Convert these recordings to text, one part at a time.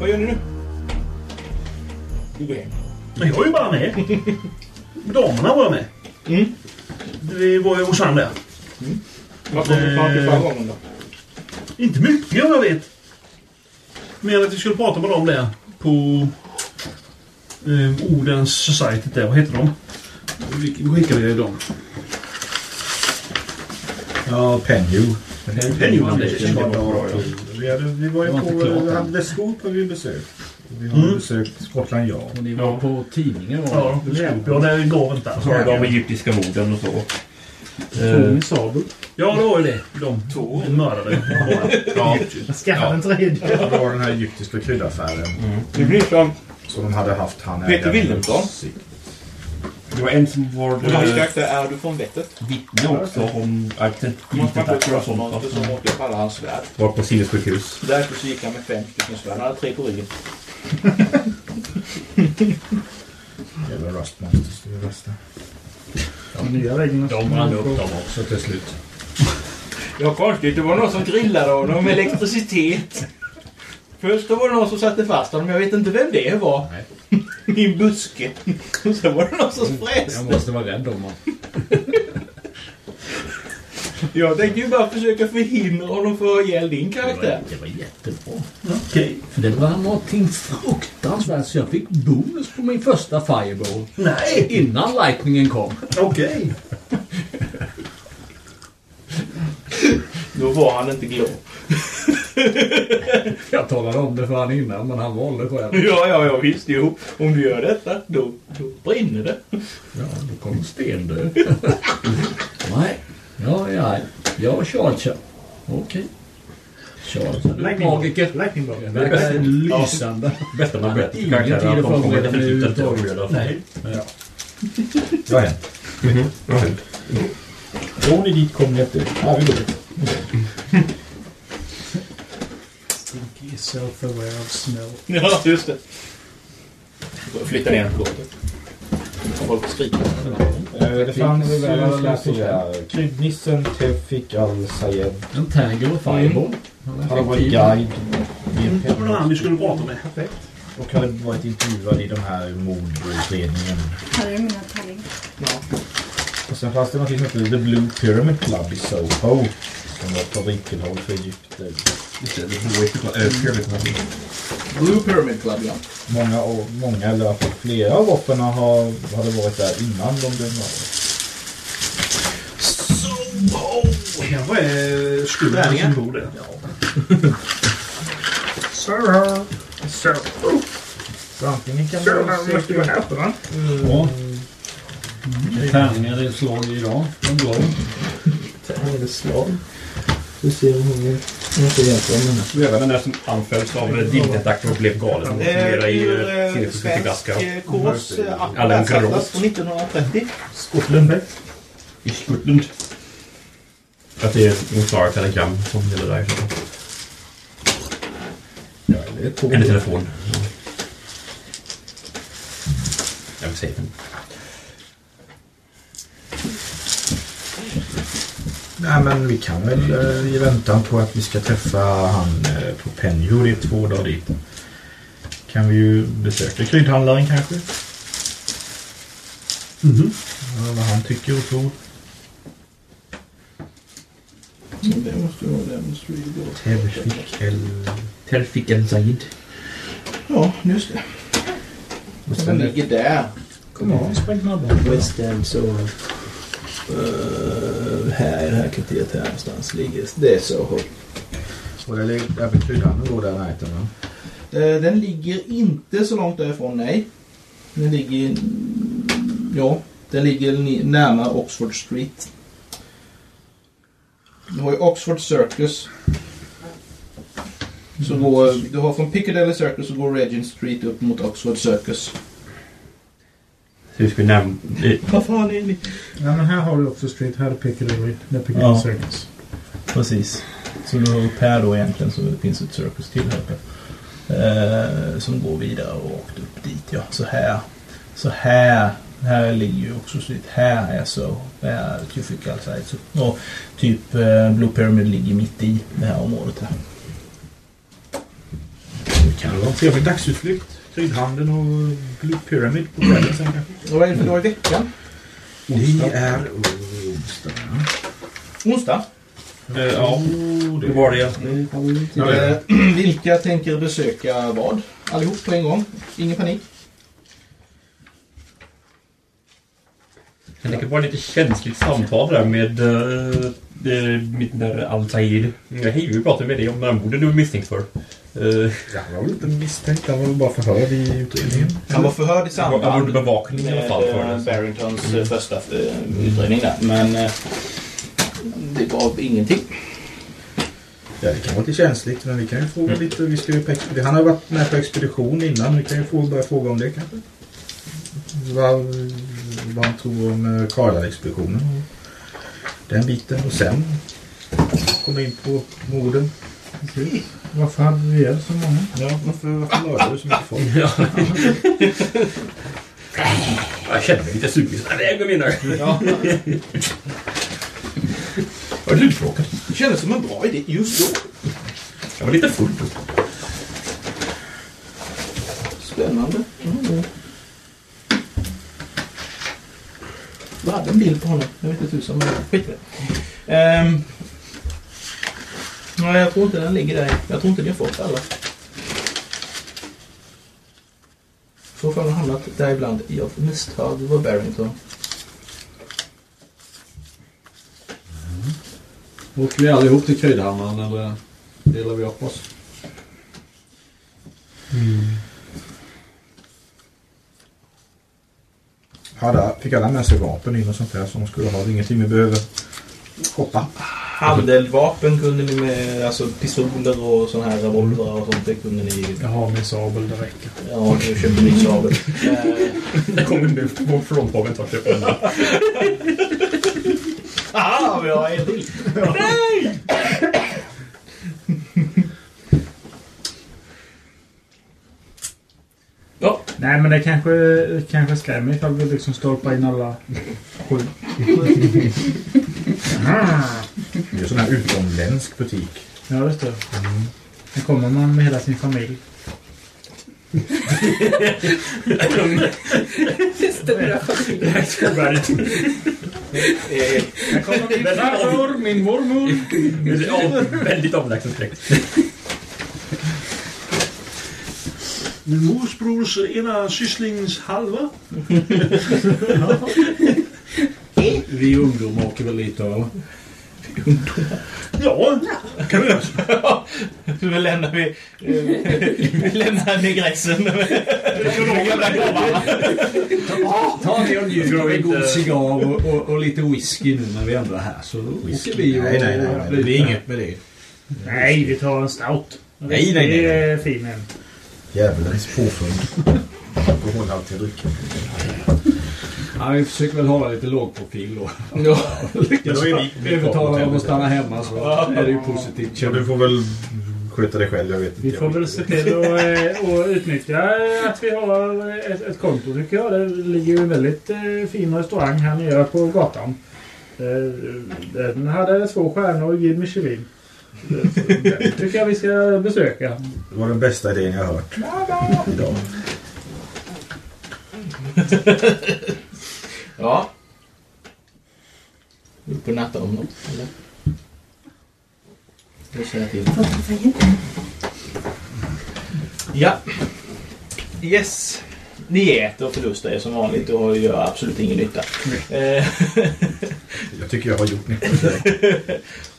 Vad gör ni nu? Du går hem. Men jag är ju bara med. Damerna var med. Mm. Vi var ju hos han där. Vad kom du fram till förra gången då? Inte mycket om jag vet. Mer att vi skulle prata med dem där på eh, Odens Society där. Vad heter de? Vi vi skickade dem. Ja, Penju. Ja, det ja. Vi, hade, vi var ju Det var på... inte klart Vi hade Västskog har vi besökt. Vi har Mm. besökt Skottland Yard. Och ni var Ja. på tidningen var Ja, det är ja, där är gavet där. Så har de egyptiska morden och så. Tony Sabel. Ja, det var ju det. De Två. mördade. Ja. Skaffa en tredje. Det var den här egyptiska kryddaffären Det blir som... som de hade haft han Peter Wilhelmsson. Det var en som var Och hans karaktär är du från vettet. vittne också om artentacker och monster som sånt. åkte upp alla hans svärd. Var på sinnessjukhus. Därför så gick han med fem stycken svärd. Han hade tre på ryggen. Jävla rustmonsters. Det är rösta. Nya reglerna. De brann upp dem också till slut. Ja, konstigt. Det var någon som grillade honom med elektricitet. Först då var det någon som satte fast honom. Jag vet inte vem det var. I en buske. Och sen var det någon som fräste. Jag måste vara rädd om honom. Jag tänkte ju bara försöka förhindra honom för att ha ihjäl din Det var, karaktär. det var jättebra. Okej. För det var någonting fruktansvärt så jag fick bonus på min första fireball. Nej! Innan lightningen kom. Okej. Då var han inte glad. Jag talade om det för han innan men han valde själv. Ja, ja, ja visst. Jo, om du gör detta, då, då brinner det. Ja, då kommer stendö. Nej. Ja, ja. Jag chargear. Okej. Chargear. Du är magiker. Lightning. Det verkar lysande. Bästa man för Ingen tid att förbereda mig överhuvudtaget. Nej. Vad har hänt? Vad har hänt? Går ni dit kommer ni efter. Ja, vi går self-aware of smell. Ja, just det. Då flyttar ner den låten. Folk skriker. Det här, Kryddnissen Tefik Al-Sayed. En tangle och fireball. Han hade varit guide. Det var någon annan vi skulle prata med. Perfekt. Och hade varit intervjuad i den här mordutredningen. Här är mina tärningar. Och sen fanns det något som hette The Blue Pyramid Club i Soho. Som var ett favorittillhåll för. Just det, det äh, pyramiden. Blue Pyramid Club, ja. Många, och, många eller flera av offren har, hade varit där innan de blev mördade. Kanske är skulden som bor där. Sir! Sir! Så antingen kan du måste vara va? Ja. Tärningar är slag idag. De blå. slag. Du ser hur många... Jag inte egentligen men... Du är även den där som anfölls av dimtentacker och blev galen. I eh, sinnessjukhus i eh, eh, Alan världsatlas Groth. från 1930. Skottland. I Skottland. Att det är en klar telegram som gäller där. så. Ja, det är två. Eller telefon. Jag vill säga den. Nej men vi kan väl eh, i väntan på att vi ska träffa han eh, på Penjo, det är två dagar dit. Kan vi ju besöka kryddhandlaren kanske? Mhm. Ja, vad han tycker och tror. Det måste vara den Tevfik El Zaid. Ja, just det. Och sen ligger där. Kom igen, spräng snabbare. West End så... Uh, här i det här kvarteret här någonstans ligger det är så. Och det ligger där vid kryddhandeln går där i närheten va? Uh, den ligger inte så långt därifrån, nej. Den ligger... Ja, den ligger närmare Oxford Street. Du har ju Oxford Circus. Så går, du har från Piccadilly Circus så går Regent Street upp mot Oxford Circus. Ska vi nämna... Vad fan är ni? Ja, men här har du också Street. Här är Piccadilly. Det är Piccadilly Ja. Circus. Precis. Så du har upp här då egentligen så det finns ett cirkus till här uppe. Eh, som går vidare och åkt upp dit ja. Så här. Så här. Här ligger ju också Street. Här är så. Här är Typical Side. Så, och typ eh, Blue Pyramid ligger mitt i det här området här. Det kan vara en trevlig dagsutflykt. Kryddhandeln och Blue Pyramid på kvällen sen kanske. Vad är det för dag i veckan? Det är onsdag. Onsdag. Eh, ja, det var det. Ja, det är det. Eh, vilka tänker besöka vad? Allihop på en gång? Ingen panik? Det kan vara lite känsligt samtal där med uh, mitt där Al-Said. Jag har ju pratat med dig om den borde du misstänkt för. Uh, Han var väl inte misstänkt. Han var väl bara förhörd i utredningen. Han var förhörd i han samband borde bevakning i alla fall för eh. Barringtons eh, första eh, utredning där. Men eh, det gav ingenting. Ja, det kan vara lite känsligt. Men vi kan ju få lite... Vi ska ju. Han har varit med på expedition innan. Vi kan ju få börja fråga om det kanske. Vad, vad han tror om eh, Karla-expeditionen. och Den biten. Och sen komma in på morden. Varför hade vi ihjäl så många? Ja, varför, varför mördade du så mycket folk? Jag känner mig lite sugen. Nej, jag menar. Ja, Var du uttråkad? det kändes som en bra idé just då. Jag var lite full. Spännande. Mm. Jag hade en bild på honom. Jag vet inte tusan men skit i det. Um, nej, jag tror inte den ligger där. Jag tror inte ni har fått alla. Så fall har hamnat där ibland. Jag misstag. Det var Barrington. Åker vi allihop till kryddhammaren eller delar vi upp oss? Hade, fick alla med sig vapen in och sånt där som skulle ha. Det är ingenting vi behöver shoppa. Handeldvapen kunde ni med, alltså pistoler och sådana här revolvrar och sånt. Det kunde ni. Jag har min sabel, det räcker. Ja, nu köpte ni sabel. Det kommer nu vår fråntagen tar köpa den. Aha, vi har en till. Ja, Nej, men det kanske, kanske skrämmer ifall vi liksom stolpar in alla sju. Det är en sån här utomländsk butik. Ja, just det. Sen kommer man med hela sin familj. Stora familj. Här kommer min farbror, min mormor. Väldigt avlägsen släkt. Min morsbrors ena sysslings halva. Vi ungdomar åker väl lite över. Ja, kan vi göra. vi lämnar vi, eh, vi lämnar gubbarna. Ta ni och njut av en god cigarr och, och, och lite whisky nu när vi ändå är här. Så åker vi och... Nej, nej, nej. nej. Det är inget med det. Nej, vi tar en stout. Nej, nej, nej. Det är fin en. Djävulens påfund. Alkoholhaltiga drycker. Ja, vi försöker väl hålla lite låg profil då. Ja. Lyckas Övertala dem att stanna hemma så är det ju positivt. Så du får väl sköta dig själv. Jag vet inte. Vi får väl se till att eh, att utnyttja att vi har ett, ett konto tycker jag. Det ligger ju en väldigt eh, fin restaurang här nere på gatan. Eh, Den hade två stjärnor och Guide Michelin. Den tycker jag vi ska besöka. Det var den bästa idén jag har hört idag. ja. Upp och natta om något, eller? Då säger jag till. Ja. Yes. Ni äter och förlustar er som vanligt och gör absolut ingen nytta. Jag tycker jag har gjort nytta.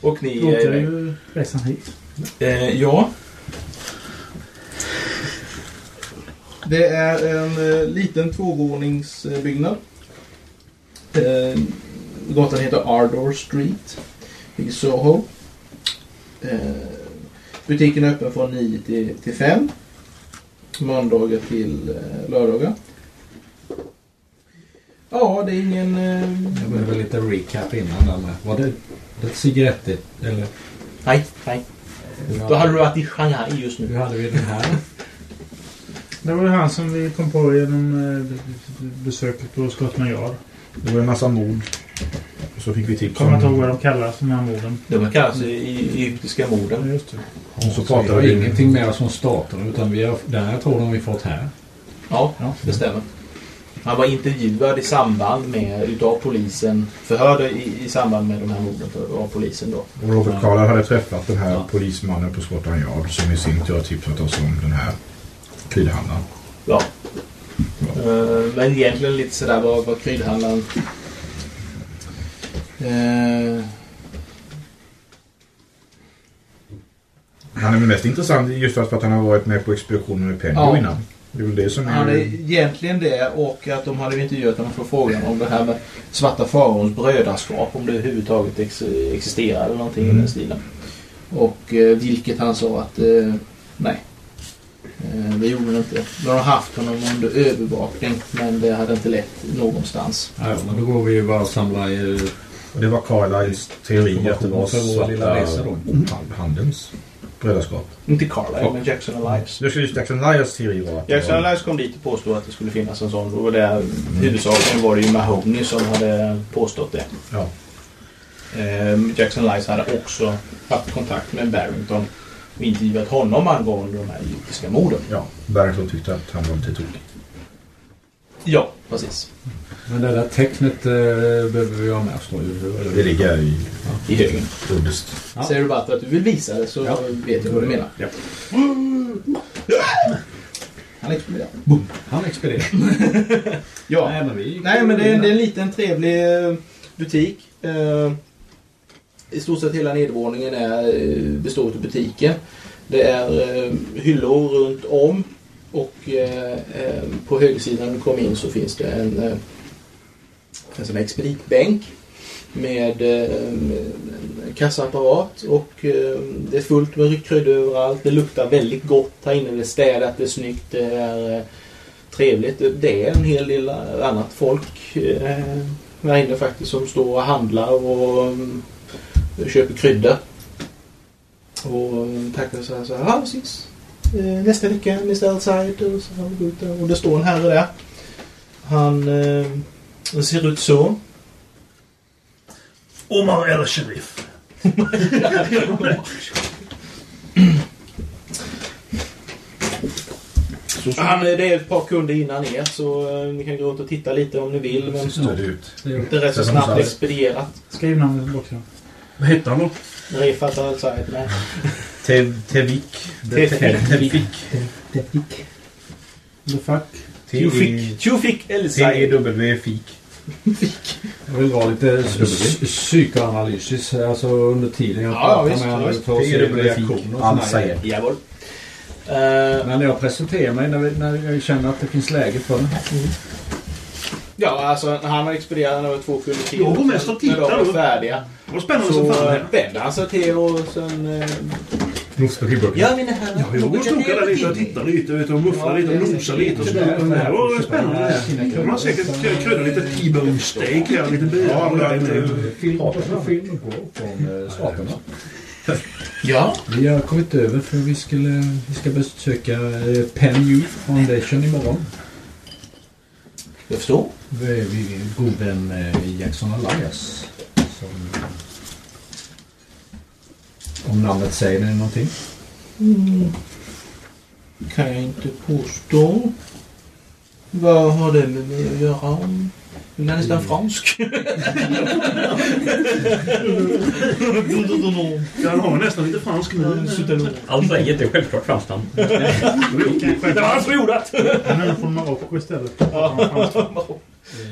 och ni... Låter Eh, ju resan hit. eh, ja. Det är en eh, liten tvåvåningsbyggnad. Eh, gatan heter Ardor Street i Soho. Eh, butiken är öppen från 9 till, till 5. Måndagar till eh, lördagar. Ja, det är ingen... Eh, Jag behöver lite recap innan där med. Var det, det cigaretter? Eller nej, nej. Då hade hade, du varit i Shanghai just nu. hur hade vi den här? Det var ju han som vi kom på genom eh, besöket på Scotland Yard. Det var en massa mord. Och så fick vi tips Kommer inte ihåg om... vad de kallas, de här morden. De kallas egyptiska Ja, morden. just det. Och så Så har vi... ingenting med oss från staten utan vi har, den här tråden vi fått här. Ja, Ja. det stämmer. Han var intervjuad i samband med, utav polisen, förhörd i, i samband med de här morden för, av polisen då. Och Robert Carlyle hade träffat den här Ja. polismannen på Scotland Yard som i sin tur har tipsat oss om den här kryddhandlaren. Ja. Eh, men egentligen lite sådär vad, vad kryddhandlaren... Uh, Han är mest intressant just för att han har varit med på expeditionen med Penny Ja. innan. Det är väl det som han är är... egentligen det och att de hade intervjuat honom för frågan om det här med Svarta Faraons brödraskap. Om det överhuvudtaget ex existerar eller någonting i Mm. den stilen. Och eh, vilket han sa att eh, nej. Eh, det gjorde det inte. De har haft honom under övervakning men det hade inte lett någonstans. Ja, men då går vi ju bara och samlar eh, Och det var Carlyles teori att det var För vår lilla resa då. svarta handelns brödraskap. Inte Carlisle men Jackson Elias. Det skulle just Jackson Lyers teori vara det Jackson var... Elias kom dit och påstod att det skulle finnas en sån. Och där, Huvudsakligen var det ju Mahoney som hade påstått det. Ja. Ehm, Jackson Elias hade också haft kontakt med Barrington och intervjuat honom angående de här egyptiska morden. ja. Barrington tyckte att han var lite tokig. Ja, precis. Men det där tecknet eh, behöver vi ha med oss då. ju. Det ligger i I högen. underst. Ja. Säger du bara att du vill visa det så Ja. vet jag vad du menar. Ja. Han exploderar. Han expedierar. Ja. Nej, men vi... Nej, men det är, det är en liten trevlig eh, butik. Eh, I stort sett hela nedervåningen är, eh, består av butiken. Det är eh, hyllor runt om och eh, på högersidan när du kommer in så finns det en, en sån här expeditbänk med eh, en kassaapparat och eh, det är fullt med ryggkryddor överallt. Det luktar väldigt gott här inne. Det är städat, det är snyggt, det är eh, trevligt. Det är en hel del annat folk eh, här inne faktiskt som står och handlar och eh, köper kryddor. Och eh, tackar så här, så här precis. Eh, nästa vecka, Mr. Outside och, så här, och det står en herre där. Han eh, eh, han ser ut så. Omar El Sharif. Han, det är ett par kunder innan er så eh, ni kan gå runt och titta lite om ni vill. Men Stöd ut. det är rätt så snabbt expedierat. Skriv namnet också. Vad heter han då? Nej. Te- Tevik. Tevik. The fuck? Tjufik. Tjufik Elside. T-E-W-Fik. Jag vill vara lite psy- psykoanalysis alltså under tiden jag Ja, pratar med honom visst. för att se reaktioner och grejer. Eh, Men när jag presenterar mig, när, vi, när jag känner att det finns läge för det. ja, alltså han har expedierat över två kunder till. Jag går mest och När de tittar var då. färdiga. Det var spännande Så som fan. det. vände han sig till och sen... eh, Nostalgi Ja, mina herrar. Ja, jag går och snokar där lite och tittar lite vet och mufflar lite och nosar lite och så. Det här var spännande. Då kan man säkert krydda lite T-bone steak här, lite bilar lite... Film, från eh, staterna. Ja. Vi har kommit över för vi, skulle, vi ska besöka eh, Penn Youth Foundation imorgon. Jag förstår. Vi är god vän Jackson Elias. Som, om namnet säger ni någonting? Kan jag inte påstå. Vad har det med mig att göra? Om... Vill han nästan fransk? Den har nästan lite fransk mun. Alzaid är självklart franskt namn. Det var han som gjorde det! Han är från Marocko istället. Eh,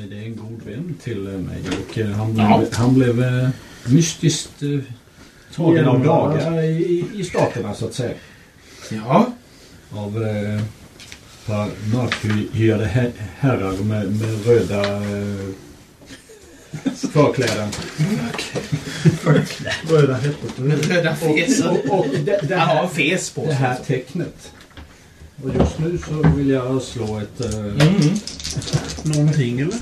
Det är en god vän till eh, mig och eh, han blev, han blev mystiskt tagen av Genomförd. dagar i, i, i staterna så att säga. Ja. Av eh, par mörkhyade he- herrar med, med röda eh, förkläden. Röda hättor. Med röda fesar. Och, och det, det, Han har här, fes på det här tecknet. Och just nu så vill jag slå ett eh, Mm. Någonting eller?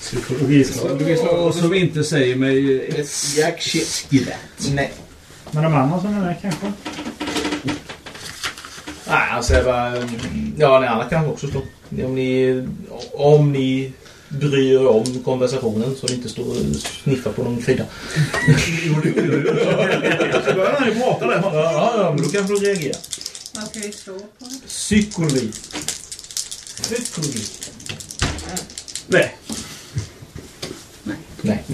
Psykologislag. Och som inte säger mig ett Jack shit. Nej. Men de andra som är med kanske? Nej, han säger bara... Ja, ni andra kan också stå. Om ni, om ni bryr er om konversationen så ni inte står och sniffar på någon krydda. Jo, det gjorde du. Så började han ju prata där. Ja, ja, ja, men då kanske du reagerar. Vad ska vi slå på? Psykologi. Psykologi. Nej. Nej.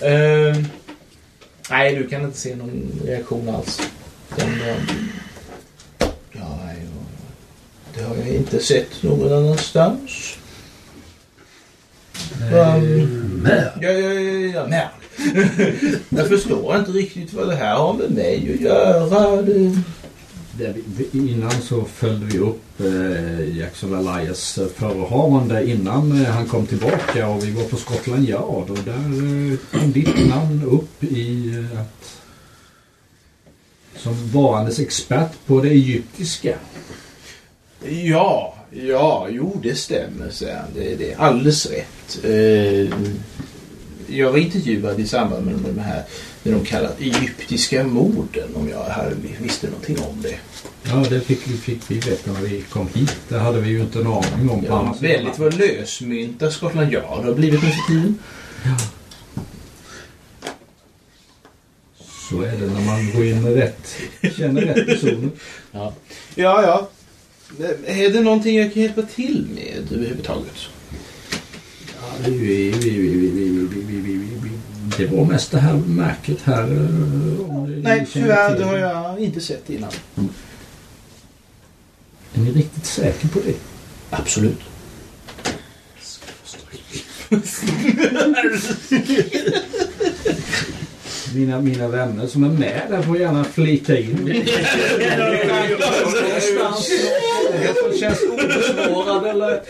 Ehm, nej, du kan inte se någon reaktion alls. Den, ehm, ja, nej, det har jag inte sett någon annanstans. Um, ja, ja, ja, ja, jag förstår inte riktigt vad det här har med mig att göra. Det... Där vi, innan så följde vi upp eh, Jackson Elias eh, förehavande innan eh, han kom tillbaka och vi var på Scotland Yard och där eh, kom ditt namn upp i eh, att som varandes expert på det egyptiska. Ja, ja, jo det stämmer, säger han. Det, det är alldeles rätt. Eh, jag var intervjuad i samband med de här, det de kallar egyptiska morden, om jag hade, visste någonting om det. Ja, det fick, fick vi veta när vi kom hit. Det hade vi ju inte en aning om på Ja, väldigt vad lösmynta Scotland Yard har blivit nu för tiden. Så är det när man går in med rätt, känner rätt personer. Ja, ja. Är det någonting jag kan hjälpa till med överhuvudtaget? Ja, vi, vi, vi, vi, vi, vi, vi, vi, vi, vi, Det var mest det här märket här. eh, Nej, tyvärr, det har jag inte sett innan. Är ni riktigt säker på det? Absolut. Mina, mina vänner som är med där får gärna flika in. Det känns obesvarad eller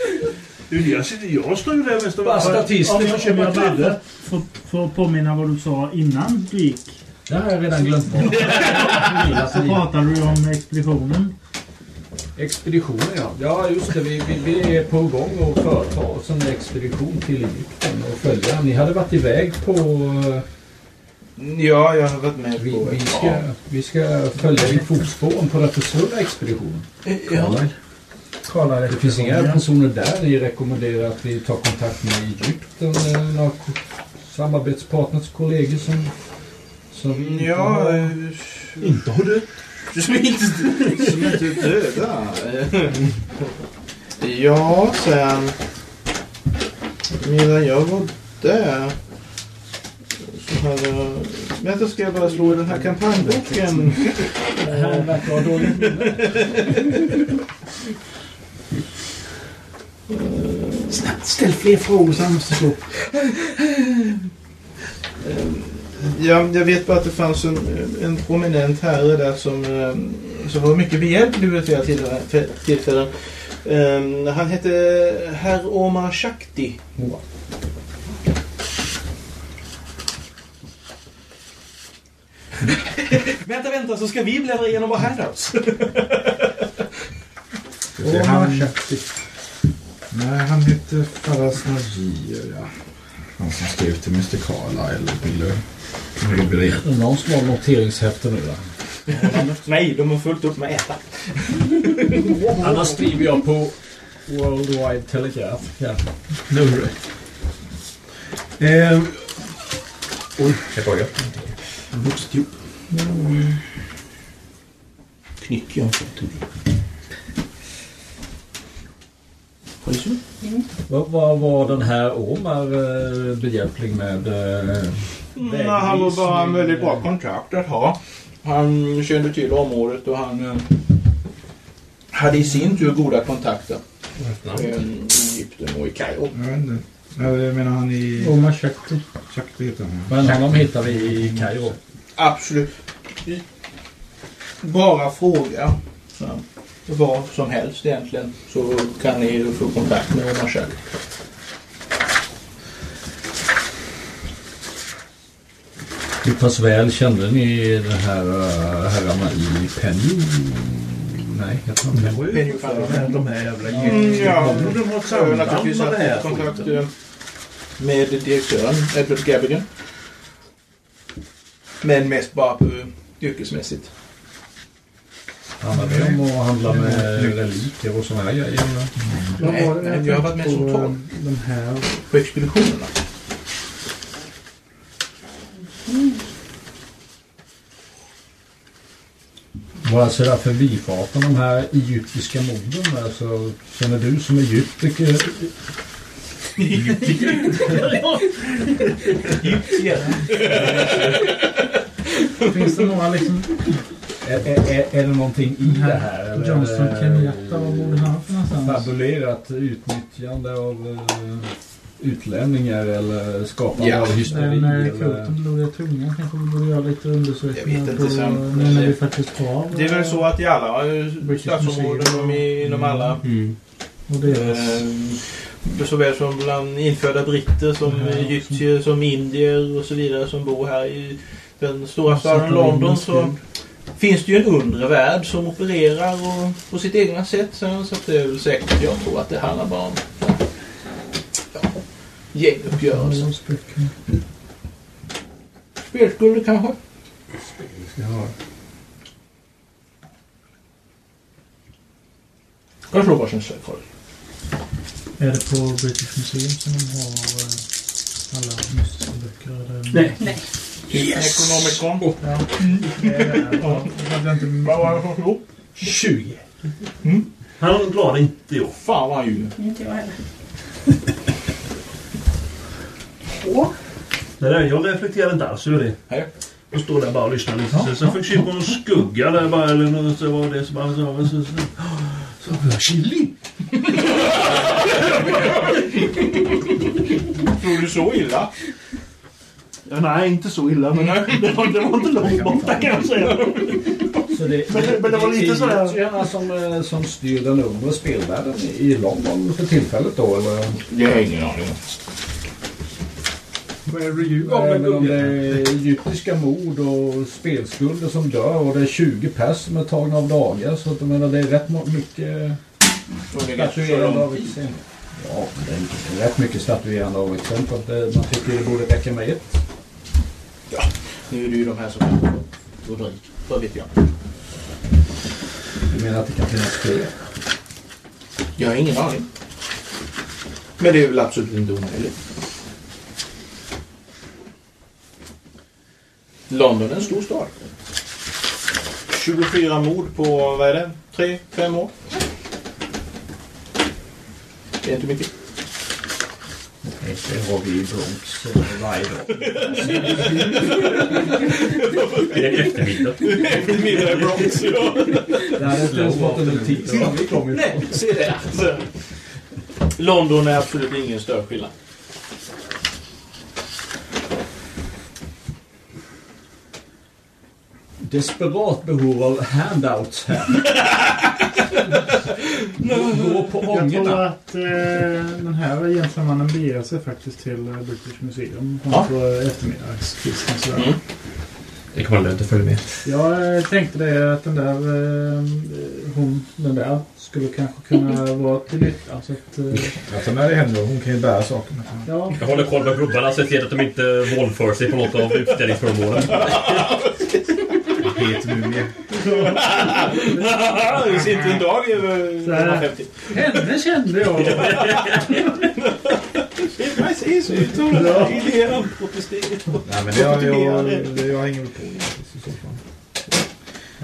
jag, sitter, jag står ju där mest av bara allt. statister Om jag, jag bara kryddor. får, får påminna vad du sa innan du gick. Det har jag redan glömt bort. Så pratade du om expeditionen. Expeditionen ja. Ja just det, vi, vi, vi är på gång och företar oss en expedition till Egypten och följa. Ni hade varit iväg på... eh, Ja, jag har varit med Vi, på vi, ska, vi ska följa i fotspåren på den försvunna expeditionen. Ja. Kolla Det finns inga personer där. Ni rekommenderar att vi tar kontakt med Egypten. eh, Några samarbetspartners, kollegor som... som vi Ja, eh, Inte har dött. som inte, som inte är döda. Ja, säger han. Medan jag var där så hade jag... Vänta, ska jag bara slå i den här kampanjboken? Han verkar ha dåligt minne. Snabbt, ställ fler frågor så han måste slå. Ja, jag vet bara att det fanns en, en prominent herre där som, eh, som var mycket behjälplig vid flera tillfällen- tillfällen. Eh, Han hette Herr Omar Shakti. vänta, vänta, så ska vi bläddra igenom våra handouts. Han Shakti. Nej, han hette Faraz Najir, ja. Han som skrev till Mr. Carlyle. Ville, ville berätta. Någon som har noteringshäfte nu va? Nej, de har fullt upp med äta. Annars skriver jag på Worldwide Telegraph kanske. Numret. Eh, Jag frågar. vuxit ihop. Knyck jag fått Absolut. Vad vad var den här Omar eh, behjälplig med? eh, Mm, han var bara en väldigt bra eh, kontakt att ha. Han kände till området och han eh, hade i sin tur goda kontakter i Egypten och i Kairo. Jag menar han i... Omar Shakti. Shakti heter han. Men honom hittar vi i Kairo. Absolut. Bara fråga så, vad som helst egentligen så kan ni få kontakt med Omar Shakti. Hur pass väl kände ni de här uh, herrarna i Penny? Nej, heter de Det det? var ju Penny för de här jävla Mm, ja. De har ett Jag har samband med det här. haft kontakt eh, med direktören Edward Gavigan. Men mest bara på yrkesmässigt. Handlar det om att handla med reliker och sådana här grejer? eller? Vad Nej, men jag har varit med som eh, De här. På expeditionerna. Vad är det för bifarten de här egyptiska morden? Alltså, känner du som egyptiker? Finns det några liksom... Är, är, är, det någonting i det här? Eller det Kenyatta, vad borde han för någonstans? Fabulerat utnyttjande av eh, utlänningar eller skapande Ja. av hysteri? Men eh, kvoten blodiga tungan kanske vi borde göra lite undersökningar på Sam. nu när vi faktiskt har Det är väl så att i alla eh, i- inom alla Mm. och deras... Eh, såväl som bland infödda britter som Ja, egyptier som indier och så vidare som bor här i den stora staden London så. Finns det ju en undre värld som opererar och, på sitt egna sätt. Så, så att det är väl säkert, jag tror att det handlar bara om ja, gänguppgörelser. Spöken. Spelskulder kanske? Ja. Ska jag slå varsin sökkoll? Är det på British Museum som de har eh, alla mystiska böcker? Eller? Nej. Nej. Ekonomikon. Ja, det är det. Ja, jag inte... Vad var det som slog? 20. Han klarade inte år. Fan vad han ljuger. Inte jag heller. Det där, jag reflekterar inte alls över det. Nej. Jag står där bara och lyssnar lite. Sen, sen fick jag på någon skugga där bara. Eller något, så var det så bara... Så, så, så, så, så, chili! Tror du så illa? Ja, nej, inte så illa. Men det var, det var inte långt borta kan jag säga. Så det, Men- men det var lite sådär- egyptierna som, eh, som styr den undre spelvärlden i London för tillfället då? Eller? Det har jag ingen aning om. Vad är det Nej, om? men om det är egyptiska mord och spelskulder som dör och det är 20 pers som är tagna av dagar. Så att jag menar, det är rätt mycket det statuerande av exempel. Ja, det är rätt mycket statuerande av exempel. Det, man tycker det borde räcka med ett. Nu är det ju de här som är rubrik. Vad vet jag. Jag menar att det kan finnas fler. Jag har ingen aning. Men det är väl absolut inte omöjligt. London är en stor stad. 24 mord på, vad är det, tre, fem år? Det är inte mycket. Det har vi i Bronx varje dag. Det är eftermiddag. Middag i Bronx, ja. Det hade inte ens fått en notis var vi kom ifrån. Nej, se det. London är absolut ingen större skillnad. Desperat behov av handouts här. Gå på Jag tror ångorna. att eh, den här gentlemannen beger sig faktiskt till eh, British Museum Ja. på eftermiddagskvisten. sådär. Mm. Det kan vara lönt att följa med. Jag eh, tänkte det att den där, eh, hon, den där skulle kanske kunna vara till nytta. Så att, eh, Jag tar med dig hem då. Hon kan ju bära sakerna. ja, Jag håller koll på gubbarna och ser till att de inte våldför sig på något av utställningsföremålen. Mumie. Det sitter en dag över Så här. 150. henne kände jag. Nej men det har jag, det jag hänger på i så fall.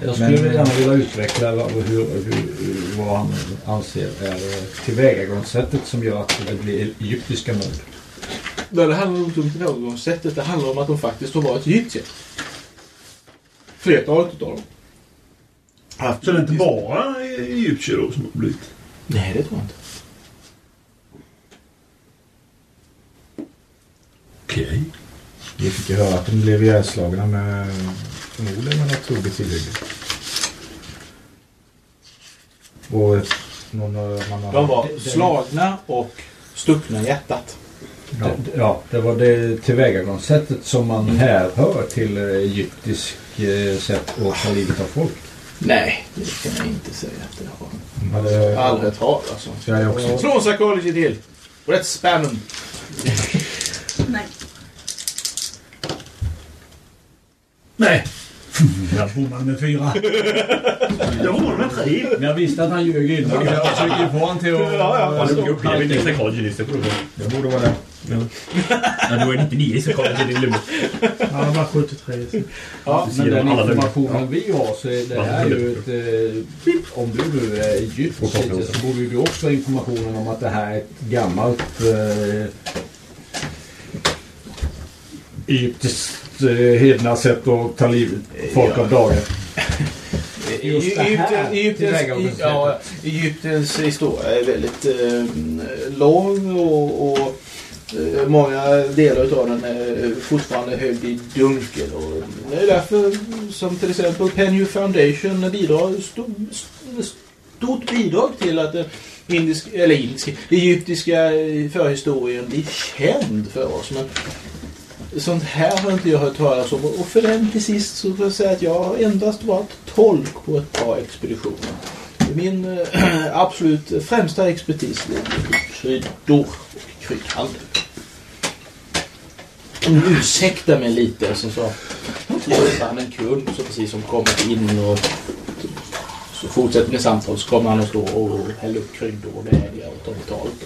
Jag skulle Men- gärna vilja utveckla vad, hur, hur, vad han anser är tillvägagångssättet som gör att det blir egyptiska mord. Det handlar inte om tillvägagångssättet. Det handlar om att de faktiskt har varit egyptier. Flertalet utav dem. Så det är inte bara egyptier då som har blivit? Nej, det tror jag inte. Okej. Vi fick ju höra att de blev ihjälslagna med förmodligen med något troligt tillhygge. Och någon, eh, man har... De var slagna och stuckna i hjärtat. Ja. Det, ja, det var det tillvägagångssättet som man härhör till eh, egyptisk sätt att ta livet av folk. Nej, det kan jag inte säga att det har. De hade... Aldrig hört talas om. Så jag är också... Slå en psychology till. Rätt spamming. Nej. Nej. Jag bommade med fyra. Jag var med tre. Men jag visste att han ljög innan. Jag försökte få honom till att... Ja, det upplever inte psychology listor på det. Det borde vara det. Ja, du är 99 i psychology, din limit. Ja, bara 73. så. Ja, Men den informationen vi har så är det här ju ett... Eh, om du nu är egyptisk så borde du också ha informationen om att det här är ett gammalt eh, egyptiskt eh, hedna sätt att ta livet folk av dagen. Just det här Egypten, Egyptens, ja, Egyptens historia är väldigt eh, lång och, och Eh, många delar av den är eh, fortfarande högg i dunkel. Och det är därför som till exempel Penny Foundation bidrar stort, stort bidrag till att den indisk, eller indisk, egyptiska förhistorien blir känd för oss. Men Sånt här har inte jag hört talas om. Och för den till sist så får jag säga att jag har endast varit tolk på ett par expeditioner. Min absolut främsta expertis ligger i kryddor och kryddhandel. Om du ursäktar mig lite så så träffar han en kund som precis som kommit in och så fortsätter med samtal så kommer han att stå och hälla upp kryddor och vädja och ta betalt.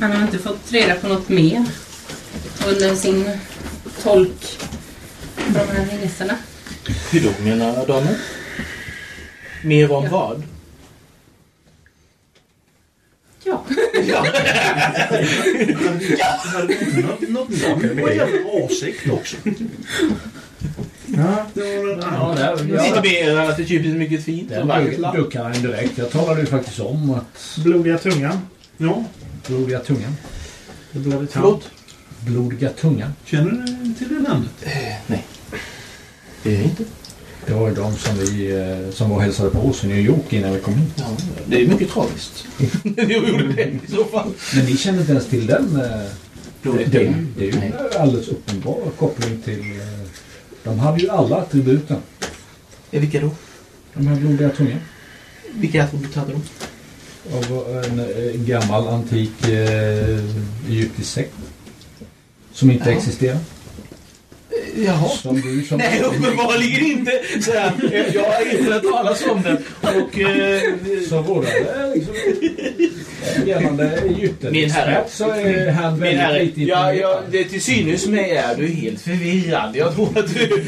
Han har inte fått reda på något mer under sin tolk på de här resorna. Hur då menar damen? Mer om vad? Ja. Något, något namn en jävla åsikt också. Ja. Det var en Ja, där, ja, mer än att det är typiskt mycket fint och vackert. duck- duckar han direkt. Jag talade ju faktiskt om att Blodiga tungan. Ja, blodiga tungan. Det blodigt Förlåt? Blodiga tungan. känner du till det namnet? Nej. Det är inte. Det var ju de som, vi, eh, som var och hälsade på oss i New York innan vi kom hit. Ja, det är mycket tragiskt. Jag gjorde det i så fall. Men ni känner inte ens till den? eh, Det, det, är ju- det är ju Nej. en alldeles uppenbar koppling till... eh, De hade ju alla attributen. Vilka då? De här blodiga tungan. Vilka attribut hade de? Av en gammal antik eh, egyptisk sekt. Som inte Ja. existerar. Jaha. Som du som... Nej, uppenbarligen inte. Så här, jag har inte hört talas om den. Och... Eh, Så vore det liksom... Gällande herre. så är han min väldigt herre, lite ja, ja, det till synes mig är du helt förvirrad. Jag tror att du...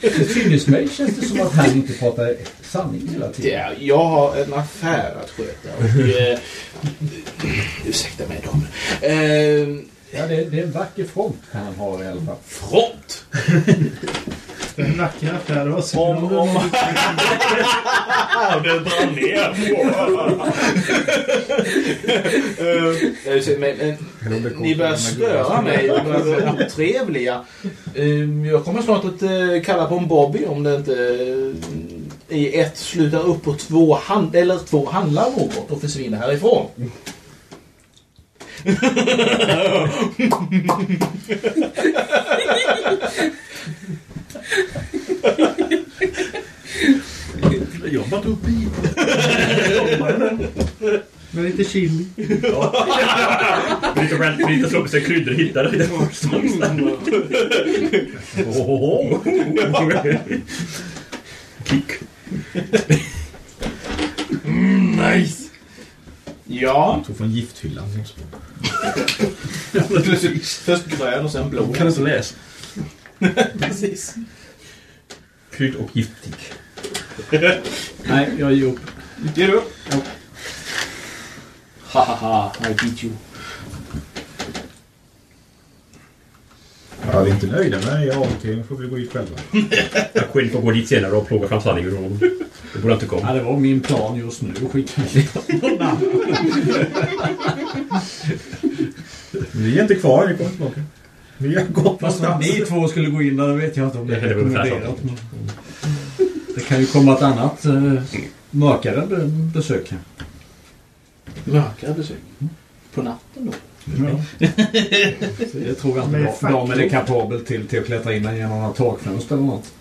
Till synes mig känns det som att han inte pratar sanning hela tiden. Ja, jag har en affär att sköta. Och, eh, ursäkta mig damer. Eh, Ja, det, det är en vacker front han har i alla fall. front. En vacker affär. Det var så Om... om Det brann ner. Eh, säger, men, men, ni börjar störa mig och börjar otrevliga. Eh, Jag kommer snart att eh, kalla på en Bobby om det inte eh, i ett slutar upp och två, hand, eller två handlar något och försvinner härifrån. Jag har varit uppe i... Med lite chili. Lite rädd, lite sig kryddor och hitta det. Ohoho. Kick. Nice! Ja, Jag tog från gifthyllan. Först grön och sen blå. Kan inte läsa. Precis. Krydd och giftbutik. Nej, jag ger upp. Ger du? Ja. Ha ha ha, I beat you. Ja, vi är inte nöjda med avkrigen får vi gå dit själva. Jag Quinn får gå dit senare och plåga fram sanningen. Det borde inte komma. Ja, det var min plan just nu. Skicka någon annan. Vi är inte kvar, ni kommer tillbaka. Vi har gått Fast om någonstans. ni två skulle gå in där vet jag inte om det Det är är väl ungefär rekommenderat. men- Det kan ju komma ett annat eh, mörkare be- besök här. Mörkare besök. På natten då? Jag tror jag inte de- de är kapabel till, till att klättra in genom några takfönster eller något.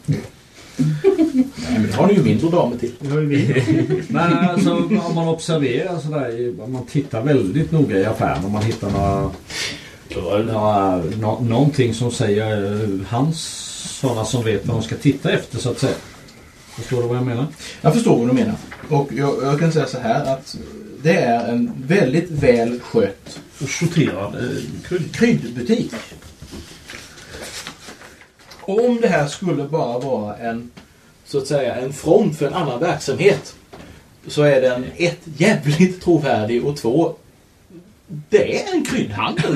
Nej, men det har ni ju mindre damer till. Det har ju vi. Men alltså om man observerar sådär, om man tittar väldigt noga i affären om man hittar några, några, nå, någonting som säger eh, hans sådana som vet vad de ska titta efter så att säga. Förstår du vad jag menar? Jag förstår vad du menar. Och jag, jag kan säga så här att det är en väldigt väl skött Och sorterad eh, krydd. kryddbutik. Om det här skulle bara vara en så att säga en front för en annan verksamhet så är den ett jävligt trovärdig och två det är en kryddhandel.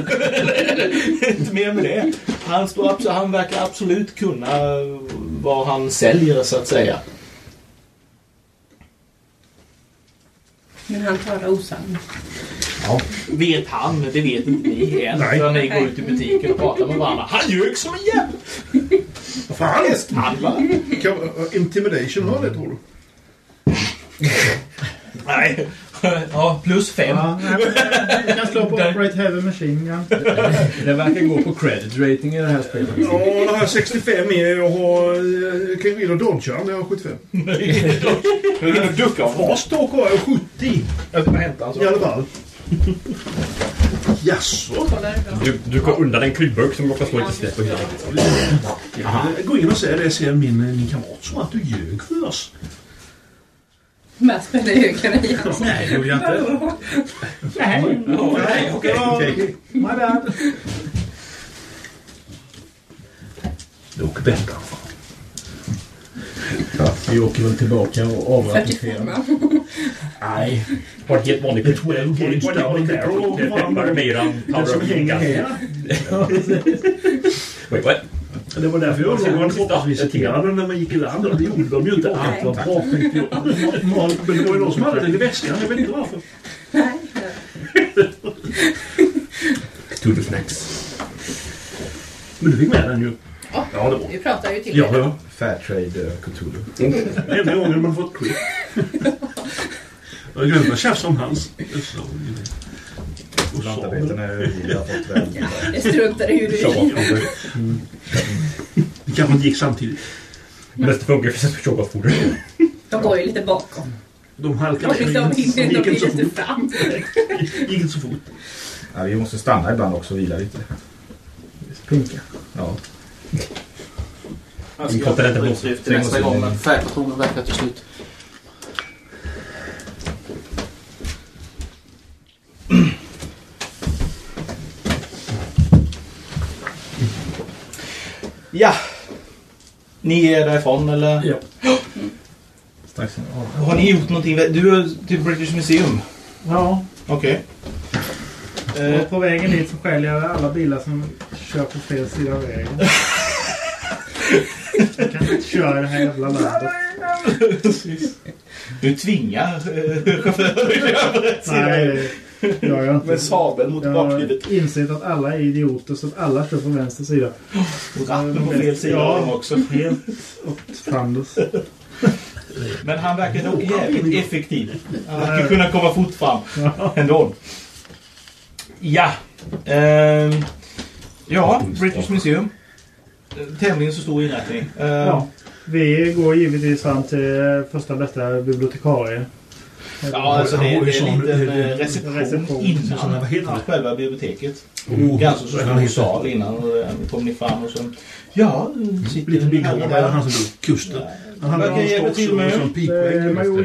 Inte mer med det. Han, står, han verkar absolut kunna vad han säljer så att säga. Men han talar osanning. Vet han, det vet inte ni än. Nej. Förrän ni går ut i butiken och pratar med varandra. Han ljög som en jävel! Vad fan? Hästhandlare. Uh, intimidation har det tror du? Nej. Ja, plus fem. Ja, nej, vi kan slå på Operate Heavy Machine Gun. Det verkar gå på credit rating i det här spelet. Ja, det har jag 65 i. Jag har... eh, kan in och dodga den. Jag har 75. Nu kan du ducka Fast dock har jag 70 Jag ska bara hämta en i alla fall. Jaså? Du, du kom undan en kryddburk som råkar stå lite snett på huvudet. Gå in och säg det, säger min, min kamrat som att du ljög för oss. Med spänner ögonen i hans. Nej, det gjorde jag inte. Nej, Nej, okej. my bad. Det åker bättre. Vi åker väl tillbaka och 45 avrapporterar. Nej. Har helt vanlig är 12 gauge double barrel. Det är powder som och hänger gas. här. Wait, what? Det var därför jag var kroppsvisiterade när man gick i land. Det gjorde de ju inte. Allt var bra. Men det var ju någon som hade den i väskan. Jag vet inte varför. Cthulhu snacks. Men du fick med den ju. Ja. Ja, det var. Vi pratar ju till Ja, ja. Fairtrade uh, Cthulhu. Enda gången man fått skit. Jag glömde att tjafsa om hans. Lantarbeten är vi har fått väl. Det struntade ju du i. det kanske inte gick samtidigt. Men det funkar för tjockfoder. De går ju lite bakom. De halkade De ner. de Det gick vill inte så inte fort. fram. gick inte så fort. Ja, vi måste stanna ibland också och vila lite. Pinka. Ja. Jag Min kontinent är blå. utskrift till nästa gång men färgpatronen verkar till slut. Ja. Ni är därifrån eller? Ja. Strax. Har ni gjort någonting? Du är till British Museum? Ja, Okej. Eh, och på vägen dit så skäller jag alla bilar som kör på fel sida av vägen. Jag kan inte köra i det här jävla landet. precis. Du tvingar eh, chauffören att köra på rätt sida. Nej, jag inte. Med sabeln mot Jag bakhuvudet. har insett att alla är idioter så att alla kör på vänster sida. Och ratten på fel sida av dem också. Helt åt fanders. Men han verkar dock jävligt effektiv. Han verkar kunna komma fort fram ändå. Ja. Ehm, ja, British Museum. Tämligen så stor inrättning. Ehm, Ja. Vi går givetvis fram till första bästa bibliotekarie. Ja, alltså det, det är en liten det- eh, reception innan heter det? själva biblioteket. Oh, Ganska så vad stor sal innan och eh, kommer ni fram och så... Ja, sitter Lite en herre Horn, där. han som dog. Kusten. Han hjälpa till med? Som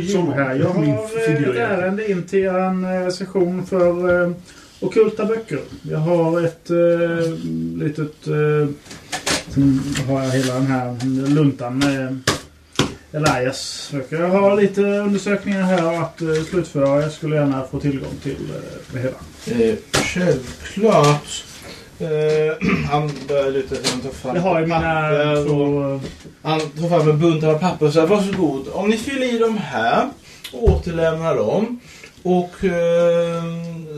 Jo här. Jag har eh, ett är- ärende in till en session för ockulta böcker. Jag har ett litet... Sen har jag hela den här luntan med Elias. Jag har lite undersökningar här att eh, slutföra. Jag skulle gärna få tillgång till eh, det hela. Eh, självklart. Eh, han börjar luta sig och tar fram Jag har ju mina papper och-. Han tar fram en bunt av papper och säger varsågod. Om ni fyller i de här och återlämnar dem. Och eh,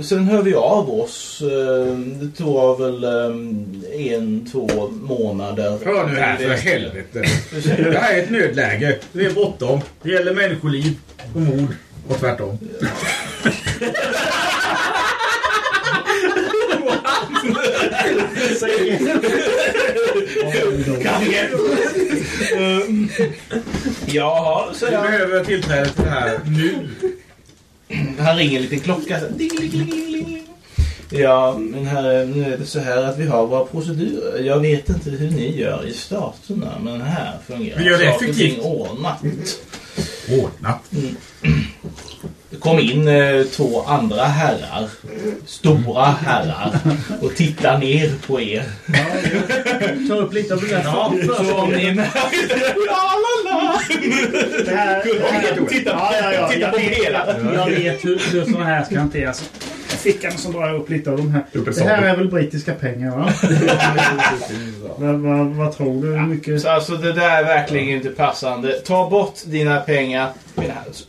sen hör vi av oss. Eh, det tar väl eh, en, två månader. Hör nu här för helvete. Det här är ett nödläge. Det är bråttom. Det gäller människoliv och mord. Och tvärtom. Ja, så Vi jag. behöver tillträde till det här nu. Han ringer en liten klocka. Så, ding, ding, ding. Ja, men här, nu är det så här att vi har våra procedurer. Jag vet inte hur ni gör i staterna, men här fungerar Vi gör det saker effektivt. ordnat. Ordnat. Det kom in eh, två andra herrar, stora herrar, och tittar ner på er. Ta upp lite av det där. Ja, så om ni. La, la, la. Det här, det här, Titta, ja, ja, ja. titta på Jag hela. Jag vet hur, hur sådana här ska hanteras. Fickan som drar upp lite av de här. Det här är väl brittiska pengar va? vad, vad, vad tror du? Hur mycket? Så alltså det där är verkligen inte passande. Ta bort dina pengar.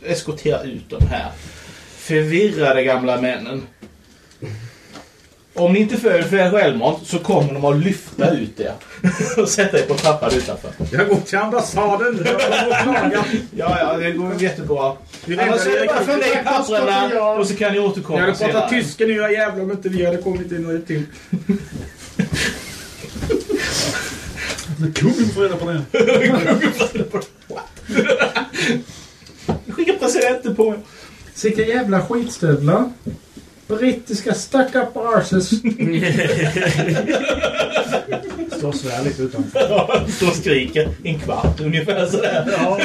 Eskortera ut de här förvirrade gamla männen. Om ni inte följer för er självmant så kommer de att lyfta ut er och sätta er på trappan utanför. Jag går till ambassaden. Jag går och klagar. Ja, ja, det går jättebra. Vi det bara i räddade papperna och så kan ni Jag återkomma hade pratat tyska nu, era jävlar, om inte vi hade kommit in och hjälpt till. Kungen får reda på det. Skicka presenter på er. Vilka jävla skitstövlar. Brittiska stuck up arses. Står och svär lite utanför. Står och skriker en kvart ungefär sådär. Ja,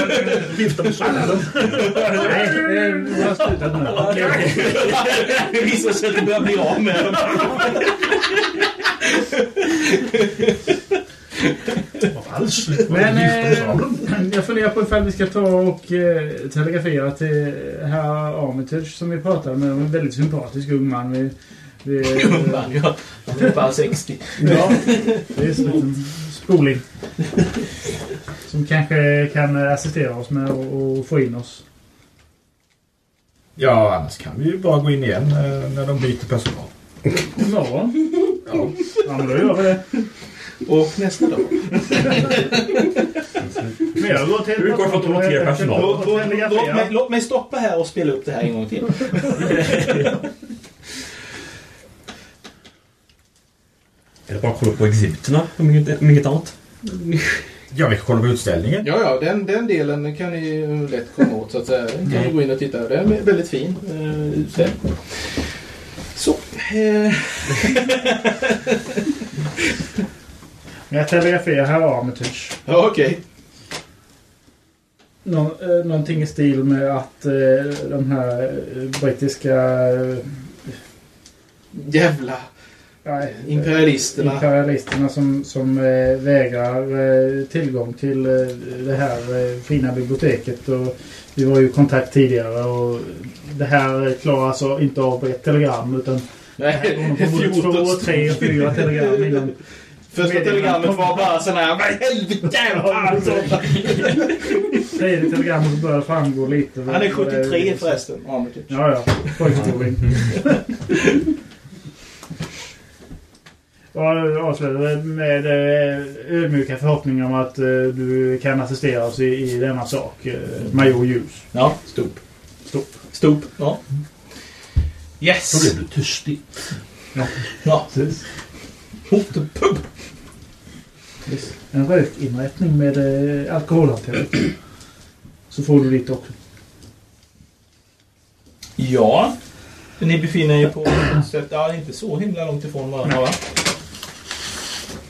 Vifta med svärden. nej, eh, jag har slutat nu. Det visar sig att det börjar bli av med dem. Alls. Men eh, jag funderar på ifall vi ska ta och eh, telegrafera till herr Armitage som vi pratade med. En väldigt sympatisk ung man. Vi, vi, Ung man, ja. Han är bara 60. Ja, det är en liten spoling. Som kanske kan assistera oss med att att få in oss. Ja, annars kan vi ju bara gå in igen eh, när de byter personal. Imorgon? Ja. Ja, men då gör vi det. Och nästa dag. Men jag går till... Hur går det för att rotera personal? Låt, låt, låt, mig, låt mig stoppa här och spela upp det här en gång till. Är det bara att kolla på exhibiterna om inget, om inget annat? Ja, vi kan kolla på utställningen. Ja, ja, den, den delen kan ni lätt komma åt så att säga. Den kan ni gå in och titta. Det är väldigt fin eh, utställning. Så. Eh, Jag telegraferar herr Armitage. ja, okej. Nå, eh, någonting i stil med att eh, de här eh, brittiska... Eh, Jävla nej, imperialisterna. imperialisterna som, som eh, vägrar tillgång till det här fina biblioteket. Och vi var ju i kontakt tidigare och det här klarar alltså inte av ett telegram utan det här på både två, 14 tre och fyra telegram innan. Första telegrammet var bara sån här Vad i helvete! Alltså. Tredje telegrammet börjar framgå lite. Han är 73 förresten, Armitage. Ja, ja. Pojkskoling. Och avslutade med eh, ödmjuka förhoppningar om att eh, du kan assistera oss i, i denna sak. eh, Major Ljus. Ja, stop. Stop. Stop. Ja. Då Yes! blev du törstig. Ja. Precis. Pub. En rökinrättning med eh, alkoholhantering. Så får du dit också. Ja. Ni befinner er på ett sätt, ja, inte så himla långt ifrån varandra va?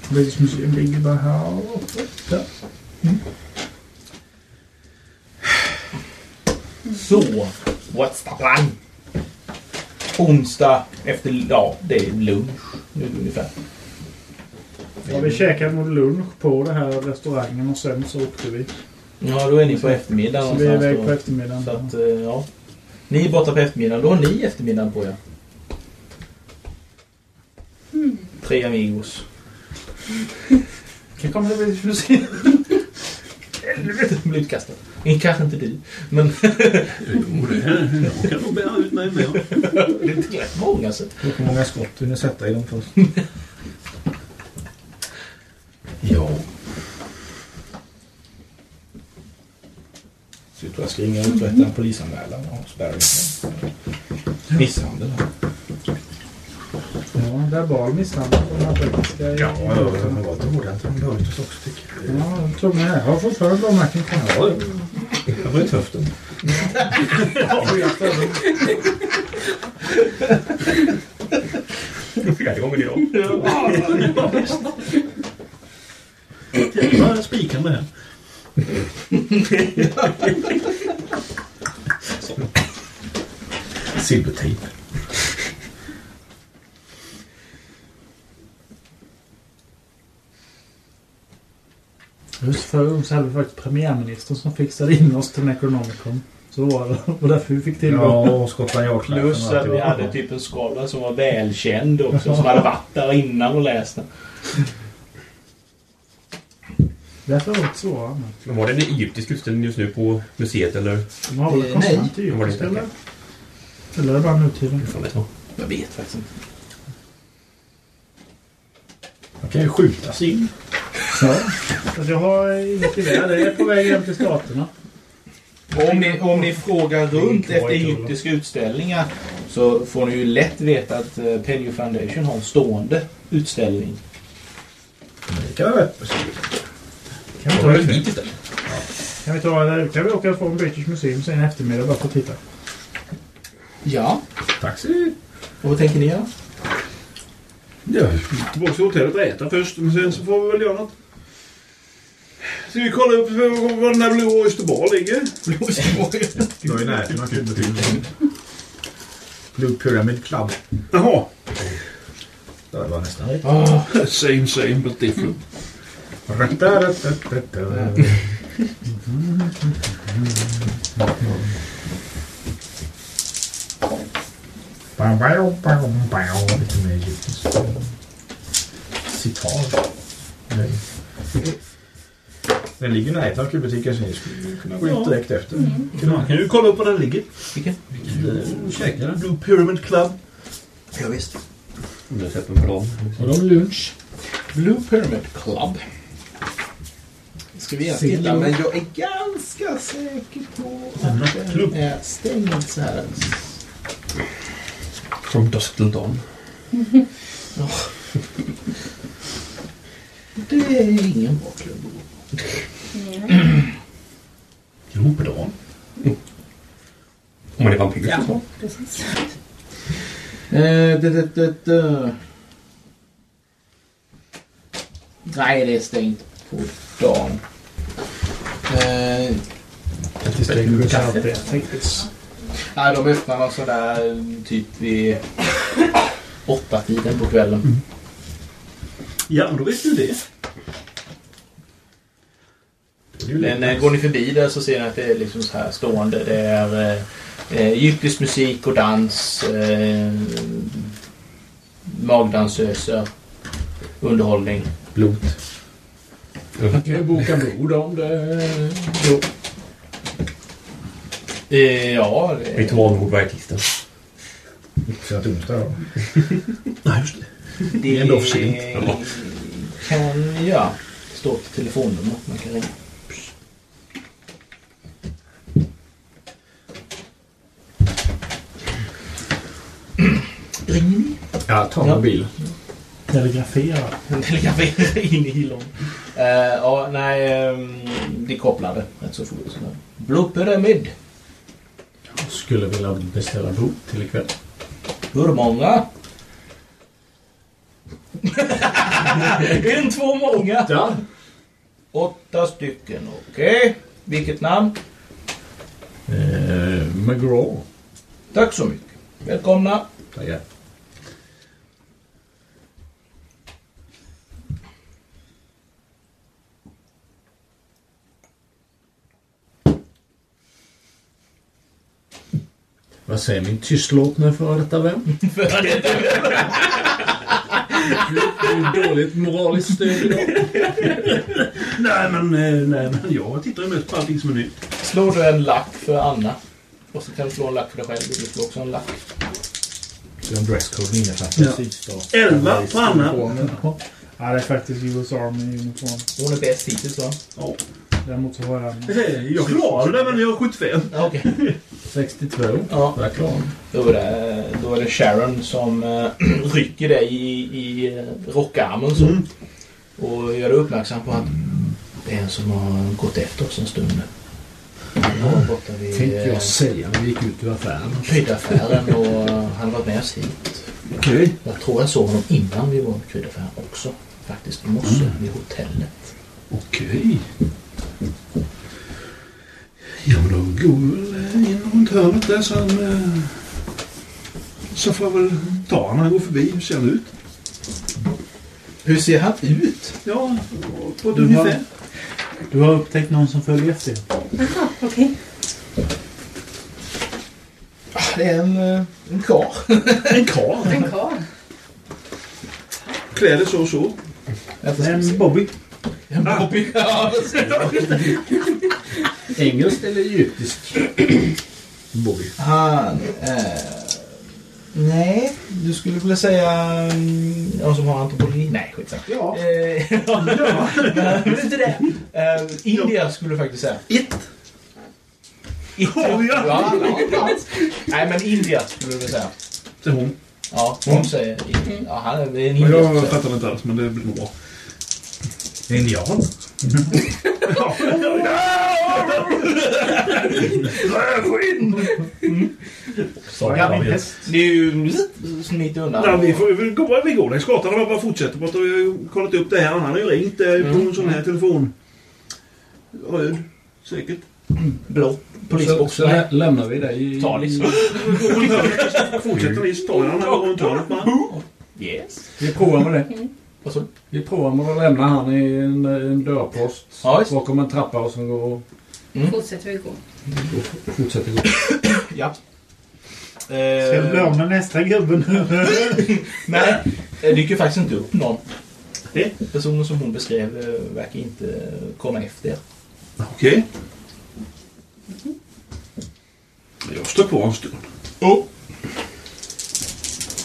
British Museum ligger bara här uppe. Där. Så, what's the plan? Onsdag efter, ja, det är lunch nu ungefär. Ja, vi käkade mot lunch på den här restaurangen och sen så åkte vi. Ja, då är ni på eftermiddagen Så vi är iväg på eftermiddagen. Så att, eh, ja. Ni är borta på eftermiddagen. Då har ni eftermiddagen på er. Tre amigos. Kan komma det bli se. Helvete, blir utkastad. In, kanske inte du, men Jo, det jag kan nog bära ut mig med. det är rätt många. Så. Hur många skott ni sätta i dem först? Ja. Så jag tror jag ska ringa och uträtta en polisanmälan in dem. Misshandel. Ja, verbal misshandel på den här brittiska Ja. Det var ett ordentligt omhörigt också tycker jag. Ja, jag tror med. Jag har fortfarande blåmärken kvar. Ja, jag bröt höften. Fjärde gången idag. Jävla spikande här. Silvertejp. Just förr så hade vi faktiskt premiärministern som fixade in oss till Necronomicon. Så var det. Och därför vi fick tillgång. Ja, och Skottland Yard. Plus att vi hade typ en skådare som var välkänd också. Som hade varit där innan och läst den. Därför var det svårare. men var det en egyptisk utställning just nu på museet eller? De har väl Eh, konstant Det det inte. eller? Eller är det bara nutiden? Jag? Jag vet faktiskt inte. Man kan ju skjutas in. Ja. Jag har inget gevär. Det är på väg hem till staterna. Om ni, om ni frågar runt efter egyptiska utställningar så får ni ju lätt veta att uh, Pelio Foundation har en stående utställning. Det kan vara rätt beslut. Kan vi ta det det? hit istället? Kan vi, ta, det? kan vi åka från British Museum sen eftermiddag bara för att titta? Ja. Taxi. Och vad tänker ni göra? Ja, tillbaka till hotellet och äta först. Men sen så får vi väl göra något. Ska vi kolla upp var den där Blue Oyster Bar ligger? Det var i närheten av kubbutiken. Blue Pyramid Club. Jaha. Det var nästan rätt. Same same but different. Lite mer egyptiskt. Sitar. Nej. Den ligger av kubbutiken så ni skulle kunna gå dit direkt efter. Kan du kolla upp var den ligger? Vilken? Käka den. Blue Pyramid Club. Ja, visst. Om jag släpper på dem. Har de lunch? Blue Pyramid Club. Ska vi titta, men jag är ganska säker på att den är stängd så här. From dusk till dawn. Det är ingen bra klubb. Jo, på dagen. Om man är vampyr. Ja, precis. Eh, det, det, det, det. Nej, det är stängt på dagen. Eh, nej, de öppnar någon sådär typ vid åtta tiden på kvällen. Ja, men då vet du det. Men eh, går ni förbi där så ser ni att det är liksom så här stående. Det är eh, eh, egyptisk musik och dans. Eh, magdansöser. Underhållning. Blot. Man kan ju boka bord om det... Jo. Eh, ja, det Ritualmord varje tisdag. Till onsdag då. Nej, just det. Det är ändå för sent. kan ja. Det står ett telefonnummer man kan ringa. Ringer ni? Ja, ta Ja. mobilen. Telegrafera. Telegrafera in i hyllan. Uh, ja, nej, um, de kopplade rätt så fort. Blue Pyramid. Skulle vilja beställa bord till ikväll. Hur många? en, två, många. Ja. Åtta stycken, okej. Vilket namn? Eh, McGraw. Tack så mycket. Välkomna. Tackar. Vad säger min tystlåtna före detta vän? Dåligt moraliskt stöd idag. Nej men, eh, nej, men jag tittar ju mest på allting som är nytt. Slår du en lack för Anna. Och så kan du slå en lack för dig själv. Du slår också en lack. Så en dresscode innefattar Ja. Elva på Anna. Ja, det är faktiskt US Army uniform. Hon är bäst hittills va? Ja. Däremot så har jag... Jag klarade det men jag har 75. Ja, Okej. 62. Ja. Där klar. Då är, det, då är det Sharon som äh, rycker dig i, i eh, rockarmen så. Mm. Och gör dig uppmärksam på att det är en som har gått efter oss en stund nu. Han var borta vid Tänkte eh, jag säga när vi gick ut ur affären. kryddaffären och eh, han har varit med oss hit. Okej. Jag tror jag såg honom innan vi var i kryddaffären också. Faktiskt i morse vid hotellet. Okej. Ja men då går vi väl in runt hörnet där så han... eh, Så får jag väl ta honom när han går förbi. Hur ser han ut? Hur ser han ut? Ja, på Du har- ungefär. Du har upptäckt någon som följer efter. Jaha, okej. Det är en, eh, en karl. En karl. En karl. Kläder så och så. En Bobby. En Bobby. Ja, Engelskt eller egyptiskt? Bobby. Han är... Nej, du skulle vilja säga... mm, Någon som har antropologi? Nej, skitsamma. Ja. Eh, ja, men det är inte det. Eh, India skulle du faktiskt säga. It. Vi ja, ja, ja. Nej, men India skulle du vilja säga. Det är hon. Ja, hon säger it. Ja, han är det är en indier. jag fattar inte alls men det blir nog bra. Indian. Ja, det är ju smit undan. Nej, vi, får, vi, går, vi går längs gatan och bara fortsätter. Vi har kollat upp det här. Han har ju ringt eh, på en sån här telefon. Röd. Säkert. Blå. Så, Polisbox. så lä- lämnar vi dig i... Ta liksom. Fortsätter ni så tar jag honom runt hörnet bara. Yes. Vi provar med det. Vad så? Vi provar med att lämna han i en, en dörrpost Ja, bakom en trappa och sen går Fortsätter vi gå. och fortsätter gå. Ja. Ska du bli Eh, av med nästa gubbe nu? nej, det dyker faktiskt inte upp någon. Det? Personen som hon beskrev eh, verkar inte komma efter. Okej. Jag står kvar en stund. Oh.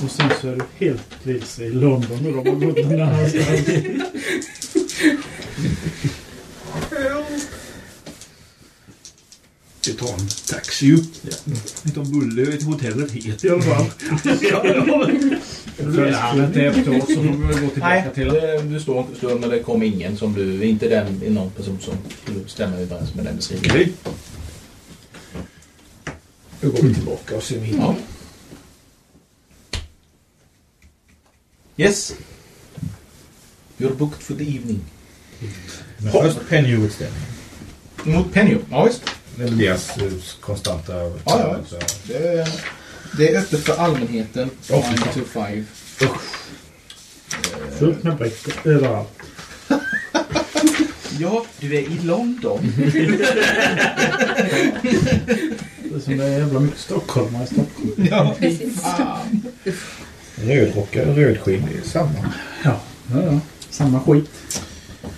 Och sen så är du helt vilse i London och de har gått någon annanstans. Vi tar en taxi ju. Vi tar en bulle. Inte vad hotellet heter i alla fall. Följer han inte efter oss så får vi väl gå tillbaka Nej, till det, du står en stund men det kom ingen som du... Inte den, någon person som skulle stämma överens med den beskrivningen. Okej. Då går vi tillbaka och ser om vi hittar Ja. Yes. You're booked for the evening. Men först Penny-utställningen. Mot Penny. Ja, visst. Det är väl deras eh, konstanta... ja. Så, Det är, det är öppet för allmänheten. Åh, 9 to 5. Fullt med brickor överallt. Ja, du är i London. Det är som det är jävla mycket stockholmare i Stockholm. ja, Precis. fan. Rödrockar och rödskinn, det är samma. Ja, ja, ja. Samma skit.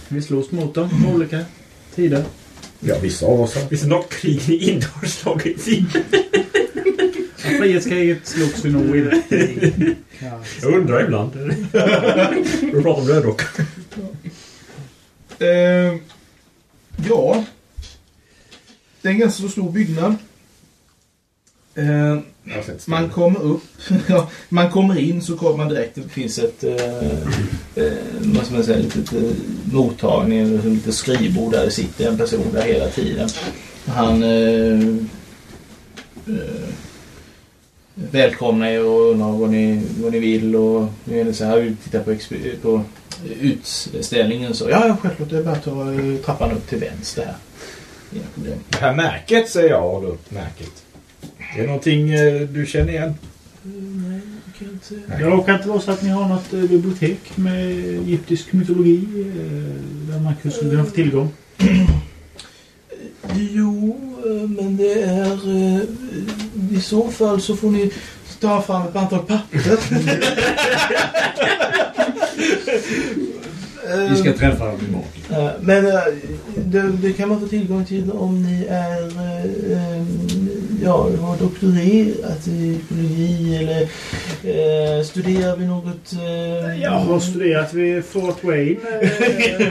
Vi slåss mot dem på olika tider. Ja, vissa av oss har. Visst är något krig ni inte har slagits i? Frihetskriget slogs vi nog i. Ja. Jag undrar ibland. Du pratar om rödrock. Eh, ja. Det är en ganska så stor byggnad. Eh, man kommer upp. ja, man kommer in så kommer man direkt. Det finns ett eh, eh, vad ska man säga, litet eh, mottagning, eller lite skrivbord där det sitter en person där hela tiden. Han eh, eh, välkomnar er och undrar vad ni, vad ni vill och ni är så här, vi tittar på, på utställningen så ja, självklart det är bara att ta eh, trappan upp till vänster här. Inga problem. Det här märket säger jag håller upp märket. Det är någonting eh, du känner igen? Nej, jag kan inte... Det råkar inte vara så att ni har något eh, bibliotek med egyptisk mytologi eh, där man skulle kunna få tillgång. Jo, men det är... I så fall så får ni ta fram ett antal papper. Vi ska träffa dem imorgon. Men det, det kan man få tillgång till om ni är, ja, har doktorerat i ekologi eller eh, studerar vid något... eh, Jag har studerat vid Fort Wayne. eh,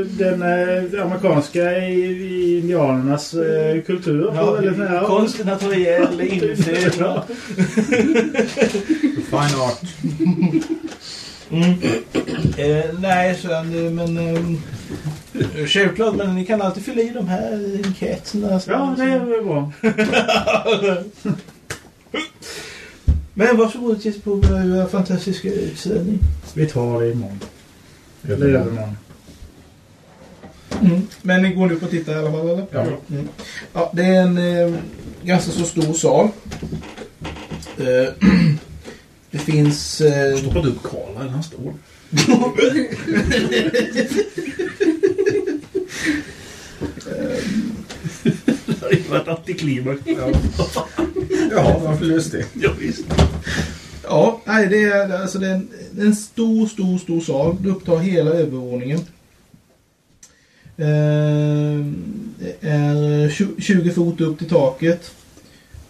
Den eh, amerikanska i- i indianernas eh, kultur. Ja, väldigt nära. konst, naturell, inföd. Ja. Fine art. Mm. Eh, nej, så, eh, men... Eh, självklart, men ni kan alltid fylla i de här enkäterna. Ja, det är väl bra. Men varsågod och titta på vår fantastiska utställning. Vi tar det imorgon. Eller övermorgon. Mm. Men ni går nu på att titta i alla fall, eller? Ja. Mm. ja det är en eh, ganska så stor sal. Eh, det finns... Eh, Stoppat upp Karl där han står. Det har ju varit antiklimax. Ja, varför löst det? Ja, visst. ja, nej, det är, alltså, det är en, en stor, stor, stor sal. Det upptar hela övervåningen. Eh, det är tju- 20 fot upp till taket.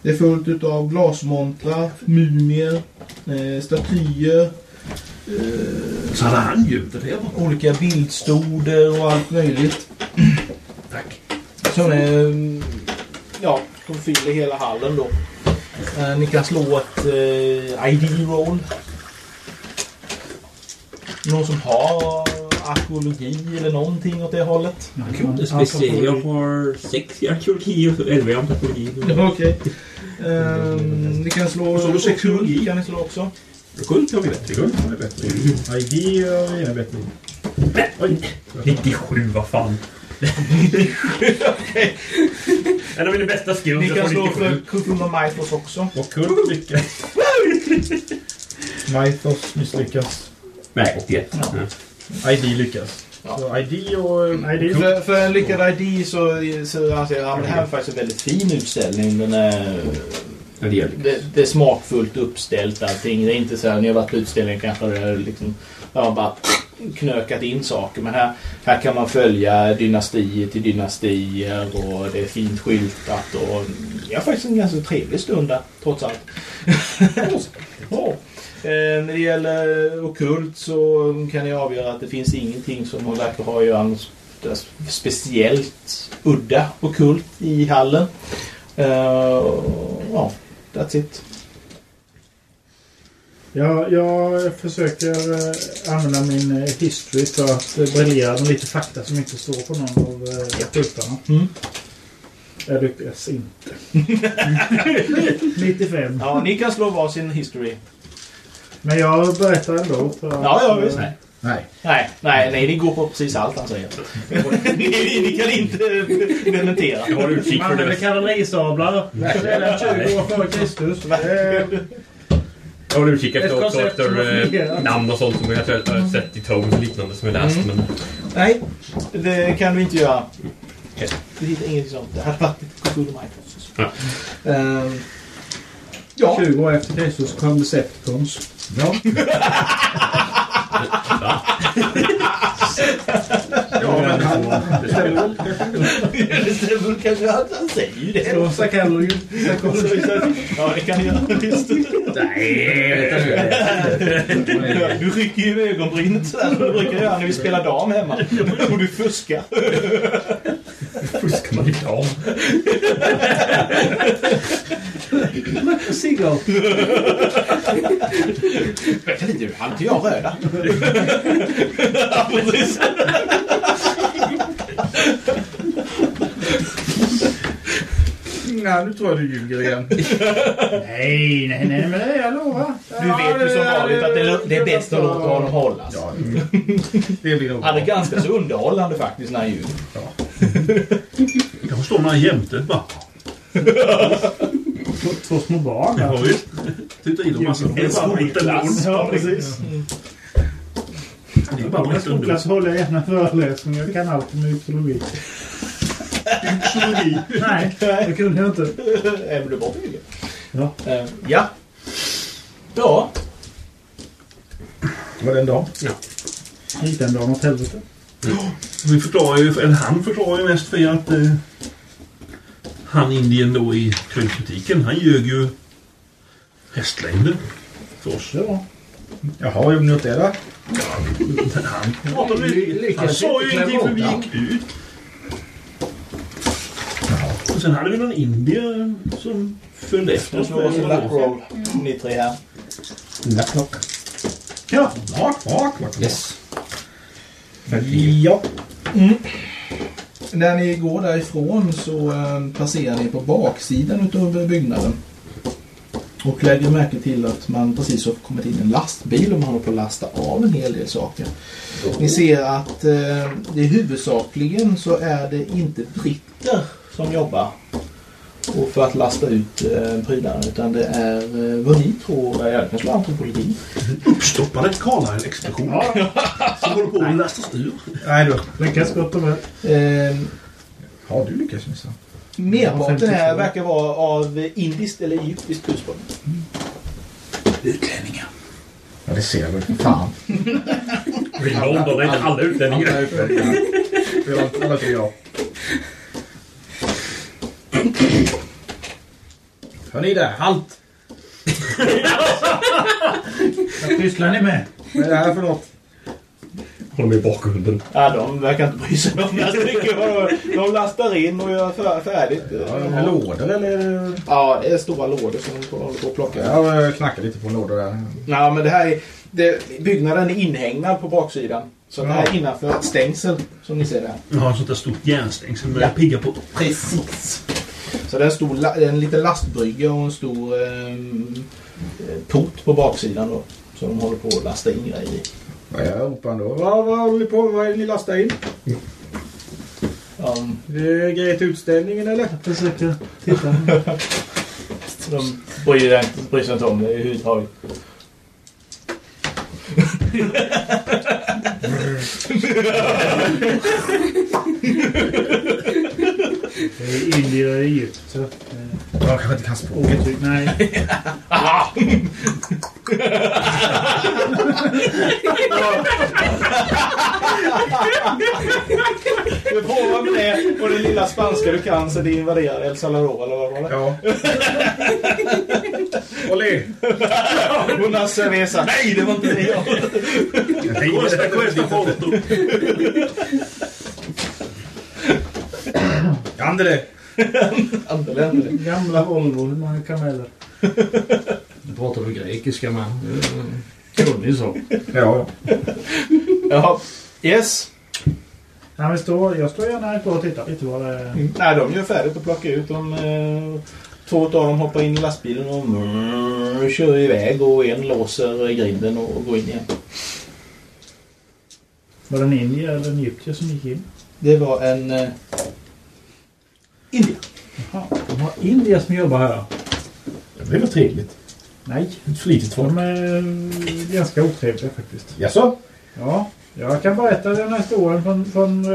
Det är fullt utav glasmontrar, mumier, eh, statyer. Eh, Så hade han gömt det bara. olika bildstoder och allt möjligt. Tack. Som är, mm, ja, som fyller hela hallen då. Eh, ni kan slå ett ID-roll. Någon som har arkeologi eller någonting åt det hållet? Coolt. Speciellt. Jag har sex i arkeologi och elva i antropologi. Okej. Ehm, ni kan slå... Så har du sex okult kan ni slå också. Kult har vi bättre. Kult är bättre. ID och ena bättre. Oj. 97, vad fan. En av mina bästa skills. Ni jag kan slå 97. för Cthulhu Mythos också. Och kult lyckas. Mythos misslyckas. Nej, 81. Ja. ID lyckas. Ja. Så ID och... ID. För, för en lyckad ID så, så anser jag att det här är faktiskt en väldigt fin utställning. Den är, det det, är smakfullt uppställt allting. Det är inte så här, ni har varit på utställning kanske det är liksom, jag har bara knökat in saker. Men här, här kan man följa dynastier till dynastier och det är fint skyltat. Och det är faktiskt en ganska trevlig stund där, trots allt. ja. Eh, när det gäller okult så kan jag avgöra att det finns ingenting som verkar ha att göra speciellt udda okult i hallen. Eh, ja, that's it. Jag, jag försöker eh, använda min history för att briljera med lite fakta som inte står på någon av skyltarna. Mm. Jag lyckas inte. 95. Ja, ni kan slå varsin history. Men jag berättar ändå. För att, Ja, ja, visst. eh, Nej. Nej, nej, nej, ni går på precis allt han säger. ni, ni kan inte dementera. Jag har utkik Man för hade det. kavallerisablar. Redan 20 år före Kristus. Jag håller utkik efter, också har efter eh, namn och sånt som jag kanske har sett i tomes och liknande som jag läst. Mm. Men Nej, det kan du inte göra. Du hittar ingenting sånt. Det här är Cthulhu Mythos. Ja. Ehm, ja. 20 år efter Kristus kom Decepticons. Ja. ja, men han... Det stämmer väl kanske? det stämmer kanske att han säger det. Så Sakallo ju. Ja, det kan. Just det. Nej, Du rycker ju i ögonbrynet sådär som du brukar göra när vi spelar dam hemma. Och du fuskar. fuskar man inte av. Seagull. Vänta lite nu, han inte jag röda? ja, precis. Nej, nu tror jag du ljuger igen. Nej, nej, nej, men det jag lovar. Du vet ju som vanligt att det, det är bäst att låta honom hållas. Ja, det blir nog Han är ganska så underhållande faktiskt när han ljuger. Jag står några jämte bara. Två, små barn. Ja, där. visst. Titta i dem massa. Det är bara. Ja, precis. Det är bara skit skolklass håller jag gärna föreläsningar. Jag kan allt om mytologi. Psykologi. Nej, det kunde jag inte. Även du bort det? Ja. Eh, Ja. Ja. Det var den dagen. Gick den dagen åt helvete. Vi förklarar ju, eller han förklarar ju mest för att eh, han indien då i kryddbutiken, han ljög ju hästlängder för oss. Ja. Jaha, vad gjorde ni åt det då? Han pratade ju, han sa ju ingenting för vi gick ut. Och sen hade vi någon indier som följde efter oss. Det var så luck roll. Ni tre här. Knock. Ja. Knock. Yes. Ja. När ni går därifrån så eh, passerar ni på baksidan utav byggnaden. Och lägger märke till att man precis har kommit in en lastbil och man håller på att lasta av en hel del saker. Ni ser att eh, det huvudsakligen så är det inte britter som jobbar och för att lasta ut eh, prylarna utan det är eh, vad ni tror, ja, det kanske antropologi. Uppstoppade Carlisle-expedition. Som håller på att lastas ur. Nej du. Lyckas gott och väl. Eh, Har du lyckats minsann? Merparten här 52. verkar vara av indiskt eller egyptiskt ursprung. Utlänningar. Ja, det ser jag väl. Fan. I London är inte alla utlänningar. Alla utlänningar. Vi har alla tre ja. Hör ni där? Halt! Jag pysslar ni med? Vad är det här för något? Håller med i bakgrunden. Ja, de verkar inte bry sig om det? De lastar in och gör fär- färdigt. Ja, är det lådor eller? Ja, det är stora lådor som de håller på att plocka. Jag knackar lite på lådor där. Ja, men det här är... Det, byggnaden är inhägnad på baksidan. Så det här är innanför ett stängsel som ni ser där. Jag har ett sånt där stort järnstängsel med Ja. pigga på. Precis. Så det är en, stor, en liten lastbrygga och en stor eh, port på baksidan då. Så de håller på att lasta in grejer i. Vad jag ropar då? Vad, vad håller ni på Vad är ni lastar in? Um, Det är grejer till utställningen eller? Jag försöker titta. De bryr, inte- bryr sig inte om det överhuvudtaget. Det är indier och egypter. Jag kanske inte kan språk. Otyg. Nej. Du provar med det och det lilla spanska du kan så det invaderar El Salvador eller vad var det? Ja. Olé! Una cerveza. Nej, det var inte det jag... Costa questa foto. Andele! Andra länder. Gamla Volvo. Hur många kameler? Nu pratar du grekiska med. Kunnig så. Ja, Jaha. Yes. Ja, vi står, jag står gärna här kvar och tittar lite vad det är. Nej, de gör färdigt att plocka ut dem. eh, Två av dem hoppar in i lastbilen och mm, kör iväg och en låser grinden och och går in igen. Var det en indier eller en egyptier som gick in? Det var en eh, indier. Jaha, de har indier som jobbar här. det blir väl trevligt. Nej, Ett flitigt folk. de är ganska otrevliga faktiskt. Jaså? Ja, jag kan berätta den här historien från, från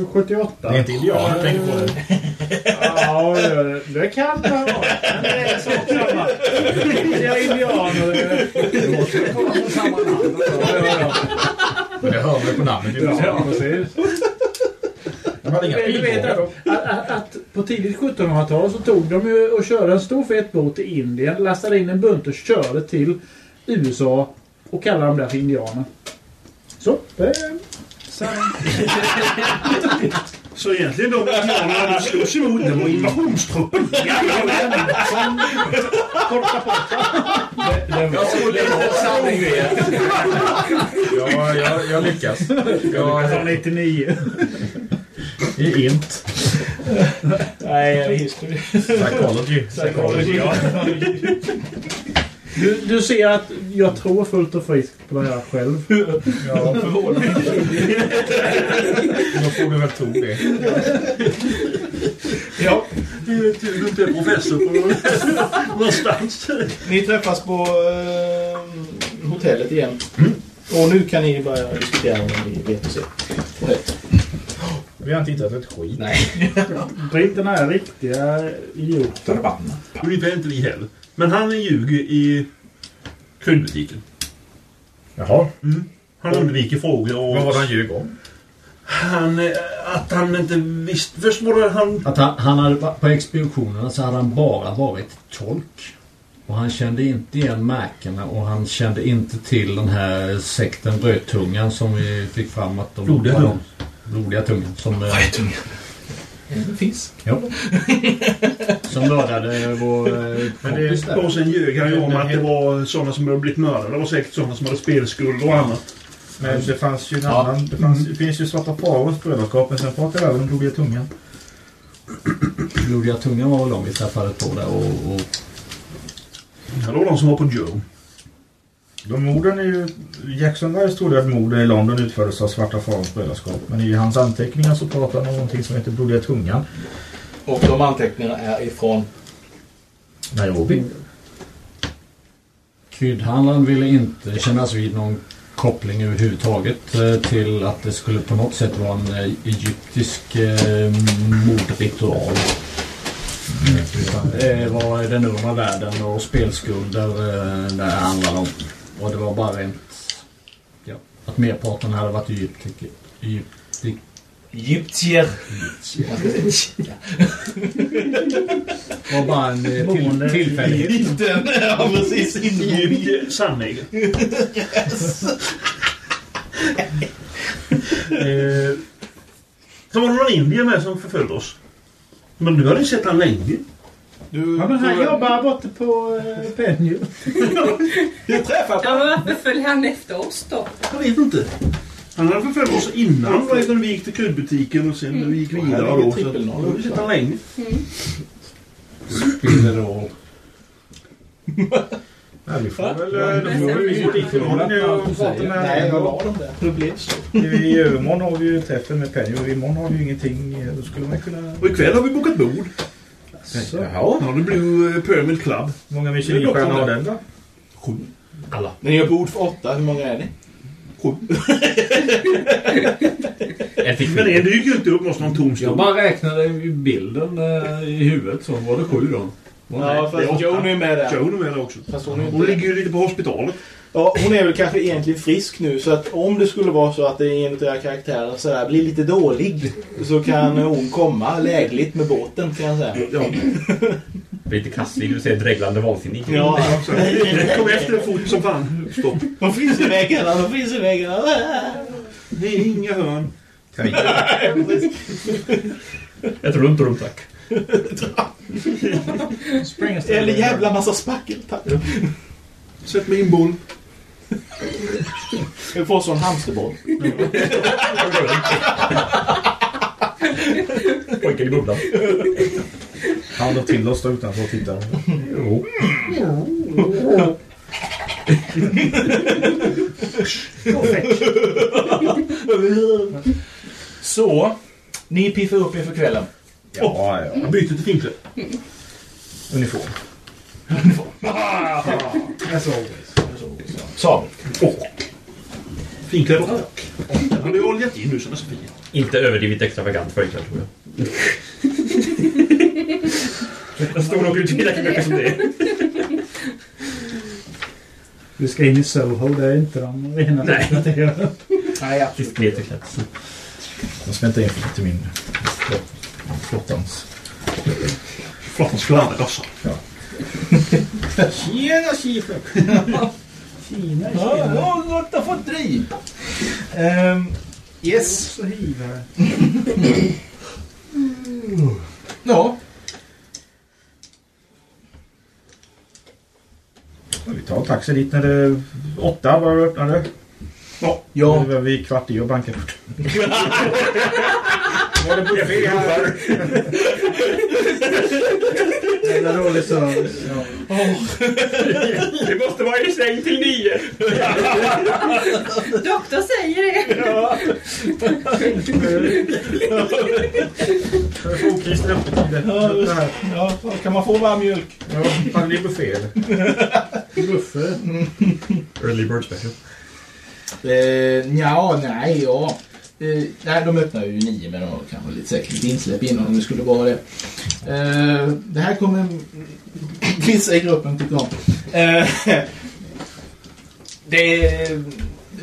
eh, 78. Det är inte indianer jag tänker på. det. Ja, det, det kan det vara. Men det är sak samma. Indier, indianer. Det måste komma från samma land. Ja, ja, ja. Men det hör man på namnet. ja precis hade inga pilbågar. Att, att, att på tidigt 1700-tal så tog de ju och körde en stor fet båt till Indien, lastade in en bunt och körde till USA och kallade dem där för indianer. Så, det är... Så egentligen de indianerna du slogs emot, det var invasionstruppen. Korta Jag såg lite sanning i er. Ja, jag, jag lyckas. Jag... 1999. Det är int. Nej, history. Psychology. Psychology, ja. Du, du ser att jag tror fullt och friskt på det här själv. Ja, förvånad. Då får du väl tro det. Ja. Det är tur du inte är professor på någonstans. Ni träffas på eh, hotellet igen. Mm. Och nu kan ni börja diskutera om ni vet och ser. Vi har inte hittat ett skit. Nej. Britterna är riktiga idioter. Ungefär inte vi heller. Men han ljuger i kundbutiken. Jaha. Han undviker frågor och... Vad var det han ljög om? Han... eh, Att han inte visste... Först var det han... Att han, han hade, på expeditionerna så hade han bara varit tolk. Och han kände inte igen märkena och han kände inte till den här sekten Rödtungan som vi fick fram att de de- Blodiga tungan. Som, eh, Rödtungan. En fisk. ja, som mördade vår eh, kompis där. Och sen ljög han ju om att det var sådana som hade blivit mördade. Det var säkert sådana som hade spelskulder och annat. Men det fanns ju en Ja. annan. Det, fanns, det finns ju Svarta Faraos brödraskap. Men sen pratade vi även om Blodiga Tungan. Blodiga tungan var väl de vi träffade på där och, och Ja, det var de som var på Joe. De morden är ju... Jackson Rice trodde att morden i London utfördes av Svarta Faraos brödraskap. Men i hans anteckningar så pratar han om någonting som heter Blodiga Tungan. Och de anteckningarna är ifrån... Nairobi. Kryddhandlaren ville inte kännas vid någon koppling överhuvudtaget eh, till att det skulle på något sätt vara en eh, egyptisk eh, mordritual. Utan det var den övre världen och spelskulder eh, det handlade om. Och det var bara rent... Ja, att merparten hade varit egyptiker. Egyptik, Egyptier. Det var bara en eh, till, tillfällighet. Liten. Ja, precis. Djupt sanning. eh, så var det någon indier med som förföljde oss. Men du hade ju sett han länge. Du, Ja, men han jobbar borta på eh, Penny. Du träffat Ja, varför följer han efter oss då? Jag vet inte. Han hade förföljt oss innan. Heter det? Vi gick till kuddbutiken och sen vi gick vidare. Här Då, så jag har ju sett han länge. Spinnerall. Ja, vi får väl... Då får vi gå dit förmodligen nu och prata med... Nej, vad var de där? Det blev så. I övermorgon har vi ju träffen med Penny och imorgon har vi ju ingenting. Då skulle man kunna... Och ikväll har vi bokat bord. Jaha. Ja, det blir eh, Pyramid Club. Hur många Michelinstjärnor har den då? Sju. Alla. Ni har bord för åtta. Hur många är ni? En fick Men det dyker ju inte upp någon sån tom Jag stol. bara räknade i bilden eh, i huvudet så var det sju då. Ja, fast. Joan är med där. Joan är med där också. Hon Hon ligger ju lite på hospitalet. Ja, hon är väl kanske egentligen frisk nu så att om det skulle vara så att det är en av era karaktärer så där, blir lite dålig så kan hon komma lägligt med båten kan jag säga. Ja. Lite kassig, du ser dreglande vansinnig. Ja, kom efter fort som fan. Stopp. de finns i väggarna, de finns i väggarna. Det är inga hörn. Ett runt rum tack. Eller jävla massa spackel, tack. Sätt mig i en boll. Jag får sån hamsterboll. Pojken i bubblan. Han drar till oss där utanför och tittar. Jo. Så, ni piffar upp er för kvällen. Ja, ja. Jag byter till finklädd. Uniform. As always. Sabel. Finklädd och. Den hade jag oljat in nu så den är så fin. Inte överdrivet extravagant förenklad tror jag. Jag står nog ut tillräckligt mycket som det är. Du ska in i Soho, det är inte de rena Nej. Nej, absolut. Diskret och klätt. Jag ska inte in till min flottans. Flottans glada gossar. Tjena Kifer! Kina är Ja, Kina. ja, låt det få driv. Ehm, yes. Så hivar. Ja. Vi tar taxi dit när det är åtta var det öppnade. Ja. Nu var vi kvart i och bankade på Var det buffé här? jävla dålig service. Ja. Det måste vara i säng till nio. Doktor säger det. Ja. Christer öppettider. Ja, ja, kan man få varm mjölk? Ja, han blir buffé eller? Buffé. Early bird special. Eh, ja, nej, ja. Eh, nej, de öppnar ju nio men de har kanske lite säkert lite insläpp innan om det skulle vara det. Eh, det här kommer vissa i gruppen tycker om. Eh, det,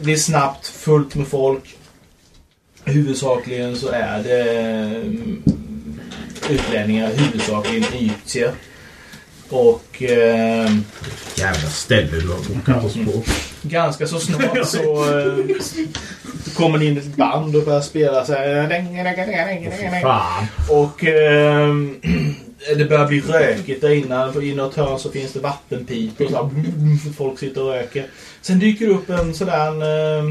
det är snabbt, fullt med folk. Huvudsakligen så är det mm, utlänningar, huvudsakligen egyptier. Och eh, Jävla ställe du har bokat oss på. ganska så snart så eh, kommer det in ett band och börjar spela så här. Fan. Och eh, det börjar bli rökigt där innan. I något hörn så finns det vattenpipor. Så här, folk sitter och röker. Sen dyker det upp en sådär eh,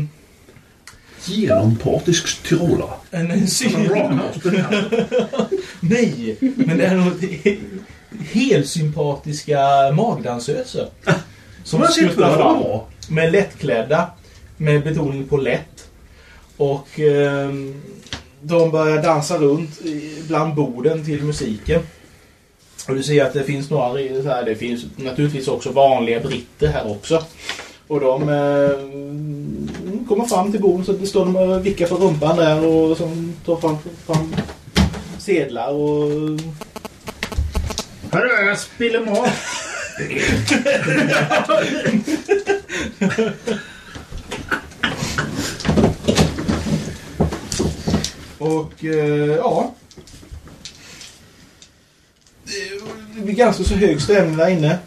Genompatisk tyrolare. en, en. Nej, men det är något he- helt sympatiska magdansöser. Som skuttar fram. Med lättklädda. Med betoning på lätt. Och ehm, de börjar dansa runt bland borden till musiken. Och du ser att det finns några, så här, det finns naturligtvis också vanliga britter här också. Och de eh, kommer fram till borden så det står de och vickar på rumpan där och som tar fram, fram sedlar och... Hörru, jag spiller mat. Och eh, ja. Det blir ganska så hög stämning där inne.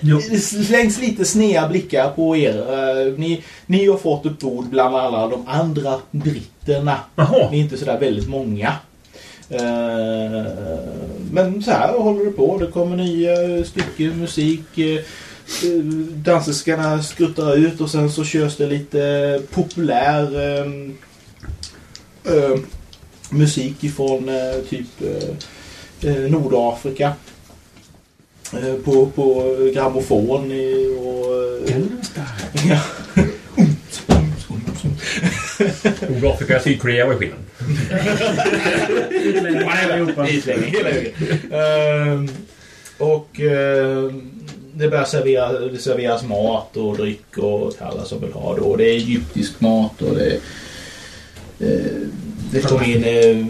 Det slängs lite sneda blickar på er. Eh, Ni, ni har fått ett bord bland alla de andra britterna. Jaha. Ni är inte sådär väldigt många. Eh, Men så här håller det på. Det kommer nya stycken musik. eh, Danserskarna skuttar ut och sen så körs det lite populär eh, musik ifrån eh, typ eh, eh, Nordafrika. Eh, på, på grammofon och... Eh, ja. Nordafrika, Sydkorea och skillnaden. Allihopa. Utlänning, hela högen. Ehm, och ehm, det börjar servera, det serveras mat och dryck och alla som vill ha det. Och det är egyptisk mat och det... Eh, Eh, det kom in eh,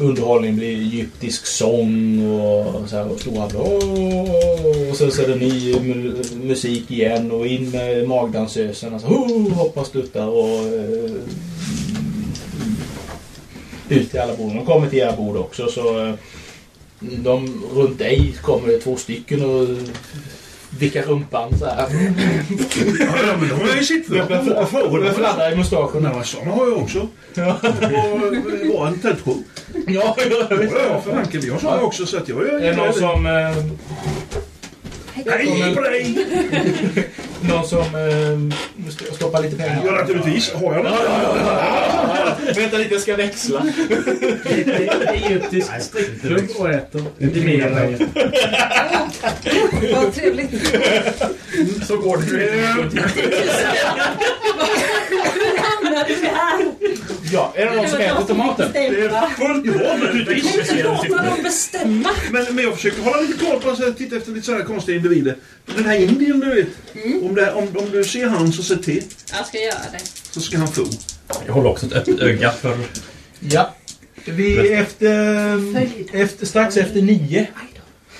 underhållning, blir egyptisk sång och så här och stora och sen så är det ny musik igen och in med magdansösen. Alltså, oh, hoppa och stuttar och eh, ut till alla borden. De kommer till era bord också så eh, de runt dig kommer det två stycken och vickar rumpan så här. Ja, men de har jag ju sett Det förr. börjar fladdra i mustaschen. Nej, sådana har jag också. Och var en tältshow. Ja, jag vet. Ja, för Hanken, vi har sådana också. Så att jag Är det är någon som... Hej på dig! någon som eh, st- stoppar lite pengar? Ja, naturligtvis. Har jag något? Vänta lite, jag ska växla. Egyptisk strippklubb och äter. Det mer mig. Vad trevligt. Så går det. Hur hamnade vi här? Ja, är det någon som äter tomaten? Det är fullt... Naturligtvis. Låta dem bestämma. Men, men jag försöker hålla lite koll på så här, titta efter lite sådana konstiga individer. Den här indien du vet. Om, det, om, om du ser han så se till. Jag ska göra det. Så ska han få. Jag håller också ett öppet öga för... Ja. Vi efter, efter... Strax efter nio.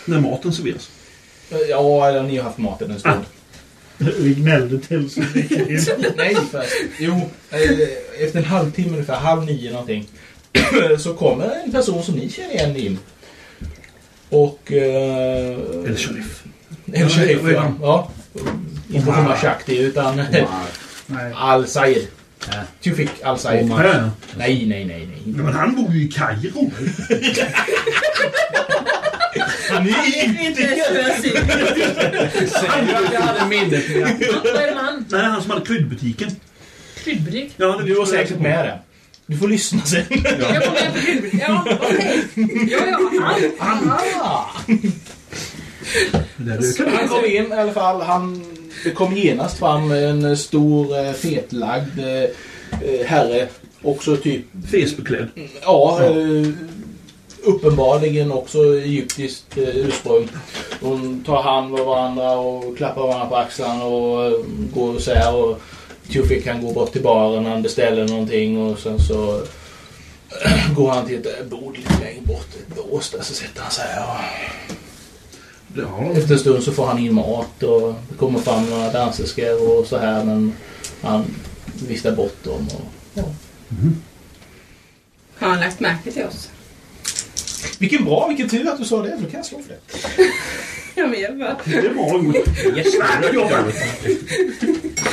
När maten serveras. Ja, eller ni har haft maten en stund. Vi gnällde till så mycket. Nej förresten. Jo, eh, efter en halvtimme ungefär, halv nio någonting. Så kommer en person som ni känner igen in. Och... Eh, Eller sheriff. El Sharif, Vad är ja. han? ja. Inte Omar Shakti utan. Al-Sayed. Tufik Al-Sayed. Ja, ja. Nej, nej, nej, nej. Ja, Men han bor ju i Kairo. Han är Inte slösigt. Jag hade minnet. Vad är det man? Nej, han som hade kryddbutiken. Kryddbutik? Ja, det Du var säkert med det. Du får lyssna sen. Jag var med på kryddbutik. Ja, okej. Ja, ja. Allt. Ah. Han kom in i alla fall. Han, det kom genast fram en stor eh, fetlagd eh, eh, herre. Också typ, Fesbeklädd. ja, uppenbarligen också egyptiskt eh, ursprung. De tar hand om varandra och klappar varandra på axlarna och eh, går isär. Och Tufik kan gå bort till baren han beställer någonting och sen så går han till ett bord lite längre bort, ett bås där, så sätter han sig här. Och Ja, efter en stund så får han in mat och det kommer fram några danserskor och så här men han viftar bort dem. Och, Har han lagt märke till oss? Vilken bra, vilken tur att du sa det, för då kan jag slå för det. Jag bara... det var gjort.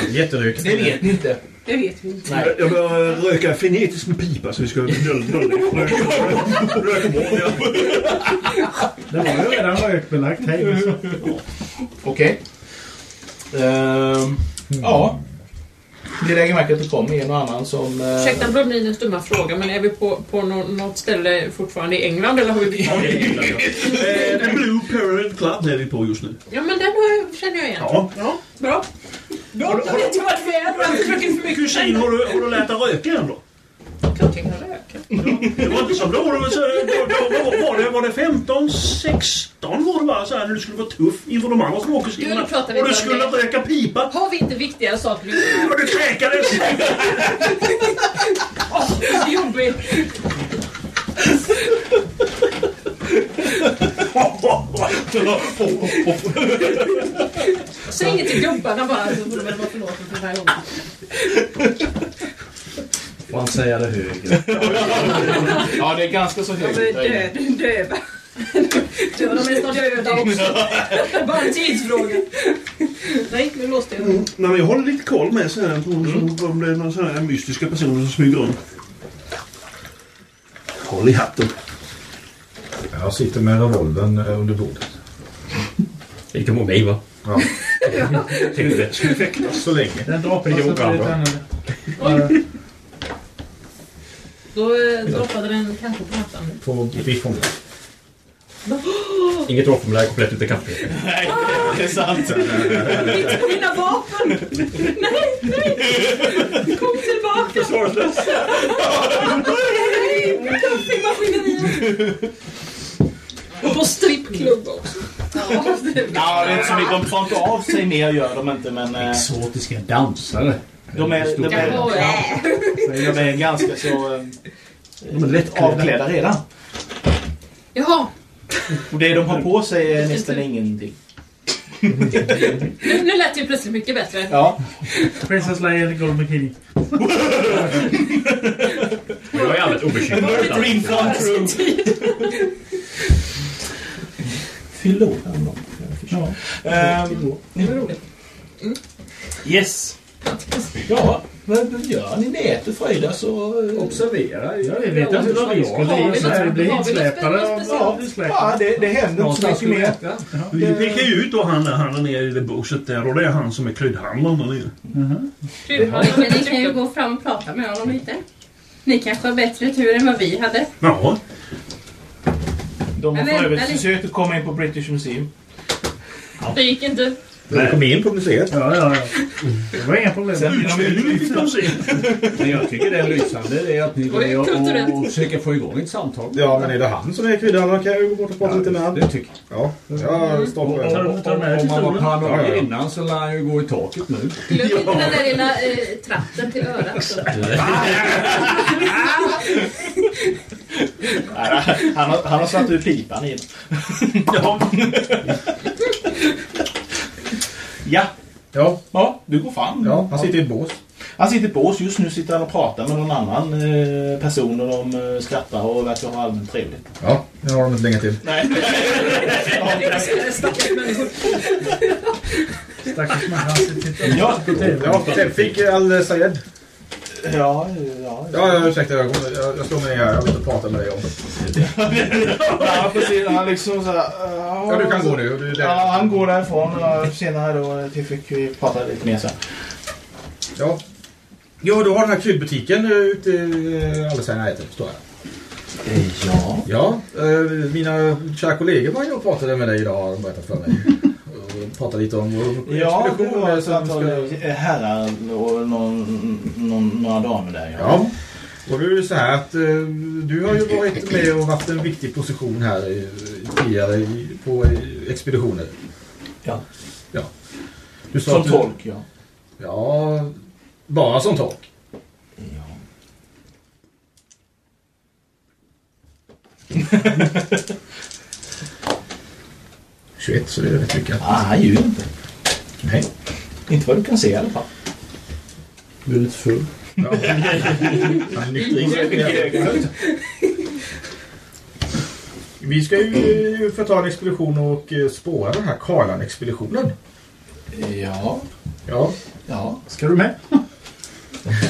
Jätterök. Det vet ni inte. Det vet vi inte. Nej. Jag börjar röka frenetiskt med pipa så vi ska bort det. Det var ju redan rökbelagt. Okej. Ehm, Ja. Ni lägger märke att det kommer en och annan som... eh, Ursäkta blondinens dumma fråga, men är vi på, på nå- något ställe fortfarande i England eller har vi det ja. Eh, Blue Pyramid Club är vi på just nu. Ja, men den har känner jag igen. Ja. ja bra. Bra, då vet jag vart vi är. Jag har inte druckit för mycket. Kusin, har du, har du lärt dig röka än då? Klart jag röka. Det var inte. Då, så, då, då var, det, var det 15, 16 var det bara så här när du skulle vara tuff inför de andra småkusinerna. Och du skulle röka pipa. Har vi inte viktigare saker? Och du kräkades. Åh, är jobbigt. Säg inget till gubbarna bara, så får de väl vara förlåtna för den här gången. Får han säga det högre? Ja, det är ganska så De högt. är där inne. död, döva. De är snart döda också. Bara en tidsfråga. Nej, nu låste jag. Nej, men jag håller lite koll med så här, på så, om det är några sådana här mystiska personer som smyger runt. Håll i hatten. Jag sitter med revolvern eh, under bordet. Lite på mig va? Ja. Tänkte det. Fäktas så länge. Den droppade Det går så bra, lite bra. annorlunda. Då eh, droppade den kanske på mattan. På biffen. Inget rollformulär komplett utan kaffe. Nej, det är sant. Inte på mina vapen! Nej, nej! Kom tillbaka! Nej, kaffemaskineriet! Och på strippklubb också. Ja, det är inte så mycket. De får inte av sig mer, gör de inte, men... eh, Exotiska dansare. De är, de är, de är ganska så eh, De är lättklädda. avklädda redan. Jaha, Och det de har på sig är nästan ingenting. nu, nu lät det ju plötsligt mycket bättre. Ja. Princess Leia Gold Bikini. Jag är allmänt obekymrad. Dream come true. Fyll år Ja. Ehm, Det var roligt. Yes. Ja, vad gör ni? Ni äter fröjdas och... eh, Observera. Ja, vi vet inte vad vi skulle göra. så här, blir insläpade av Ja, det, det händer inte så mycket mer. Vi pekar ju ut då han där, han är nere i det bushet där och det är han som är kryddhandlaren där nere. Kryddhandlaren Men ni kan ju gå fram och prata med honom lite. Ni kanske har bättre tur än vad vi hade. Ja, De har Men för övrigt försökt att komma in på British Museum. Det gick inte. Du kom in på museet. Ja, ja, ja. Det var inga problem. Sen. Men jag tycker det är lysande det är att ni går och, och försöker få igång ett samtal. Ja, men är det han som är kryddhandlaren kan jag ju gå bort och prata lite med honom. Det tycker jag. Ja, jag det. och, Ta med om man var paranoid Ja, ja. innan så lär han ju gå i taket nu. Glöm inte den där lilla eh, tratten till örat. Han, har, han har satt ur pipan in. Ja. Ja. Ja, Ja, du går fram. ja, han sitter i ett bås. Han sitter i ett bås. Just nu sitter han och pratar med någon annan eh, person och de eh, skrattar och verkar ha allmänt trevligt. Ja, jag har dem inte länge till. Nej. Stackars människor. Stackars människa. Han sitter Ja. på TV. Ja, Tevfik Al-Sayed. Ja, ja. Ja, ja, ursäkta. Jag, jag, jag slår mig ner här. Jag vill inte prata med dig om. Ja, precis. Han liksom så här, Ja, du kan gå nu. Du, Ja, han går därifrån och senare då till fick vi prata lite mer sen. Ja. Ja, du har den här kryddbutiken eh, ute i Alesina heter det, står jag. Ja. Ja, eh, mina kära kollegor var ju och pratade med dig idag har de berättat för mig. Och pratade lite om vår Ja, det expedition, eh, ett antal ska- herrar och någon, någon, några damer där. Ja. Och det är ju så här att eh, du har ju varit med och haft en viktig position här i- tidigare på eh, expeditioner. Ja. Ja. Du sa Som du- tolk, ja. Ja, bara som tolk. ja. 21 så det är rätt mycket. Ah, han ljuger inte. Nej. Inte vad du kan se i alla fall. Du är lite full. Ja. Han är nykter. Vi ska ju förta en expedition och eh, spåra den här Karlan-expeditionen. Ja. Ja. Ja. Ska du med?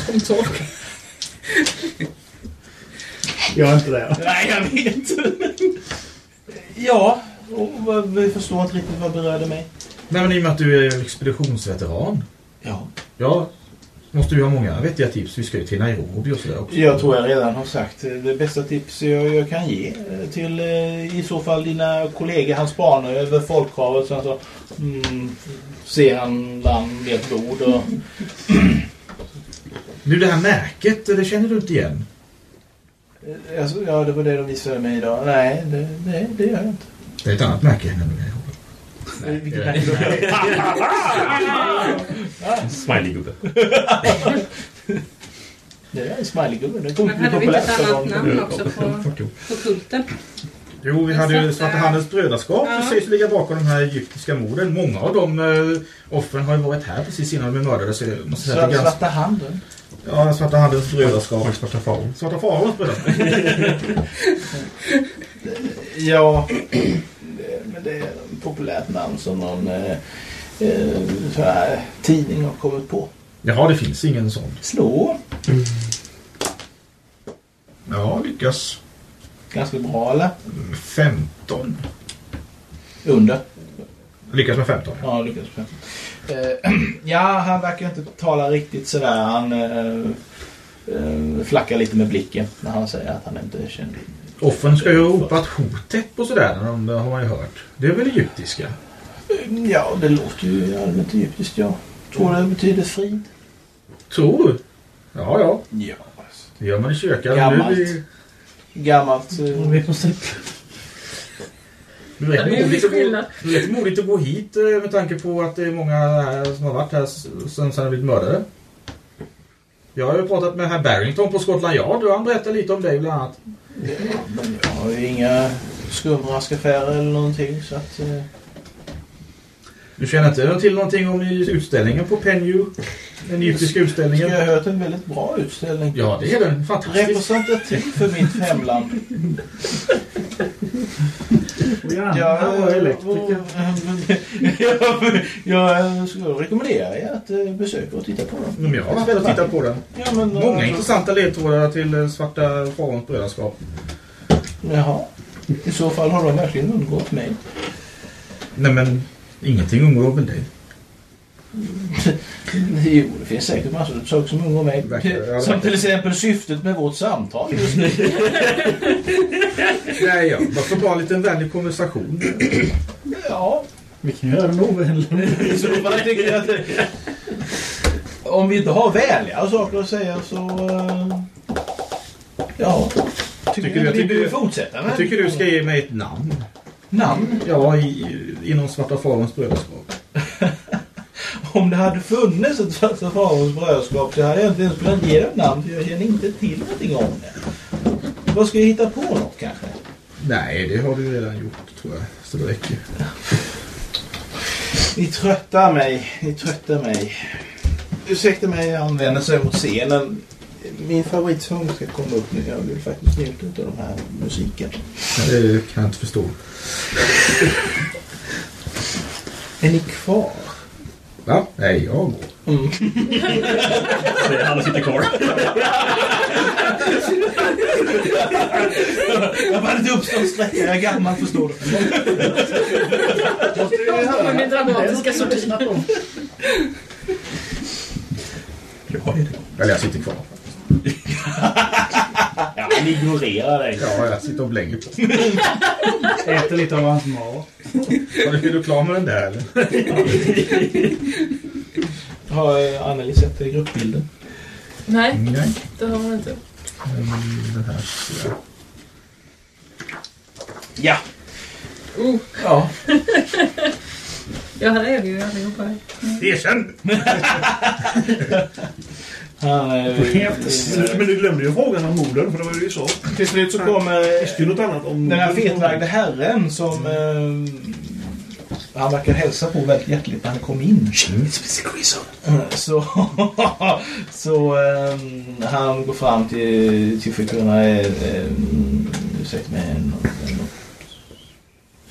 Som tolk. Jag är inte det. Nej, jag vet. ja, vad- vi förstår inte riktigt vad berörde mig. Nej men i och med att du är expeditionsveteran. Ja. Ja. Måste du ha många vettiga tips. Vi ska ju till Nairobi och sådär också. Jag tror jag redan har sagt eh, det bästa tips jag, jag kan ge eh, till eh, i så fall dina kollegor. Han spanar över folkhavet. Sen så mm, ser han land med ett bord. Och, Du det här märket, det känner du inte igen? Alltså, ja, det var det de visade mig idag. Nej, det, det, det gör jag inte. Det är ett annat märke. nämligen. Smiley-gubbe. Det är en smileygubbe. Det Men bli hade vi inte ett annat namn också på, på kulten? Jo, vi hade ju Svarta Handels brödraskap Ja. som sägs ligga bakom de här egyptiska morden. Många av de eh, offren har ju varit här precis innan de mördades. så måste säga är Svart- ganska... Svarta handen. Ja, Svarta Handels brödraskap. Svarta faron. Svarta Faraons brödraskap. Ja, men det är ett populärt namn som någon eh, tidning har kommit på. Jaha, det finns ingen sån. Slå. Ja, lyckas. Ganska bra eller? 15. Under. Lyckas med 15. Ja, lyckas med. Eh, ja, han verkar inte tala riktigt sådär. Han eh, eh, flackar lite med blicken när han säger att han inte känner. Offren ska ju ha ropat hotep och sådär. de- Det har man ju hört. Det är väl egyptiska? Ja, det låter ju allmänt egyptiskt, ja. Tror det betyder frid. Tror du? Ja, ja. Ja. Det gör man i kyrkan. Gammalt. Vi- Gammalt. Eh, Vi får se. Du vet Ja, det är en modigt att gå- skillnad. du vet modigt att gå hit eh, med tanke på att det är många här som har varit här sen sen har blivit mördade. Jag har ju pratat med herr Barrington på Scotland Yard och han berättar lite om dig bland annat. men jag har ju inga skumraskaffärer eller någonting så att... Eh, Du känner inte till någonting om utställningen på Penju? Den egyptiska utställningen? jag har hört en väldigt bra utställning. Ja, det är den. Fantastisk. Representativ för mitt hemland. Han var elektriker. jag, jag skulle rekommendera er att eh, besöka och titta på dem. Men jag har varit och tittat på den. Ja, men, Många eh, intressanta ledtrådar till eh, Svarta Farons brödraskap. Jaha. I så fall har de verkligen undgått mig. Nej men, ingenting undgår väl dig? Jo, det finns säkert massor av saker som undgår mig. Som till exempel syftet med vårt samtal just nu. Nej, ja. Varför bara en liten vänlig konversation? Ja, Vi kan göra den ovänlig. i så fall tycker jag att det, om vi inte har vänliga saker att säga så... eh, Ja. Tycker, Tycker du du- att vi tycker- behöver fortsätta med Jag tycker du ska ge mig ett namn. namn? Ja, i, inom Svarta Farons brödraskap. Om det hade funnits ett Svarta Farons brödskap så hade jag inte ens kunnat ge det namn för jag känner inte till någonting om det. Vad ska jag hitta på något kanske? Nej, det har du redan gjort tror jag. Så det räcker. Ni tröttar mig. Ni tröttar mig. Ursäkta mig, jag använder sig mot scenen. Min favoritsång ska komma upp nu. Jag vill faktiskt njuta av den här musiken. Det kan jag inte förstå. Är ni kvar? Va? Nej, jag går. Mm. Han sitter kvar. Jag var lite uppstånd sträcka. Jag är gammal förstår du. Kommer med dramatiska sorti. Eller jag sitter kvar. Han ignorerar dig. Ja, jag sitter och blänger på. Äter lite av hans mat. Är du klar med den där eller? Har Anneli sett gruppbilden? Nej, Nej. det har man inte. Mm, Den här ser jag. Ja. Oh, Ja. ja, här är vi ju allihopa. Erkänn! Eh, Men du glömde ju frågan om morden, för det var ju sa. till slut så kommer Visste ju något annat om... den här fetlagde herren som eh, han verkar hälsa på väldigt hjärtligt när han kom in. Eh, Så, så eh, han går fram till, till flickorna. Eh, eh, ursäkta mig,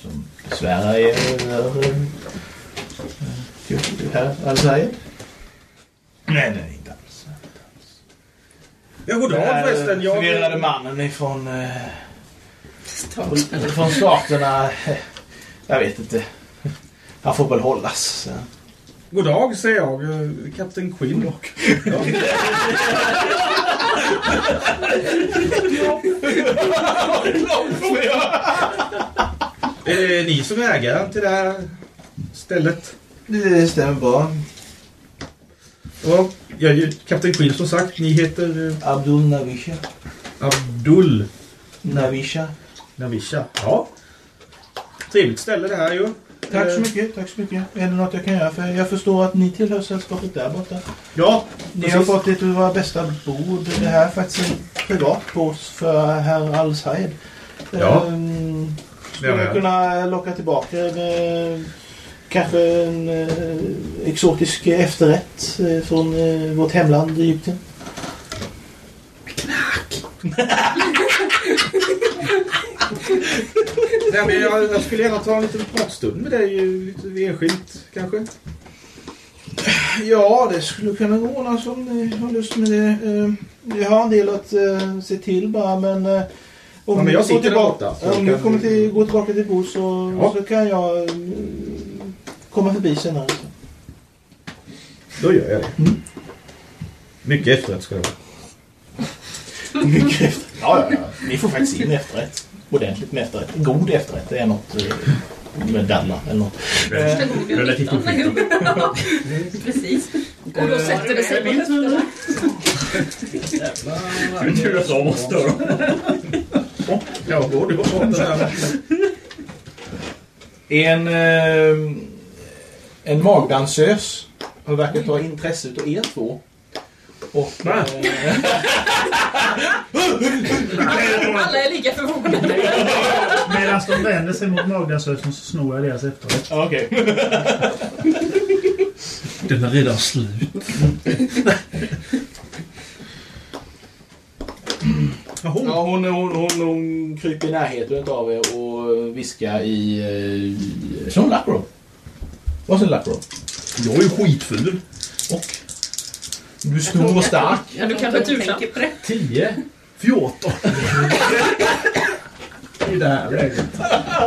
som besvärar er? eh, Herr Al-Sayed? Nej, nej. Ja, god Den dag här förresten. Jag... förvirrade mannen ifrån... Eh, från staterna. eh, Jag vet inte. Han får väl hållas. God dag, säger jag. eh, Kapten Quinn. Ja. Är det ni som är ägaren till det här stället? Det stämmer bra. Ja, jag är ju Kapten Quinn som sagt. Ni heter eh, Abdul Navisha. Abdul Navisha. Navisha. Ja. Trevligt ställe det här ju. Tack så Eh, mycket. Tack så mycket. Är det något jag kan göra? För jag förstår att ni tillhör sällskapet där borta. Ja, Ni har fått ett av våra bästa bord. Det här är faktiskt en privat bord för herr Al-Sayed. Ja. Ehm, skulle jag. kunna locka tillbaka med kanske en eh, exotisk efterrätt eh, från eh, vårt hemland Egypten? Nej, men jag, jag skulle gärna ta en liten pratstund med dig. eh, Lite enskilt kanske. Ja, det skulle kunna gå någon som ni har lust med det. Eh, Jag har en del att eh, se till bara, men eh, om Ja, men ni jag går sitter där tillbaka, borta, så Om ni kan kommer vi- till, gå tillbaka till bord så, Ja. så kan jag eh, komma förbi senare. Då gör jag det. Mm. Mycket efterrätt ska det vara. Mycket efter. Ja, ja, ja. Ni får faktiskt in efterrätt. Ordentligt med efterrätt. God efterrätt. Det är något eh, med Dalla eller något. Eh, Relativt oskyldigt. Precis. Och då sätter det sig på höfterna. Tur att USA måste störa. Ja, då du fått den här. En, eh, en magdansös har verkat ha intresse av er två. Och... Eh, Alla är lika förvånade. Medan de vänder sig mot magdansösen så snor jag deras efterrätt. ja, okej. Den är redan slut. Ja, hon, hon, hon, hon kryper i närheten av er och viskar i... Eh, som Lackro. Vad är Lackro? Jag är ju skitful. Och? Du är stor och stark. Ja, du kanske är tursam. 10 14. i det här läget.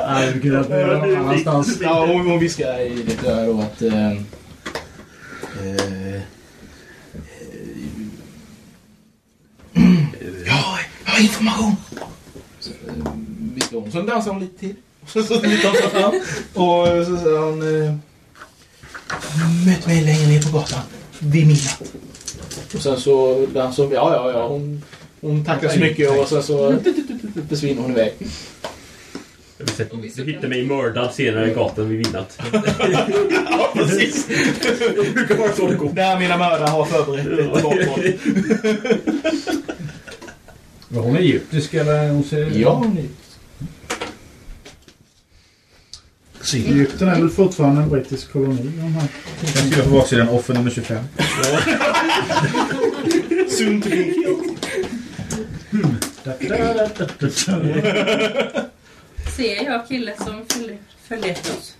Nej, vi kunde börja någon annanstans. Ja, hon, hon viskar i ditt öra då att... Eh, eh, ja, jag har information. Så, eh. Så dansar hon lite till. Så, så tittar hon fram. Och så säger hon... Möt mig längre ner på gatan. Vid midnatt. Och sen så dansar hon. Ja, ja, ja. Hon, hon tackar så mycket och sen så försvinner hon iväg. Du hittar mig mördad senare i gatan vid midnatt. Ja, precis. Det brukar vara så det går. Där mina mördare har förberett ett bakåt. Var hon egyptisk eller? Hon ser... Ja, ni. Egypten är väl fortfarande en brittisk koloni? Jag skriver på baksidan offer nummer 25. Soon to be. Da, da, da, da, da, da. Ser jag killen som följer, oss?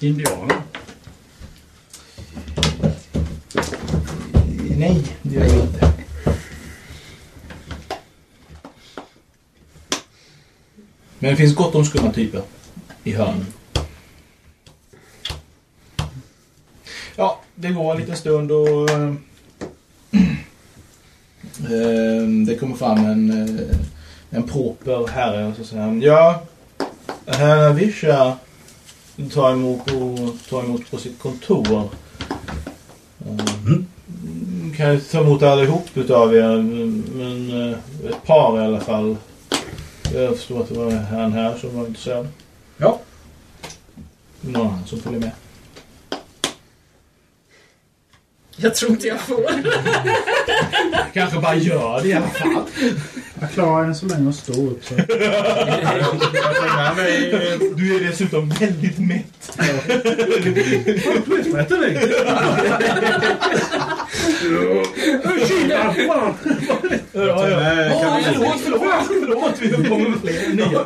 Indianer. Nej, det gör jag inte. Men det finns gott om skumma typer i hörnen. Ja, det går en liten stund och... äh, det kommer fram en, eh, en proper herre och så säger han Ja, herr Visha tar emot på, tar emot på sitt kontor. Mm. Kan jag ta emot allihop utav er, men ett par i alla fall. Jag förstår att det var han här som var intresserad. Ja. Någon annan som följer med. Jag tror inte jag får. Kanske bara gör det i alla fall. Jag klarar än så länge att stå upp. Så. Du är dessutom väldigt mätt. Ja, ja. Åh, förlåt, förlåt, förlåt. Vi kommer med fler nya.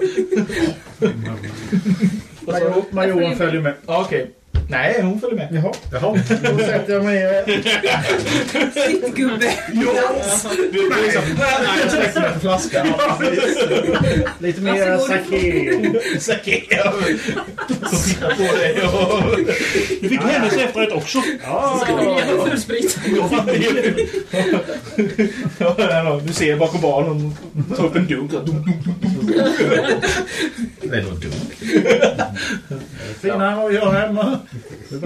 Major, majoren följer med. Okej. Nej, hon följer med. Jaha. Jaha. Då sätter jag mig... Sitt gubbe. Du är liksom... Nej, jag sträcker mig för flaskan. Lite mer sake. Sake. Tittar på dig och... Du fick hennes efterrätt också. Ja. Ja, Du ser bakom barnen ta upp en dunk. Det är nog dumt. Finare att göra hemma.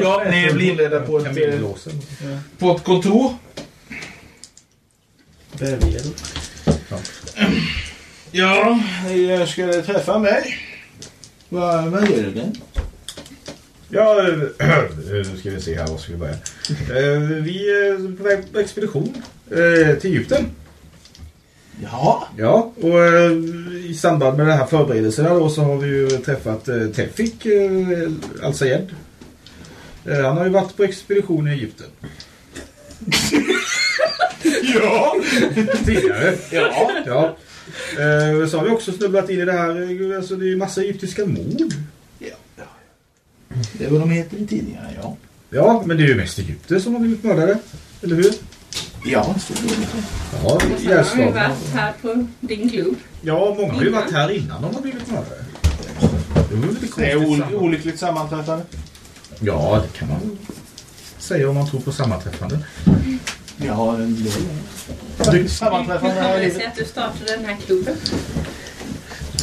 Ja, ni blir inledda på ett, eh, Kamillåsen. på ett kontor. Bävjäll. Ja, ni skulle träffa mig. Vad, vad gör du? Ja, eh, nu ska vi se här. Var ska vi börja? Eh, Vi är på väg på expedition eh, till Egypten. Ja. Ja, och eh, i samband med de här förberedelserna då så har vi ju träffat eh, Tefik eh, Al-Sayed. Eh, han har ju varit på expedition i Egypten. Ja. Tidigare. Ja. Ja. Eh, så har vi också snubblat in i det här, eh, alltså det är ju massa egyptiska mord. Det är vad de heter i tidningarna, ja. Ja, men det är ju mest egypter som har blivit mördade. Eller hur? Ja, så är det. Ja, Och sen har vi varit här på din klubb. Ja, många har ju varit här innan de har blivit mördade. Det var lite Det är olyckligt sammanträffande. Ja, det kan man säga om man tror på sammanträffande. Jag har en del. Sammanträffande här i livet. att du startade den här klubben?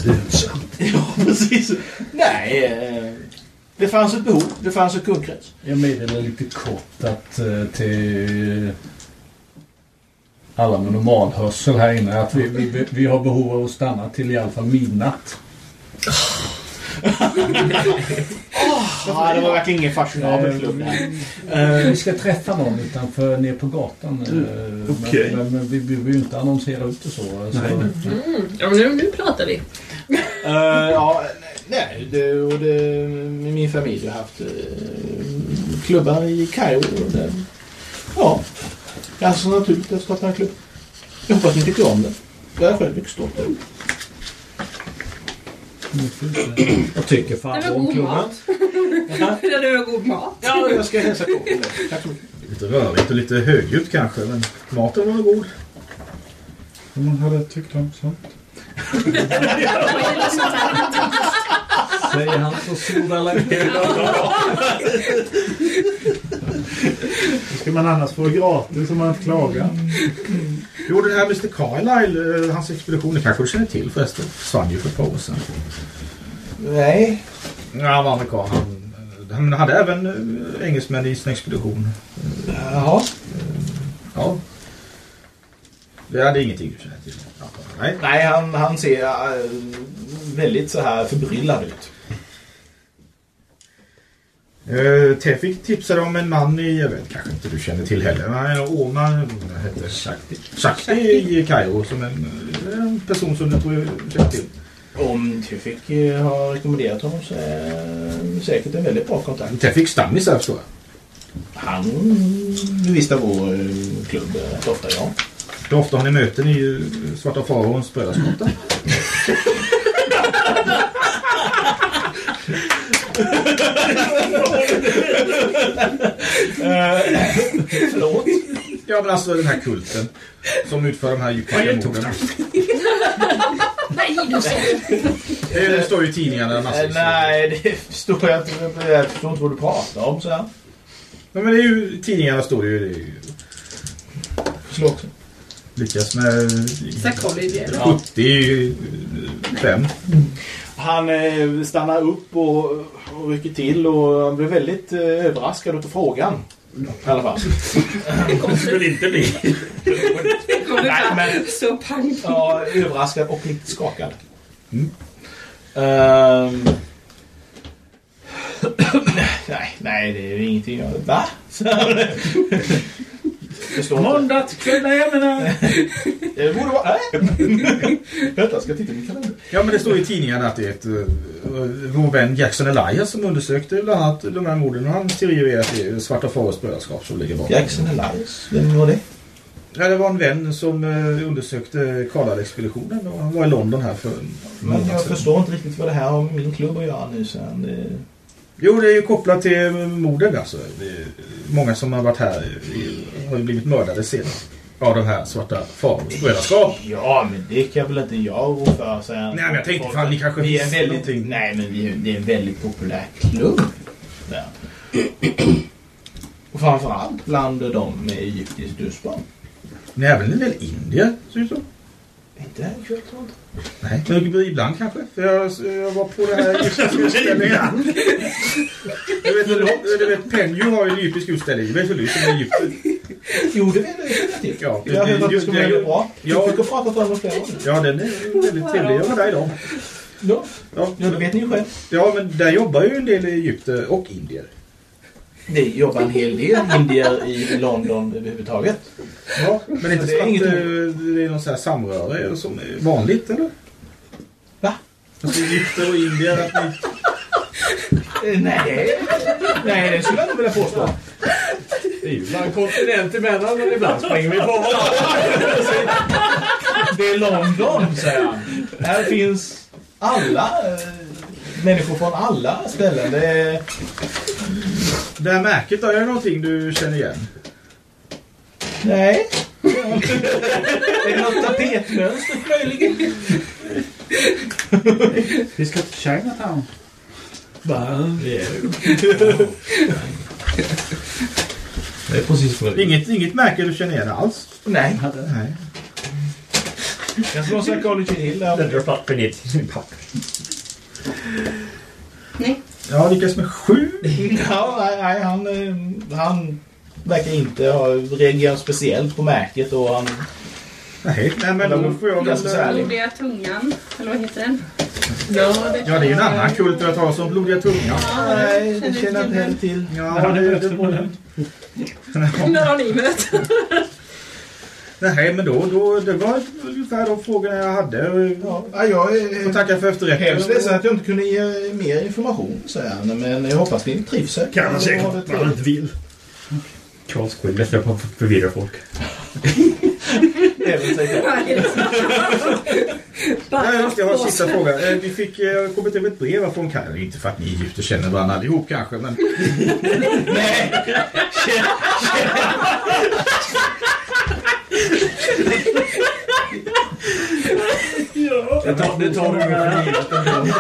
Ja, precis. Nej, eh, det fanns ett behov. Det fanns en kundkrets. Jag meddelar lite kort att eh, till alla med normal hörsel här inne att vi, vi, vi har behov av att stanna till i alla fall midnatt. Ja, det var verkligen ingen fashionabel klubb. Eh, vi ska träffa någon utanför ner på gatan. eh, okej. men, men, men vi behöver ju inte annonsera ut det så. så Mm. Ja, men nu, nu pratar vi. Eh, ja, nej, det, och det, min familj har haft uh, klubbar i Kairo. Och det, ja, ganska naturligt att starta en klubb. Jag hoppas ni tycker om det. Jag är själv mycket stolt över det. Jag tycker Det var farbror om god klubben. mat. Det var god mat. Ja, jag ska hälsa på. Tack så mycket. Lite rörigt och lite högljutt kanske, men maten var god. Om man hade tyckt om sånt. Säger han så sodar längre. Då ska man annars få gratis om man inte klagar. Jo, den här Mr Carlyle, eh, hans expedition, det kanske du känner till förresten. Försvann ju för ett par år sedan. Nej. Ja, han var amerikan. Han, han hade även eh, engelsmän i sin expedition. Jaha. Ja. Det hade ingenting du känner till. Nej. Nej, han, han ser eh, väldigt så här förbryllad ut. Uh, Tefik tipsade om en man i, jag vet kanske inte du känner till heller, men Omar heter Shakti. Shakti i Kairo som en, eh, en person som du tror känner till. Om Tufik eh, har rekommenderat honom så är det säkert en väldigt bra kontakt. Tefik stammis här förstår jag. Han visste vår eh, klubb eh, rätt ofta, ja. Hur ofta har ni möten i eh, Svarta Faraons brödraskap Förlåt? Ja men alltså den här kulten som utför de här morden. Nej, du sa Det står ju i tidningarna Eh, massvis. nej, det förstår jag inte. Jag förstår inte vad du pratar om, så här. Ja, men det är ju, tidningarna står det ju, det är ju Förlåt. Lyckas med eller? 75. Han eh, stannar upp och, och rycker till och han blir väldigt eh, överraskad av frågan. I alla fall. Det skulle inte bli. Nej, men, Så pang. ja, överraskad och lite skakad. Ehm. nej, nej, det är ingenting. Jag... Va? Det står inte. Måndagskväll, jag menar. Det borde vara... Nej. Vänta, jag ska titta i min kalender. Ja, men det står i tidningarna att det är ett, uh, vår vän Jackson Elias som undersökte bland annat de här morden. Och han teorier är att det är Svarta Farets brödraskap som ligger bakom. Jackson Elias, vem var det? Ja, det var en vän som uh, undersökte Karlad-expeditionen och han var i London här för en Men jag förstår inte riktigt vad det här har med min klubb att göra nu sen. Det... Jo, det är ju kopplat till morden alltså. Många som har varit här har ju blivit mördade sedan. Av de här Svarta Faros brödraskap. Ja, men det kan väl inte jag rå för. Sen. Nej, men jag tänkte ifall ni kanske vi är en väldigt, någonting. Nej, men vi är, det är en väldigt populär klubb. Där. Och framförallt bland de med egyptiskt ursprung. Ni är väl en del indier, syns det Inte här ikväll, tror jag inte. Nej, men ibland kanske. För jag, jag var på det här egyptiska utställningen. Du vet, du, du vet Penju har ju en egyptisk utställning. Du vet väl du som är Egypten? Jo, det vet jag. Ja, Jag har hört att det ska bli bra. Ja. Du fick prata om den flera gånger. Ja, den är väldigt trevlig. Jag var där idag. Ja. Ja, ja, det vet ni ju själv. ja, men där jobbar ju en del Egypter och indier. Det jobbar en hel del indier i London överhuvudtaget. Ja, men inte det är inget eh, det är någon sån här samröre som är vanligt, eller? Va? Alltså Egypter och indier, att ni... Eh, Nej, nej det skulle jag inte vilja påstå. Det är ju ibland kontinent emellan men ibland springer vi på. Det är London, säger han. Här finns alla eh, människor från alla ställen. Det är... Det här märket, då, är det någonting du känner igen? Nej. är det något tapetmönster möjligen? Vi ska till Chinatown. Va? Det är Det är precis det Inget, inget märke du känner igen alls? Nej. Nej. Jag slår psychology till. Den där. drar platt ner till sin papper. Nej. Jag har lyckats med sju. Ja, nej, nej, han, eh, han verkar inte ha reagerat speciellt på märket och han... Nej, nej men då får jag väl... Blodiga tungan. Eller vad heter den? Ja, Ja, det är ju en annan kult jag tar som blodiga tungan. Nej, det känner jag inte heller till. Ja, det, det. När har ni mött? Nej, men då, då, det var ungefär de frågorna jag hade. Ja, jag Får är tacka för efterrätten. hemskt ledsen att jag inte kunde ge mer information, säger han. Men jag hoppas ni trivs här. Kan han säkert, har men han inte vill. Karlskrona bästa på att förvirra folk. Även sig själv. Nej, jag ska ha en sista fråga. Eh, Vi fick eh, kommit över ett brev från Karin. Inte för att ni gifter känner varandra allihop kanske, men... Nej! Det tar, det tar du för givet ändå.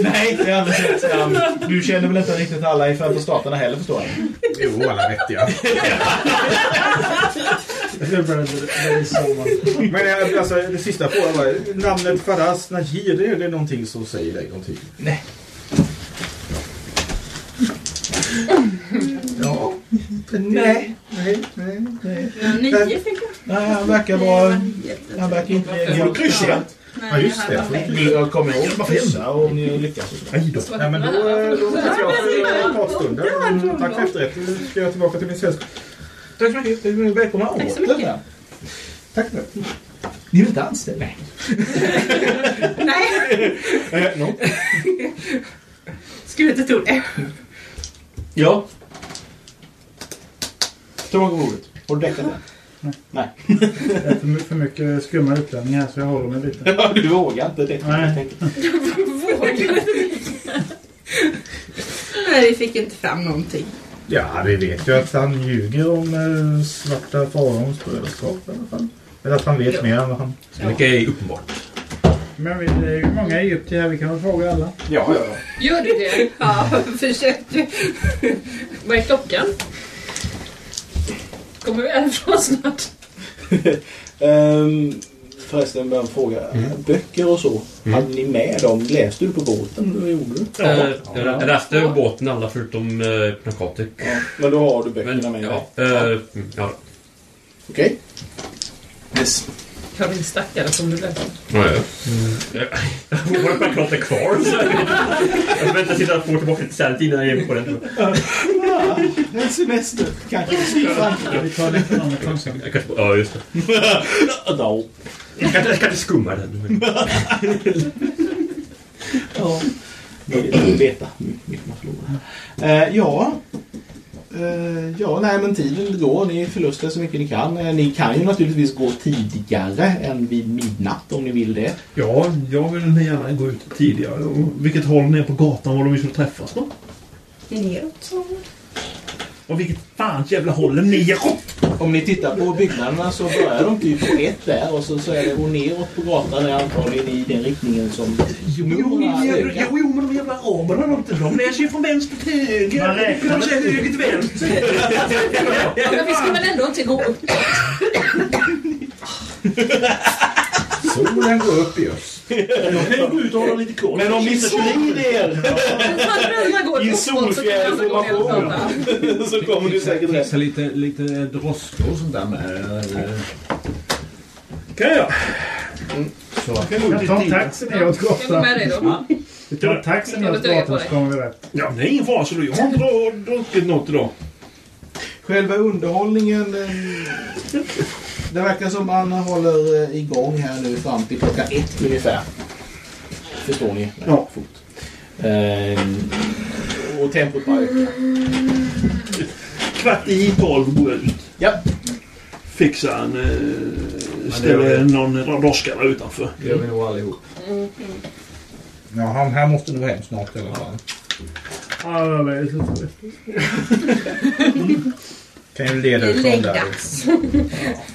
Nej, det är alldeles rätt, han. Du känner väl inte riktigt alla i Förenta Staterna heller, förstår jag. Jo, alla vettiga. Men eh, alltså, det sista frågan var namnet Faraz Najir, det är det någonting som säger dig någonting? Nej. Nej. Nej, nej, nej. Nio fick jag. Nej, han verkar vara... Han verkar inte reagera speciellt. Ja, just det. Har kommit ihåg att kryssa och ni lyckas. Nej då. Nej, men då, eh, då tackar jag för pratstunden. Mm, Tack för efterrätten. Nu ska jag tillbaka till min sällskap. Tack så mycket. Välkomna Tack så åter. mycket. Tack för det. Ni är inte anställda? Nej. Nej, Eh, no. skulle inte tro det. Ja. Tillbaka på bordet. Har du däckat den? Nej. Det är för, my- för mycket skumma utlänningar så jag håller mig lite. Ja, du vågar inte däcka Nej. den. Nej, vi fick inte fram någonting. Ja, vi vet ju att han ljuger om eh, svarta faraons brödraskap i alla fall. Eller att han vet mer än vad han... Så mycket är uppenbart. Men vi, det är ju många egyptier här. Vi kan väl fråga alla. Ja, ja, ja. Gör du det? Ja, försökte. Vad är klockan? Kommer vi härifrån snart? Ehm, förresten, bara en fråga. Böcker och så, hade ni med dem? Läste du på båten? Hur gjorde du? Eh, Jag läste båten alla förutom eh, Narcotic. Ja, men då har du böckerna Men, med ja, dig? mm, ja. Okej. Yes. Har din stackare som du läste. Ja, ja. Mm. Våra Narcotic är kvar. Jag väntar tills jag får tillbaka lite sält innan jag ger mig på den. En semester, kanske. Vi tar lite annat också. Jag kanske, ja, just det. Ja. Jag kanske, kanske skummar den. Ja. Vill veta mycket man förlorar. Eh, ja. Eh, ja, nej men tiden går. Ni förlustar så mycket ni kan. Eh, ni kan ju naturligtvis gå tidigare än vid midnatt om ni vill det. Ja, jag vill gärna gå ut tidigare. Och vilket håll ner på gatan var de vi skulle träffas då? Neråt så. Och vilket fans jävla håll är neråt? Om ni tittar på byggnaderna så börjar de typ på ett där och så, så är det och neråt på gatan är antagligen i den riktningen som Jo, jo, jo, jo, jo men de jävla araberna de, de läser ju från vänster till höger. Man räknar De säger höger till vänster. Men vi ska väl ändå inte gå upp? Solen går upp i öst. De kan ju gå ut och hålla lite koll. Men om ni sprider er i solfjäderformation så kommer du säkert rätt. Fixa lite, lite droska och sånt där med. kan jag göra. Så. Jag Jag tar taxi neråt Jag då. Vi tar taxi Jag neråt gatan så kommer vi rätt. Ja, det är ingen fara jag har inte druckit något idag. Själva underhållningen den, det verkar som man håller eh, igång här nu fram till klockan ett ungefär. Förstår ni? Ja. Fort. Ehm, och tempot bara ökar. Kvart i tolv går jag ut. Ja. Fixa en... Eh, ställer någon droska där utanför. Det gör vi nog allihop. Ja, han här måste nog hem snart i alla fall. Ja, jag vet inte. Kan ju leda ut honom där.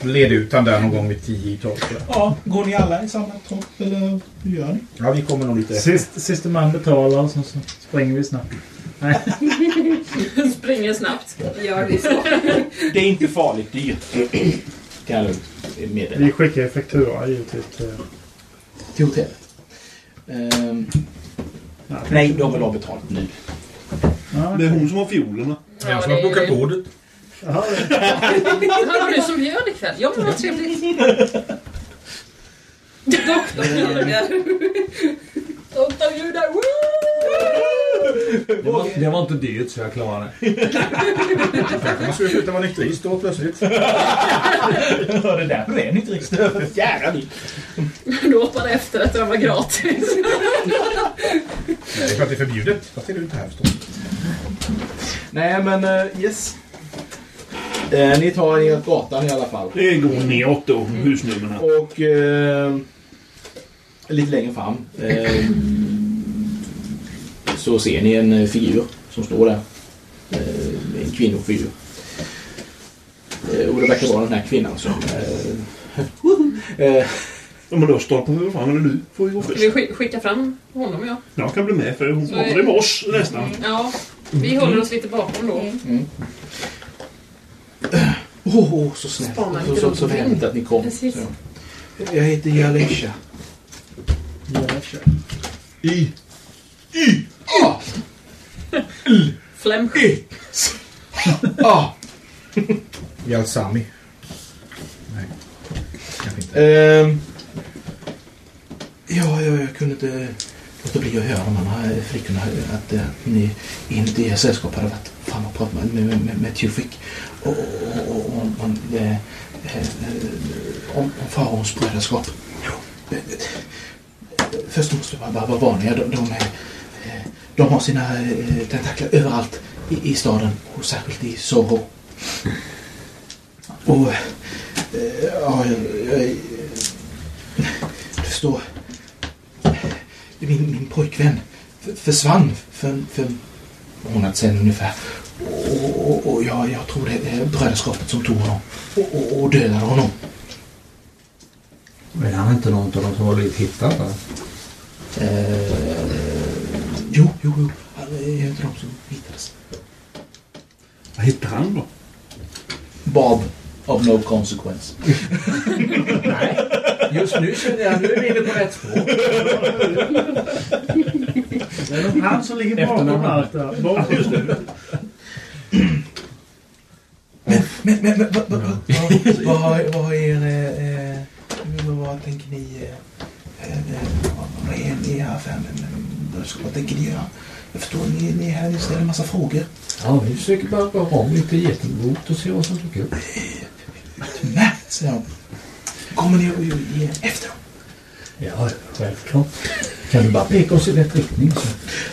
Leda ut han där någon gång vid 10 i 12. sådär. ja. Går ni alla i samma tropp eller hur gör ni? Ja, vi kommer nog lite efter. Sist, sista man betalar och så, så springer vi snabbt. Nej. Springer snabbt. Gör vi så. Det är inte farligt dyrt. Kan jag meddela. Vi skickar faktura givetvis till... Till hotellet. Ja, nej, de vill ha betalt nu. Ja, Det är hon som har fiolerna. Ja, det är det. bordet. Jaha, Har du som bjöd ikväll? Ja, men vad trevligt. Doktor bjuder. Doktor bjuder. Woo! Det var, det var inte dyrt så jag klarade det. Man skulle sluta vara nykterist då plötsligt. Ja, det är därför det är nykterist. Jävla ni. Du hoppade efter att det var gratis. Nej, det är att det är förbjudet. Fast det är det inte här förstås. Nej, men eh, yes. Eh, ni tar er åt gatan i alla fall. Det går neråt då, husnumren. Och eh, lite längre fram eh, så ser ni en eh, figur som står där. Eh, en kvinnofigur. Eh, och det verkar vara den här kvinnan som... Eh, eh, Ja, men då stolpar vi fram, eller du får ju gå Ska först. vi skick- skicka fram honom, ja? Jag kan bli med för hon pratade är- med oss nästan. Ja, vi håller oss lite bakom då. Åh, oh, så snällt. Spanar Så, så, så vänligt att ni kom. Precis. Så. Jag heter Jalesha. I. Ah! Flem. Ah! Jalsami. Nej, kanske inte. Ehm, ja, jag, jag kunde inte låta bli att höra de andra flickorna att eh, ni inte i sällskap hade varit Fan och pratar med, med, med, med Tufik. Och, och, och, om, om, eh, eh, om, om faraons brödraskap. Eh, först måste man bara vara varniga. De, de, eh, de har sina tentakler överallt i, i staden och särskilt i Soho. Och ja, jag, jag, du förstår. Min, min pojkvän försvann för, för månad sedan ungefär. Och, och, och jag, jag tror det är brödraskapet som tog honom och, och, och dödade honom. Men han inte någon av dem som har blivit hittad? va? Eh, jo, jo, jo. Han är en av de som hittades. Vad heter han då? Bob of no consequence. Nej, just nu känner jag nu är vi inne på rätt spår. Det är nog han som ligger bakom allt det. Men, men, men, men vad, vad, vad, vad, har- vad har er... Eh, eh, vad, vad tänker ni... Eh, eh, vad, är ni här för... Men, men, vad tänker ni göra? Jag förstår, ni, ni är här och ställer en massa frågor. Ja, vi försöker bara röra om lite getingboet och se vad som dyker upp. Utmärkt, säger de. Kommer ni att ge efter dem? Ja, självklart. Kan du bara peka oss i rätt riktning så.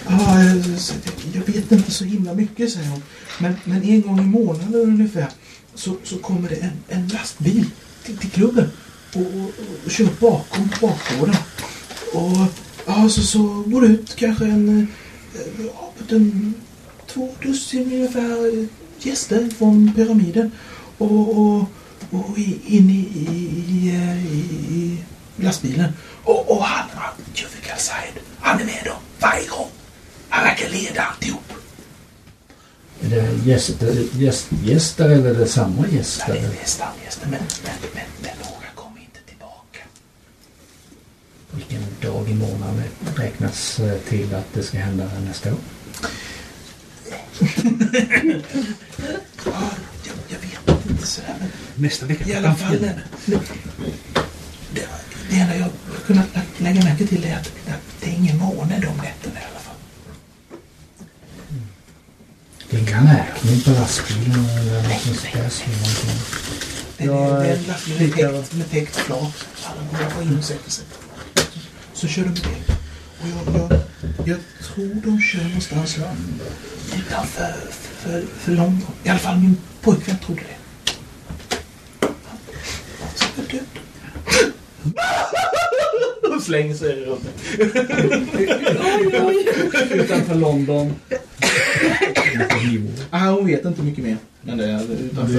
Ja, alltså, jag, vet inte så himla mycket, säger hon. Men, men en gång i månaden ungefär så, så kommer det en, en lastbil till, till klubben och, och, och kör bakom bakgården. Och ja, så, så går det ut kanske en, eh, en två dussin ungefär gäster från pyramiden och, och, och in i, i, i, i, i lastbilen. Och, och han, Jufik Al-Said, han är med dem varje gång. Han verkar leda alltihop. Är det gäster, gäst, gäster eller är det samma gäster? Ja, det är stamgäster, men, men, men, men några kommer inte tillbaka. Vilken dag i månaden räknas eh, till att det ska hända nästa år? Ja, jag, jag vet inte sådär, men Nästa vecka i alla fall. Det, det, det enda jag har kunnat lä- lägga märke till är att, det är ingen måne de nätterna i alla fall. Det är ingen märkning på lastbilen eller något se någonting. Det, Jag, det är eh, en lastbil med kikar. täckt, med täckt flak. Alla går in och sätter sig. Så kör de iväg. Och jag, jag, jag tror de kör någonstans utanför för, för London. I alla fall min pojkvän trodde det. Han ska Och slänger sig runt. Utanför London. Ah, hon vet inte mycket mer. Men det är utanför,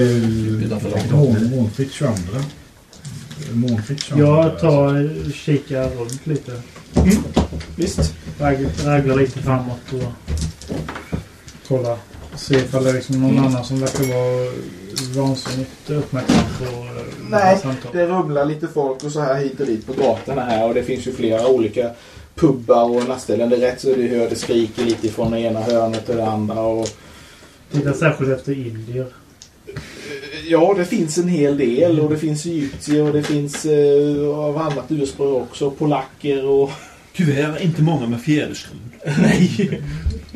utanför London. Mån, månfritt 22. Månfritt 22. Jag tar kikar runt lite. Visst. Ragg- Raglar lite framåt och kolla. Se ifall det är liksom någon annan som verkar vara vansinnigt uppmärksam på eh, Nej, det rumlar lite folk och så här hit och dit på gatorna här och det finns ju flera olika pubbar och nattställen. Det är rätt så du hör det skriker lite från det ena hörnet till det andra. Och, Tittar särskilt efter indier. ja, det finns en hel del och det finns egyptier och det finns eh, av annat ursprung också. Polacker och... Tyvärr inte många med fjäderskrud. Nej!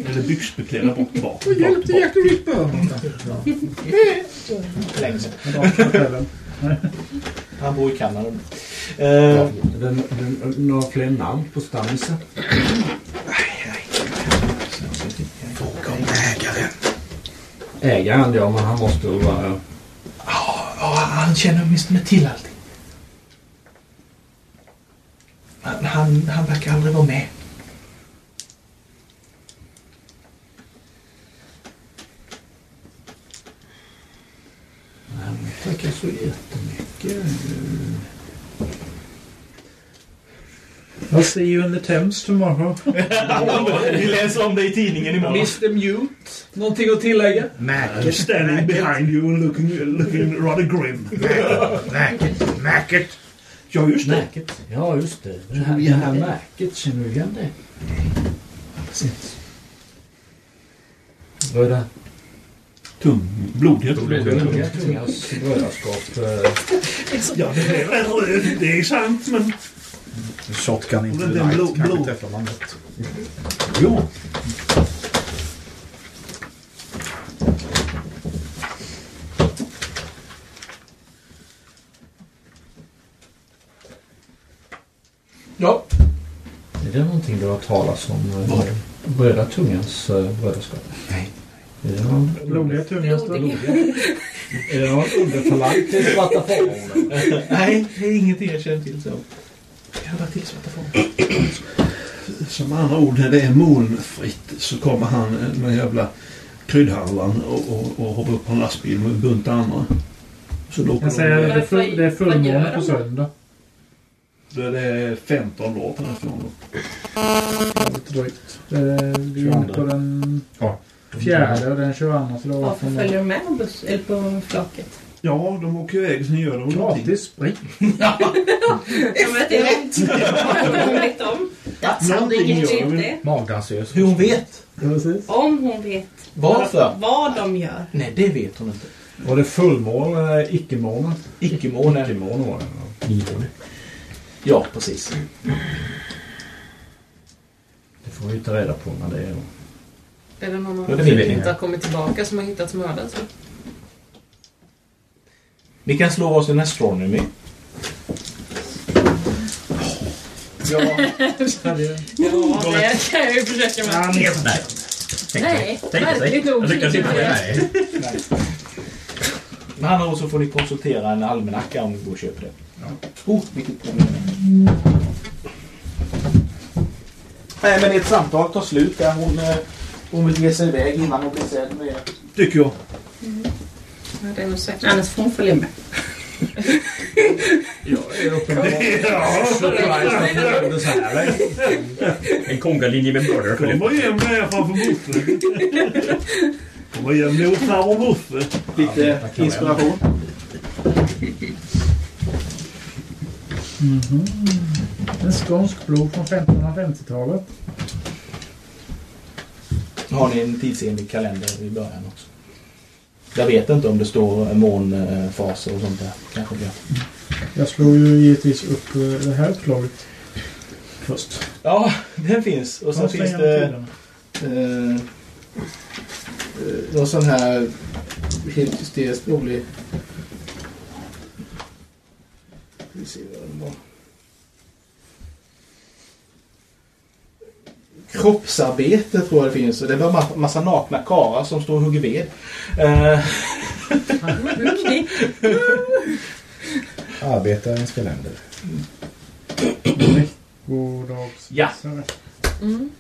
Eller byxbeklädda bort bak. Vad hjälpte Jack? Länge sedan. På kvällen. Han bor i Kanada. Eh, Den, den, några fler namn på stammisar? Fråga om ägaren. Ägaren, ja, men han måste ju vara... Ja, ja, han känner åtminstone till allting. Men han, han verkar aldrig vara med. Tackar så jättemycket. See you in the Thames tomorrow. Vi läser om det i tidningen imorgon. Mr Mute, någonting att tillägga? I'm standing behind you and looking, looking rather grim. Märket, märket. Ja, just det. Ja, just det. Det här, det här märket, känner du igen det? Precis. Röda Tung, tungans brödraskap. eh, Ja, det är en röd. Det är sant, men... Shotgun inte den light. blå- Kanske blå. träffar man. Ja. Är det någonting du har talas om? eh, Röda tungans eh, brödraskap? Nej. Någon, Blodiga tungan är det någon underfalang till Svarta Fången? Nej, det är ingenting jag känner till så. Vara till svarta? Som andra ord, när det är molnfritt så kommer han, eh, den jävla kryddhandlaren, och, och, och hoppar upp på en lastbil med en bunt andra. Så då Jag säger de... det är, full, det är fullmåne på söndag. Då är det 15 dagar till nästa då. Lite drygt. Eh, Vi är inne på den Ja. Fjärde och den 22 så det var Varför från följer de med på, buss, eller på flaket? Ja, de åker iväg sen gör de någonting. gratis sprit. Ja, men det är rätt. Hon vet om. Någonting gör de. Magdansös. Hur hon vet? Precis. Om hon vet Varför? vad de gör. Nej, det vet hon inte. Var det fullmåne eller icke-måne? Icke-måne. Icke-måne var det. ja. Ja, precis. Det får vi ta reda på när det är. Är det någon Ja, av dem som inte har kommit tillbaka som har hittats mördad? Så? Ni kan slå oss en astronomy. Ja, Ja, det kan jag ju försöka med. Ja, Nej. Nej, Tänk sig. märkligt nog. Inte. Nej. med andra ord så får ni konsultera en almanacka om ni går och köper det. Oh, vilket problem. Nej, men ett samtal tar slut där hon, eh, hon vill ge sig iväg innan hon blir sedd med Tycker jag. Ja, det är nog säkert. Annars får hon följa med. En kongalinje med mördare följer var jämna här framför bussen. De var jämna åt farbror Muffe. lite inspiration. En skånsk blod från 1550-talet. Har ni en tidsenlig kalender i början också? Jag vet inte om det står månfaser och sånt där. Kanske det. Jag slår ju givetvis upp eh, det här uppslaget först. Ja, den finns. Och sen finns det eh, eh, någon sån här helt hysteriskt rolig... Vi se vad den var. Kroppsarbete tror jag det finns. Och det var ma- massa nakna karlar som står och hugger ved. Eh, Arbetarens kalender. Veckodags... Ja. Mm.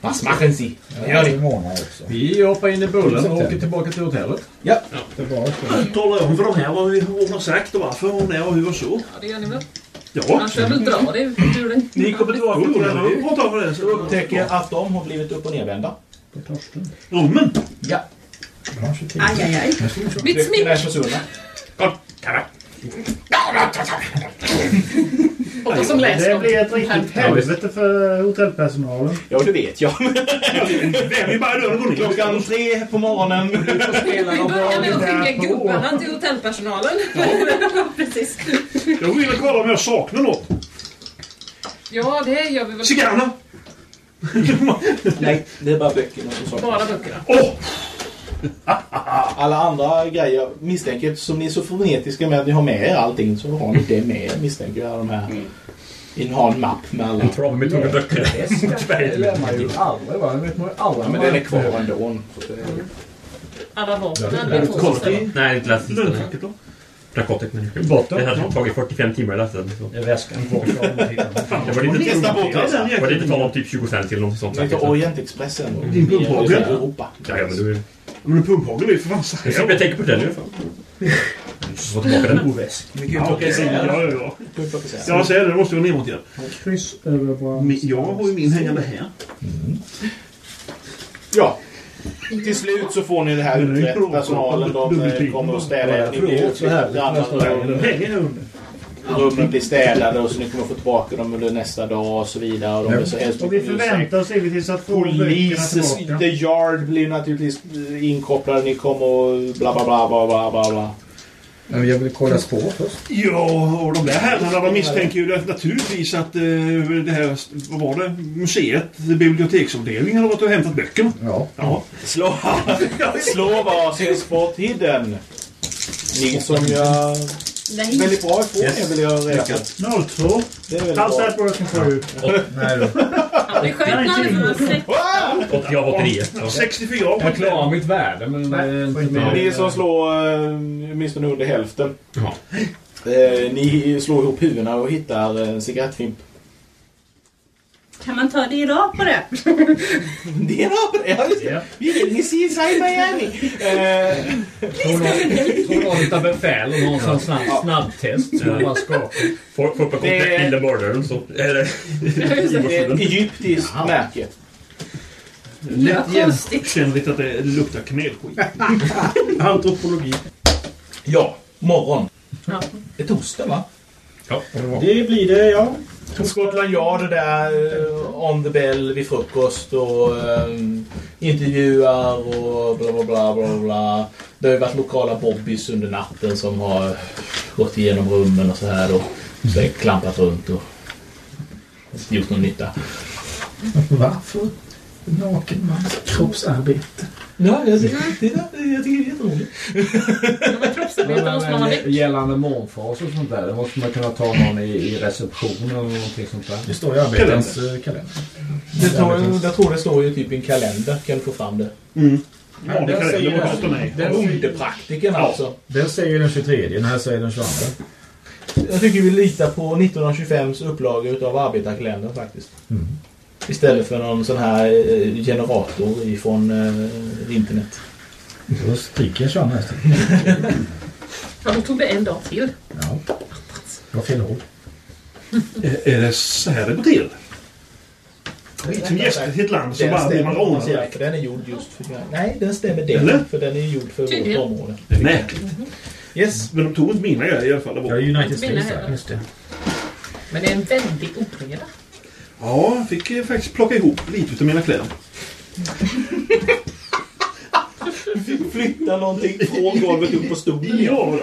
Was machen Sie? Vad Ja, månad också. Vi hoppar in i bullen och åker tillbaka till hotellet. Ja. Talar jag om för de här vad vi vad hon har sagt och varför hon är och hur och så. Ja, det gör ni väl? Ja. Annars får jag väl dra det ur det. Ni kommer tillbaka till den bra tag för det. och Så upptäcker att de har blivit upp och nervända. På Torsten. Rummen. Ja. Aj, aj, aj. Mitt smink! är Åtta som läser Det blir ett riktigt helvete för hotellpersonalen. Ja, det vet jag. Vi bara dörren går ner. Klockan tre på morgonen. Vi börjar med att skicka gubbarna till hotellpersonalen. Precis. Jag vill kolla om jag saknar något. Ja, det gör vi väl. Cigarrerna. Nej, det är bara böckerna som saknas. Bara böckerna. Åh! Alla andra grejer misstänker, som ni är så frenetiska med att ni har med er allting så har ni det med er, misstänker jag. De här. Ni har en mapp med alla. Fram med tunga böcker. Det lär man ju aldrig va? Det vet man ju aldrig. Ja, men den är kvar ändå. Det- Alla i Nej, inte läst lönnfacket då? Plakatet men... Botten. Det hade tagit 45 timmar att läsa den. så. Det är väskan kvar. Det var lite Nästa båt, var lite tal om typ 20 cent eller något sånt. Säkert. Orientexpressen. Din. I Europa. Ja, ja, men du... Men pumphagel är ju för fan så Jag slipper tänka på den i alla fall. Få tillbaka den. Oväsk. Ja, okej. Ja, ja, ja. Jag säger det. Det måste gå neråt igen. Kryss över Jag har ju min hängande här. Ja. Till slut så får ni det här utrett. Personalen de eh, kommer att städa er. Ni blir rum. Den hänger här under. Rummen blir städade och så ni kommer få tillbaka dem under nästa dag och så vidare. Och de är så Och vi förväntar oss givetvis att få Polis, the yard blir naturligtvis eh, inkopplade. Ni kommer och bla bla bla bla bla bla bla. Men jag vill kolla spår först. Ja, och de där herrarna de misstänker ju naturligtvis att eh, det här, vad var det, museet, biblioteksavdelningen har varit och hämtat böckerna. Ja. Ja. Slå, slå varsin spot hidden. Ni som gör Nej. väldigt bra ifrån er vill jag räkna. 02. Det är väldigt How's that working for you? Nej då. Det är skönt när det får sex. 80 av 89. Ja. 64 Jag klarar mitt värde men mer. Ni som slår eh, åtminstone under hälften. Eh, ni slår ihop huvudena och hittar en cigarettfimp. Kan man ta det idag på det? Det är bra. Ja, just det. Vi ringer CSI Miami. Eh, Hon har lite befäl och någon sån snabb, snabbtest. Så man bara skakar. Får upp en Det är- kontakt mördaren så... Eller... det är ett egyptiskt märke. Lätt konstigt. igenkännligt att det luktar kanelskit. Antropologi. Ja, morgon. Ja. Det är torsdag va? Ja, Det blir det, ja. Scotland Yard där eh, on the bell vid frukost och um, intervjuar och bla bla bla bla bla. Det har ju varit lokala bobbys under natten som har gått igenom rummen och så här och så klampat runt och inte gjort någon nytta. Varför? Naken mans kroppsarbete. Ja, jag, tycker- det, jag tycker det är jätteroligt. Men kroppsarbete måste man ha nytt. Gällande morgonfas och sånt där, det måste man kunna ta någon i, i receptionen eller någonting sånt där. Det står i arbetarens eh, kalender. Det tror, jag tror det står ju typ i en kalender. Kan du få fram det? Mm. Ja, den kalender säger- alltså. Den säger den 23, den här säger den 22. Jag tycker vi litar på 1925s upplaga utav arbetarkalendern faktiskt. Mm. Istället för någon sån här eh, generator ifrån eh, internet. Då stryker jag 22 istället. Ja, då tog det en dag till. Ja. Det var fel håll. Är är det så här det går till? Som gäster till ett land så bara blir man rånad för den är gjord just för... Nej, den stämmer den. Eller? För den är gjord för vårt Tydligen. område. Det är märkligt. Yes. Men de tog inte mina grejer i alla fall. Det Ja, var... United States. Just det. Men det är en väldig obreda. Ja, jag fick faktiskt plocka ihop lite av mina kläder. Flytta någonting från golvet upp på stolen. Ja.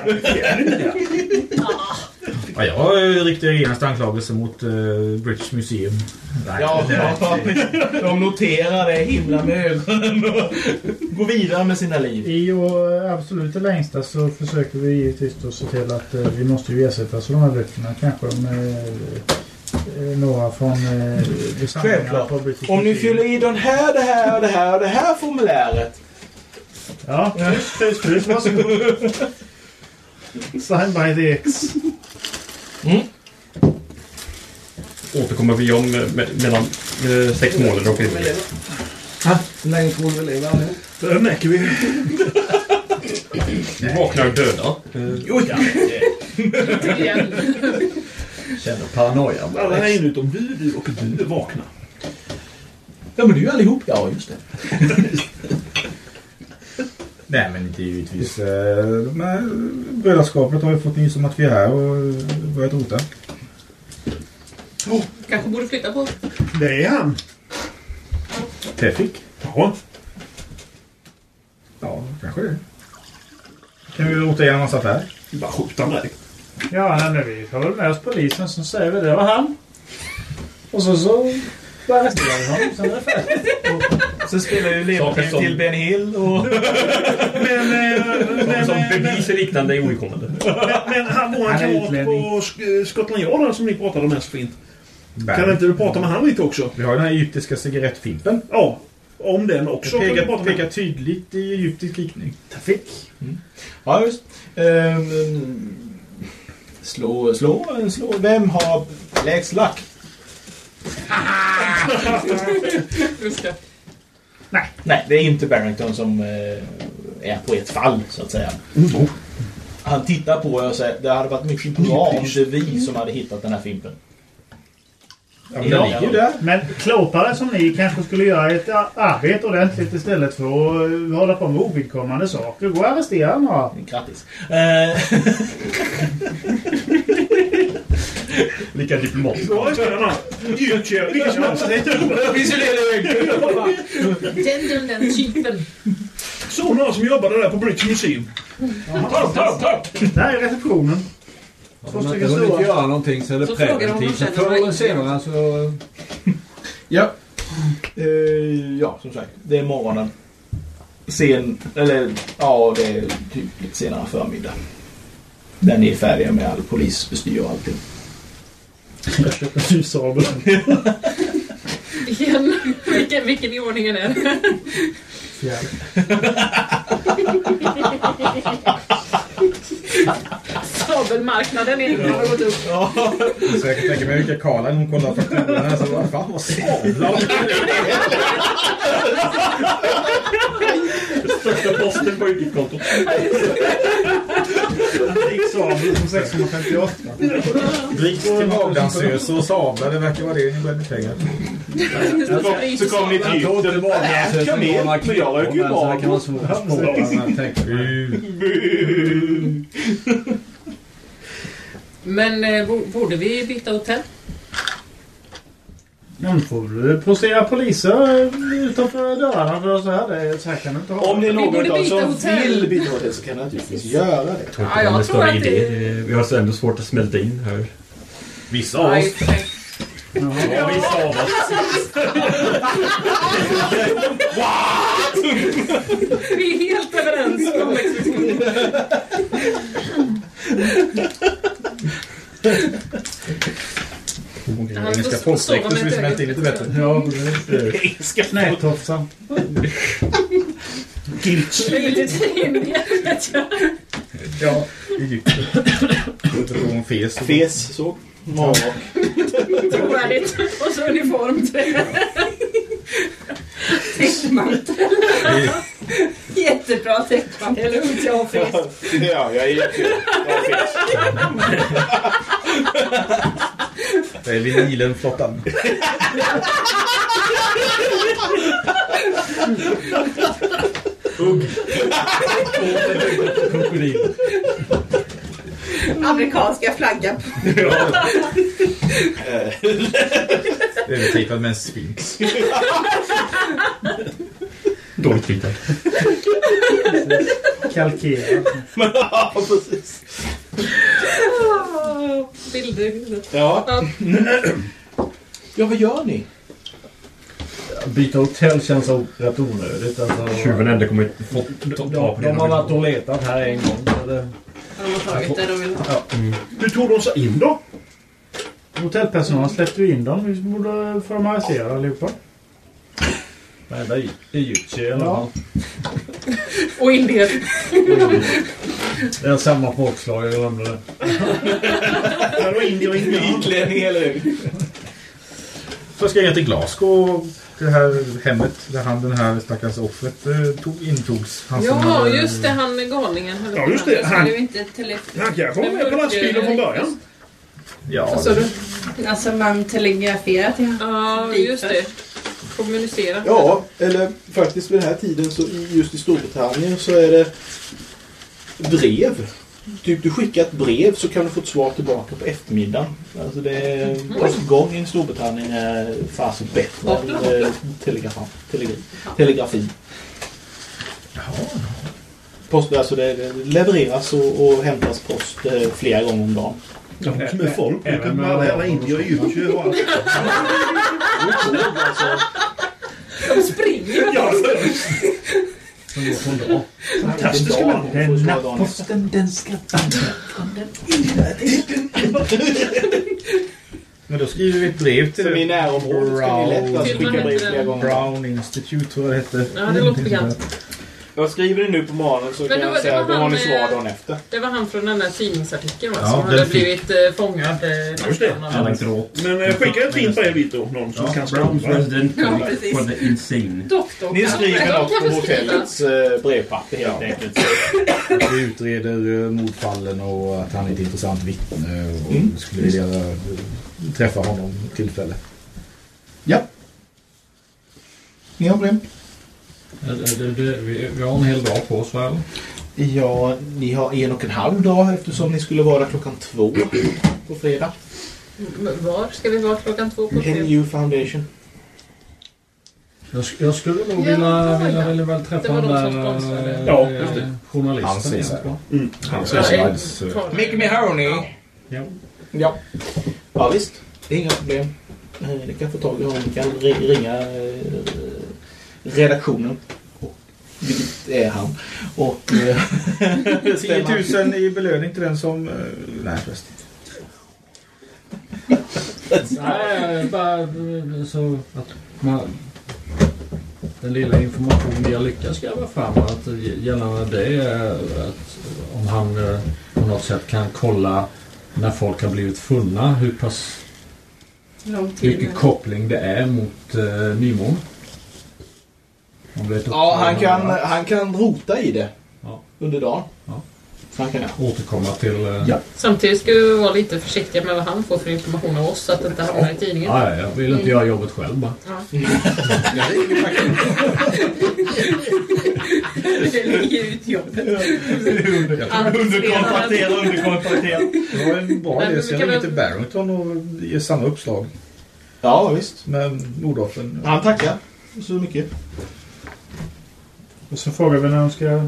Ja, jag riktar genast anklagelser mot uh, British Museum. Nej, Ja, de noterar det, himlar med ögonen och går vidare med sina liv. I och absolut det längsta så försöker vi givetvis då se till att eh, vi måste ju ersätta så de här böckerna. Kanske med eh, några från eh, Självklart. Om ni fyller i den här, det här och det här och det här formuläret. Ja, kryss, kryss, kryss. Varsågod. Sign by the X. Återkommer vi om eh, me- mellan eh, sex månader och ett år. Hur länge tror du vi allihop? Det märker vi. Vi vaknar döda. Eh, Jo, ja. Känner paranoia. Alla här inne utom du, du och du är vakna. Ja, men det är ju allihop. Ja, just det. Nej, men inte givetvis. eh, brödraskapet har ju fått nys om att vi är här och eh, börjat rota. Kanske borde flytta på Det är han. Tefik? Ja. Ja, kanske det. Kan vi rota igenom hans affär? Bara skjuta han direkt. Ja, nej, men vi väl med oss polisen så säger vi det var han. Och så så arresterar vi honom. Sen är det färdigt. Så spelar ju som- till Ben Hill och... Men, eh, men, Som men, bevis är liknande är ovidkommande. men, men han var en kamrat på Sk- Scotland Yard som ni pratade om här så fint. Bam. Kan inte du prata med han lite också? Vi har den här egyptiska cigarettfimpen. Ja, om den också. du Pekar, pekar tydligt i egyptisk riktning. Tefik. Ja, just. Ehm, slå, slå, slå. Vem har lägst lack? Det. Nej, det är inte Barrington som eh, är på ett fall, så att säga. Han tittar på er och säger det hade varit mycket bra om det vi som hade hittat den här fimpen. Ja, men ju där. Men klokare som ni kanske skulle göra ett arbete ordentligt istället för att eh, hålla på med ovidkommande saker. Gå och arrestera några. Grattis. Eh, Lika diplomatiskt. Ja, det. Gyllkär. Vilken som helst. Det det finns ju det Den, den, den typen. Så några som jobbade där på British Museum. Ta dem, ta dem, ta dem! Där är receptionen. Har de inte hunnit göra någonting så är det Så om preventivt. Så förr eller senare så... Ja. Eh, ja, som sagt. Det är morgonen. Sen, eller ja, det är typ lite senare förmiddag. Där ni är färdiga med all polisbestyr och allting. Jag köper en ny sabel. Igen. Vilken, vilken i ordningen är det? Fjärde. svavelmarknaden igen har gått upp. Så jag kan tänka mig vilka Karla hon kollar fakturorna. Så vad fan vad sablar Största posten på utgiftskontot. Riksabel som 658. Drick till magdansöser och sablar. Det verkar vara det ni behöver pengar Så kom ni till Kom igen, var men jag röker ju men så det vara men jag eh, bo- borde vi byta hotell? Nu får du postera poliser utanför dörrarna för så här. Det, så här kan du inte ha Om det är någon av som hotell. vill byta hotell så kan ni naturligtvis göra det. tror Ja, inte jag det är en tror större idé. det- Det- Vi har så ändå svårt att smälta in här. Vissa av Ja, oss. Ja, vissa av oss. Vi är helt överens om expeditionen. Han Engelska så med vi ett smälter in lite bättre. Ja, precis. Knätofsar. Det är lite trevligt, vet jag. Ja, Egypten. Fes. Fes, så. Morgon. Trovärdigt. Och så uniform Täckmantel. Jättebra täckmantel. Lugnt, jag har fes. Ja, jag är jätte... Jag är fes. Det är vinylenflottan. Krokodil. Amerikanska flaggan. Övertejpad med en sphinx. Dåligt ritad. Kalkerad. Ja, precis. Bilder i huvudet. Ja. Ja, vad gör ni? Byta hotell känns rätt onödigt. Alltså, Tjuven ändå kommer inte få de, ta de, på det. de har varit och letat här en gång. så Det, De har tagit det de vill ha. Hur tog de sig in då? Hotellpersonalen släppte ju in dem. Vi borde formalisera allihopa. nej, det är egyptier i alla Ja. fall. Och indier. Det är samma folkslag, jag glömde det. Här var indier och indianer. Utlänning eller hur? Så ska jag till Glasgow. Det här hemmet där han den här stackars offret eh, tog, intogs. Han som Ja, hade- just det. Han galningen höll Ja, just med. det. Han, inte han kanske var med på lastbilen från början. Ja, sa du? Alltså man telegraferar till Ja, just det. Kommunicera. Ja, eller faktiskt vid den här tiden så just i Storbritannien så är det brev. Typ du skickar ett brev så kan du få ett svar tillbaka på eftermiddagen. Alltså det är postgång i Storbritannien är fasen bättre än eh, telegraf, telegrafi. Post, alltså det levereras och, och hämtas post eh, flera gånger om dagen. Ja, som är folk. Med alla jävla vapen och indier och egyptier och allt. De springer. Ja, Som går dag. fantastiska människor. Den från den Men då skriver vi ett brev till Som i närområdet ska ni lättast skicka vad brev heter flera gånger. Brown Institute tror jag det hette. Ja, det låter bekant. Jag skriver det nu på morgonen så Men kan jag säga då har ni svar dagen efter. Det var han från den där tidningsartikeln va? Ja, som hade fick- blivit eh, fångad. Eh, just det. Men eh, skicka ett fint brev dit då. Någon som kan Brown skriva. president Ja, precis. for the insane. Doktor. Ni skriver Ja, något kan på hotellets eh, brevpapper helt enkelt. Att vi utreder eh, mordfallen och att han är ett intressant vittne och Mm. skulle vilja eh, träffa honom tillfälle. Ja. Inga problem. Det, det, det, vi, vi har en hel dag på oss eller? Ja, ni har en och en halv dag eftersom ni skulle vara klockan två på fredag. Var ska vi vara klockan två på fredag? NU Foundation. Jag, jag skulle nog Ja, vilja, ja. vilja, vilja väl träffa den där eh, Ja, det. journalisten. Han så här. Mm. Han Ja, Slides, eh. Mick Mahoney. Ja. Ja. Ja, visst. Det är inga problem. Eh, Ni kan få tag i honom. Ni kan ri- ringa eh, redaktionen. Vilket är han. Och... eh, 10 000 i belöning till den som... eh, Nej förresten. Nej, bara eh, så att man, den lilla information jag lyckas gräva fram att gällande det är att om han eh, på något sätt kan kolla när folk har blivit funna hur pass Lång tid. mycket koppling det är mot uh, Nymån? Om det är ett Ja, han kan, han kan rota i det Ja. under dagen. Ja. Så han kan återkomma till... eh, Ja. Samtidigt ska vi vara lite försiktiga med vad han får för information av oss så att det inte hamnar i tidningen. Ja, ja, jag vill inte göra jobbet själv bara. det ligger ut jobbet. Underkontraktera, underkontraktera. Det var en bra idé. vi jag kan ringer väl- till Barrington och ger samma uppslag. Ja, visst. Med mordoffren. Han tackar så mycket. Och så frågar vi när de ska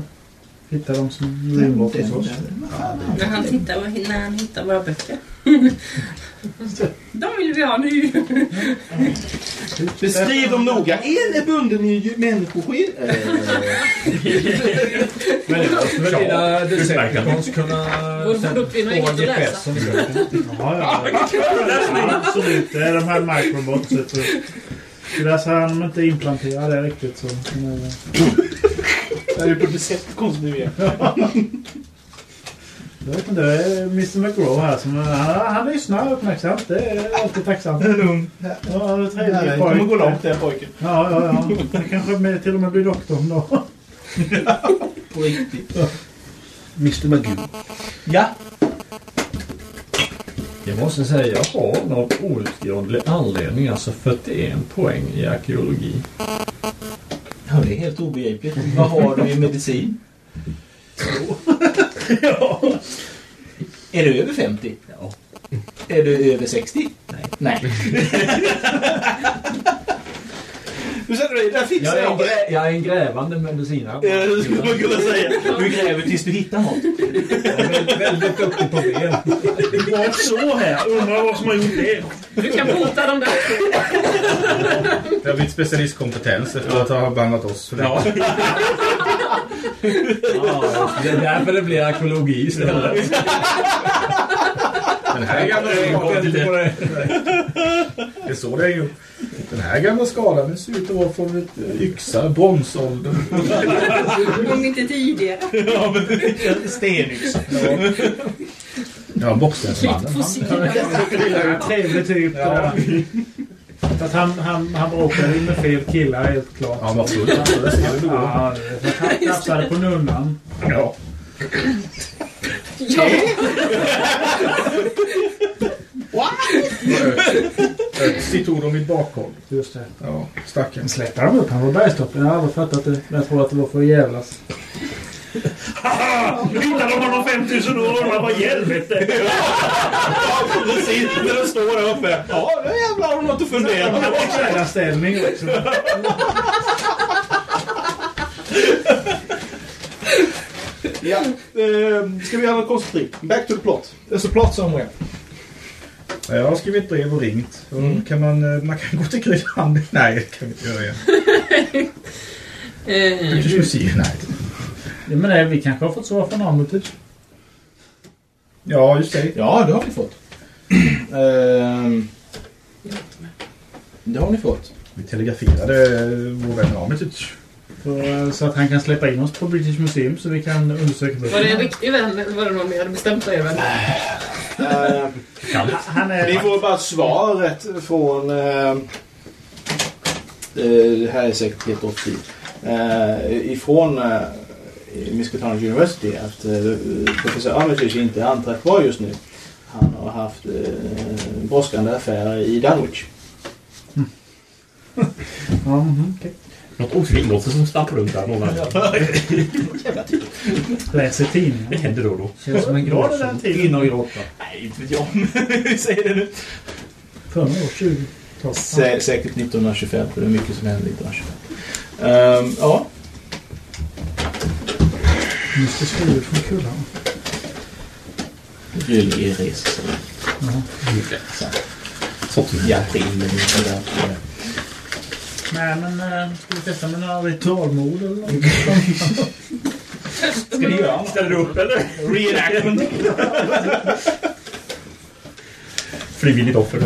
hitta de som gjorde inbrottet hos oss. När han, tittar, när han hittar våra böcker. De vill vi ha nu. Beskriv dem noga. En är bunden i ju- människoskinn. Eh, Skulle dina Decepticons kunna Vår sätta produktkvinna är på inget att läsa. GPS som Ja, ja. Absolut. Det är de här microbots. Du. Tyvärr så har de inte implanterat det riktigt så. Men, Det är ju på Decepticons nu igen. Jag vet inte, det är Mr McGraw här som han, han lyssnar uppmärksamt. Det är alltid tacksamt. Lugn. Ja, han är trevlig Det pojk. kommer gå långt den pojken. Ja, ja, ja. Han kanske med, till och med blir doktorn då. På riktigt. Mr Magoo. Ja. Jag måste säga, jag har av någon outgrundlig anledning alltså 41 poäng i arkeologi. Ja, det är helt obegripligt. Vad har du i medicin? ja. Är du över 50? Ja. Är du över 60? Nej. Nej. du det, där fixar Jag är, en jag. grä, jag är en grävande medicinare. Ja, det skulle man kunna säga. Du gräver tills du hittar något. Jag är väldigt, duktig på ben. Var så här. Undrar vad som har gjort det. Du kan bota dem där. Det har blivit specialistkompetens efter att ha behandlat oss. för det. Ja. Ja, det är därför det blir arkeologi istället. Den här gamla på det. det är så det är ju. Den här gamla skadan den ser ut att vara från ett eh, yxa, bronsåldern. Om inte tidigare. Ja, men stenyxa. Ja, boxningsmannen. Trevlig typ. Ja. Att han, han, han bråkade med fel killar helt klart. Ja, han var full. Det det- han tafsade på nunnan. Ja. Ötzi tog dem i bakhåll. Just det. Ja, stackarn. Släppte de upp han på bergstoppen. Jag har aldrig fattat det. Men jag tror att det var för att jävlas. Nu hittar de honom 5000 år undrar vad i helvete. Precis, när de står där uppe. Ja, nu jävlar har de något att fundera på. fick säljarställning Ja. Eh, ska vi göra något konstruktivt? Back to the plot. There's a plot somewhere. Ja, Jag har skrivit brev och ringt. Och Mm. kan man, eh, man kan gå till Kryddhamn. Nej, det kan vi inte göra igen. Eh, Du skulle säga nej. Ja, men det, vi kanske har fått svar från Armitage. Ja, just det. Ja, det har ni fått. Ehm, det har ni fått. Vi telegraferade eh, vår vän Armitage. Så, eh, så att han kan släppa in oss på British Museum så vi kan undersöka var det en böckerna. riktig vän eller var det någon ni hade bestämt er vän? Ehm, Han är... vi får bara ett svar rätt från... eh, det här är säkert helt off uh, Ifrån uh, Miskatonic University att uh, professor Armitage inte är anträffbar just nu. Han har haft uh, brådskande affärer i Dunwich. Ja, mhm, okej. Något osynligt monster som stampar runt där. Någon. Läser tidningen. Det händer då och då. Känns som en det den gråzon. tiden? Innergrotta. Nej, inte vet jag. Vi säger det nu. Förra år, 20 tal. Sä säkert 1925, för det är mycket som händer 1925. Ehm, ja, Måste skriva ut från kullan. Resa. Sånt som Ja, till och sådär. Nej, men äh, ska vi testa med några ritualmord eller något? Ska ni göra Ställer du upp eller? Reenactment. Frivilligt offer. då.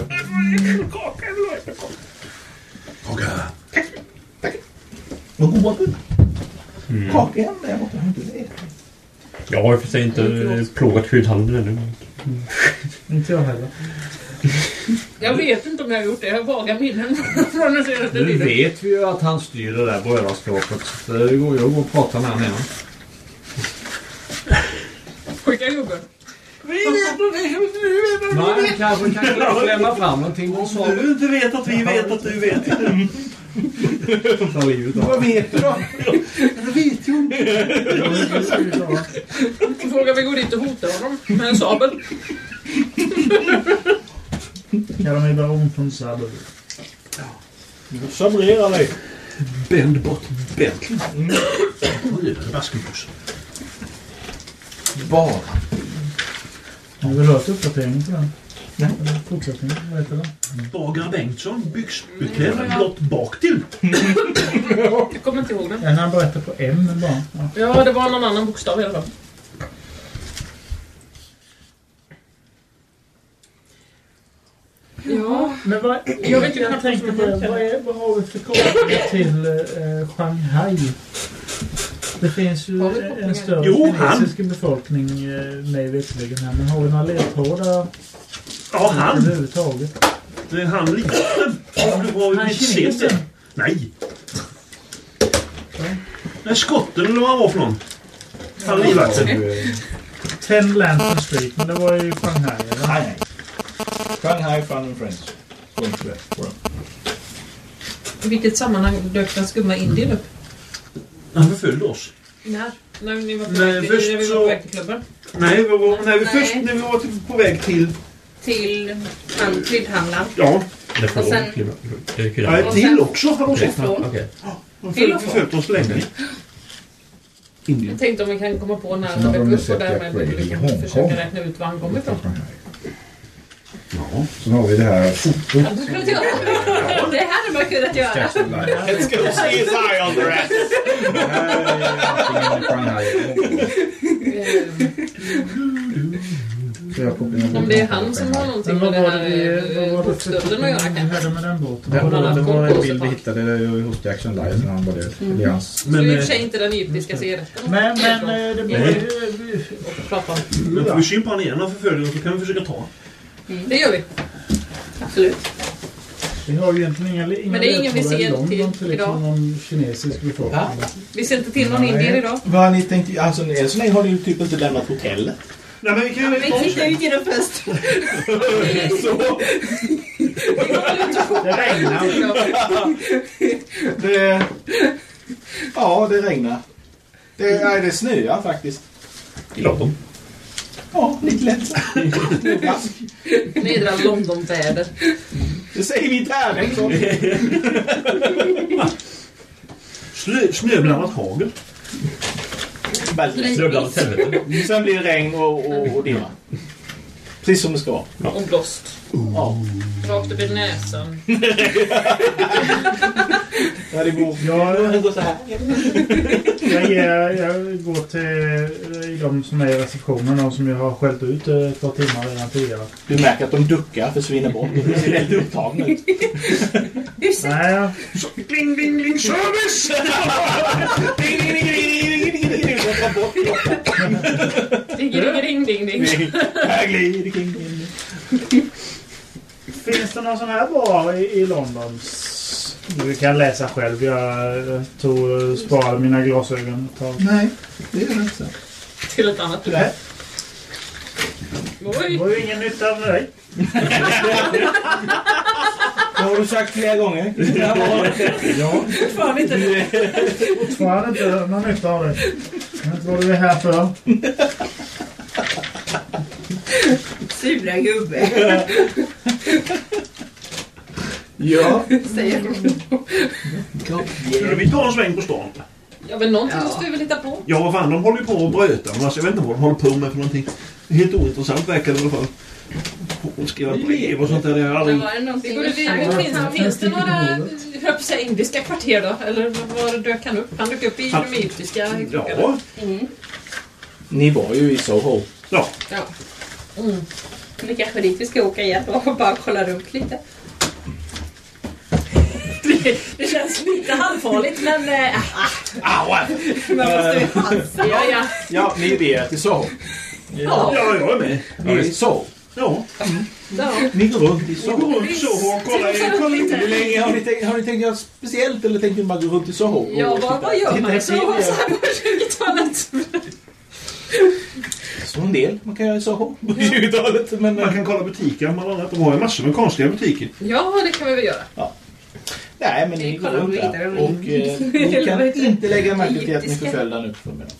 Vad goda du Kakan där borta, har inte det? Jag har i och för sig inte eh, provat kryddhandeln ännu. Inte jag heller. Jag vet inte om jag har gjort det. Jag har vaga minnen från den senaste Nu tiden. vet vi ju att han styr det där brödraskapet. Så Det går ju att gå och prata med honom igen. Skicka gubben. Vi vet att vi vet Nej, kanske kan du klämma fram någonting. Om Du inte vet att vi vet att du vet. Vad vet du då? Jag vet ju inte. Fråga vi går dit och hotar honom med en sabel. Ja, de är bara ont om sabel. Sabrera dig. Bänd bort Bentley. Oj, det är Vaskenbuss. Bara. Har du hört uppdateringen på den? Nej. Eller Fortsättningen, vad heter den? Bagare Bengtsson, byxbeklädd blott bak till. Jag kommer inte ihåg den. Den han berättar på M bara. Ja. Ja, det var någon annan bokstav i alla fall. Ja, Men vad, Jag vet ju jag tänkte på det. Vad, är, vad har vi för kopplingar till eh, Shanghai? Det finns ju en större Jo, han. kinesisk befolkning eh, mig veterligen här. Men har vi några ledtrådar Ja, han. överhuvudtaget? Det är han liten. Han inte sett kinesen? det. Nej. Nej, skotten eller vad han var för någon. Han livvakten. Ten Lantern Street, men det var ju Shanghai. Eller? Nej, nej. Shanghai Fun and Friends. I vilket sammanhang dök den skumma indien upp? Han förföljde oss. När? När ni var på, Nej, väg, till, först när vi var så- på väg till klubben? Nej, vi var, nej, vi Nej. först när vi var till, på väg till... Till han kryddhandlaren. Ja, Det är för Och sen- kryddhandeln. till också har de och följde från. följt oss länge. Indien. Jag tänkte om vi kan komma på när han har dök upp och sett därmed kan försöka räkna ut var han kommer ifrån. Ja. Sen har vi det här fotot. Ja, det hade man kunnat göra. Castle Life. Let's go CSI on the rat. Här. Så Om det är han som har någonting med den här var eh, att göra kanske? hade med den båten? Det var, det en bild vi så hittade hos Jackson Live när han var hans. Men, Men, I och eh, för sig inte den egyptiska cigaretten. Men, men eh, det blir men får vi han igen och förföljer oss så kan vi försöka ta honom. Det gör vi. Absolut. Vi har ju egentligen inga, inga Men det är ingen vi ser London till till idag. någon kinesisk befolkning. Vi ser inte till någon Nej. indier idag. Vad har ni tänkt? Alltså, än så länge har ni ju typ inte lämnat hotellet. Nej, men vi kan ju... Vi tittar ut genom fönstret. Så, Det regnar. det... Ja, det regnar. Det, nej, det snöar faktiskt. I London. Ja. Blask. Nedra Londonväder. Det säger vi inte här. Snö, snöblandat hagel. Snöblandat helvete. Sen blir det regn och, och, och dimma. Precis som det ska vara. Och blåst. Ja. Rakt upp i näsan. Ja, det går. Jag, Det går så här. jag, ger, jag går till eh, de som är i receptionen och som jag har skällt ut eh, ett par timmar redan tidigare. Du märker att de duckar, försvinner bort. De ser väldigt upptagna ut. Nej, jag- Ding, ding, ding, service! Ding, ding, ding, ding, ding. De tar bort klockan. Ding, ding, ding, ding, ding. Här glider kring. Finns det någon sån här bar i, i London? Du kan läsa själv. Jag eh, tog, sparade mina glasögon ett tag. Nej, det är det inte. Till ett annat Nej. Det var ju ingen nytta av dig. Det har du sagt flera gånger. Ja, Fortfarande inte. fortfarande inte någon nytta av dig. Jag vet inte vad du är här för. Sura gubbe. Ja. Säger hon. Skulle vi ta en sväng på stan? Ja, men någonting Ja. måste vi väl hitta på. Ja, vad fan, de håller ju på att bröta. Men alltså, jag vet inte vad de håller på med för någonting. Helt ointressant verkar det i alla fall. Och skriva brev och sånt där. Det har jag aldrig... Var det någonting vi, finns, det några jag höll på att säga, indiska kvarter då? Eller var dök han upp? Han dök upp i de egyptiska krokarna. Ja, Mm. Ni var ju i Soho. ja. Ja. Mm. Det är kanske dit vi ska åka igen och bara kolla runt lite. Det, det känns lite halvfarligt men... Äh, Au! man måste ju chansa. Ja, ja. Ja, ni vet i Soho. Ja, jag är med. Ni Soho. Ja. Ni går runt i Soho. går runt i... lite. Hur länge har ni tänkt, har ni tänkt göra speciellt eller tänker ni bara gå runt i Soho? Ja, vad, vad gör man i Soho er? så här på 20-talet? Så en del man kan göra i Soho på 20-talet. Men, Man kan kolla butiker bland annat. De har ju massor med konstiga butiker. Ja, det kan vi väl göra. nej, men ni går runt där. Och eh, ni kan inte lägga märke till att ni är förföljda nu på förmiddagen.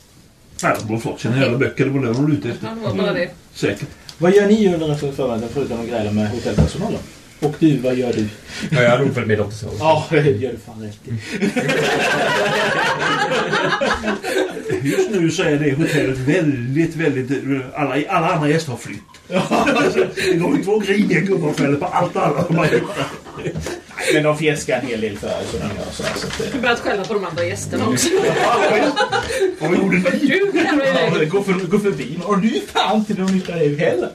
Nej, de har fått sina jävla böcker. Det var det de var ute efter. Ja, det var bara det. Säkert. Vad gör ni under en förmiddag förutom att gräla med hotellpersonalen? Och du, vad gör du? Ja, jag nog följt med också. Så. Ja, det gör du fan rätt i. Just nu så är det hotellet väldigt, väldigt... Alla, alla andra gäster har flytt. det går två griniga gubbar och fäller på allt alla de har gjort. Men de fjäskar en hel del för så de gör så. här, så att, Jag har börjat skälla på de andra gästerna också. Vad gjorde ni? Du Ja, går, för, går förbi. Och du fan till någon nytta nu heller.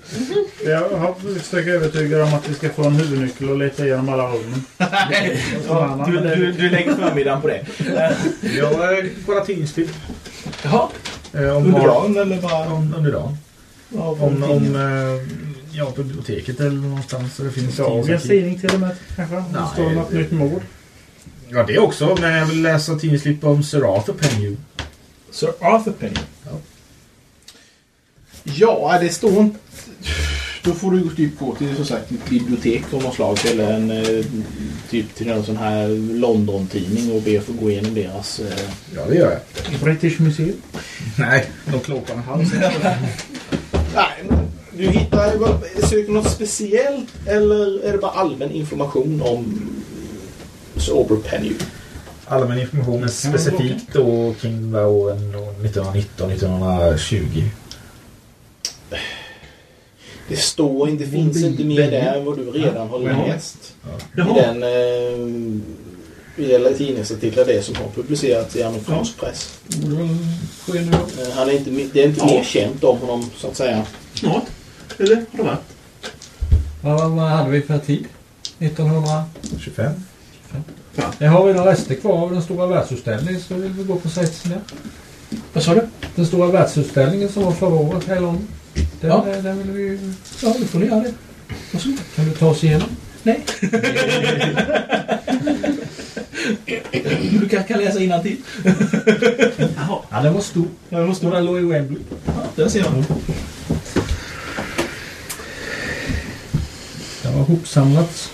Jag har försökt övertyga dem att vi ska få en huvudnyckel och leta igenom alla rummen. Ja, du, du, du lägger förmiddagen på det. Jag eh, kollar tidningsklipp. Jaha, Eh, om under dagen eller bara... Om, under dagen. Ja, Om, om eh, ja, på biblioteket eller någonstans där det finns Dagens tidning till och med kanske. Det Nej, står något det- nytt mord. Ja, det också. Men jag vill läsa tidningsklipp om Sir Arthur Penhew. Sir Arthur Penny. Ja. Ja, det står inte... Då får du typ gå till som sagt ett bibliotek av något slag eller en eh, typ till någon sån här London-tidning och be att få gå igenom deras... eh, Ja, det gör jag. British Museum. Nej, de klåparna i halsen. Nej, men du hittar... Söker något speciellt eller är det bara allmän information om Aubrey Penny? Allmän information, men specifikt då kring åren 1919-1920. Det står inte, det finns inte mer där än vad du redan har läst. I den eh, i alla tidningsartiklar det som har publicerats i amerikansk press. Eh, Han är inte, det är inte mer känt om honom så att säga. Snart. Eller har det varit? Vad, vad hade vi för tid? 1900? 25. Jag har vi några rester kvar av den stora världsutställningen så vill vi gå på sajten där. Vad sa du? Den stora världsutställningen som var förra året här i London. Den, Ja. eh, den vill vi ju... Ja, då får ni göra det. Kan du ta oss igenom? Nej. du kanske kan läsa innantill. Ja, den var stor. Ja, det måste Och den låg i Wembley. Ja, där ser man. Den har hopsamlats.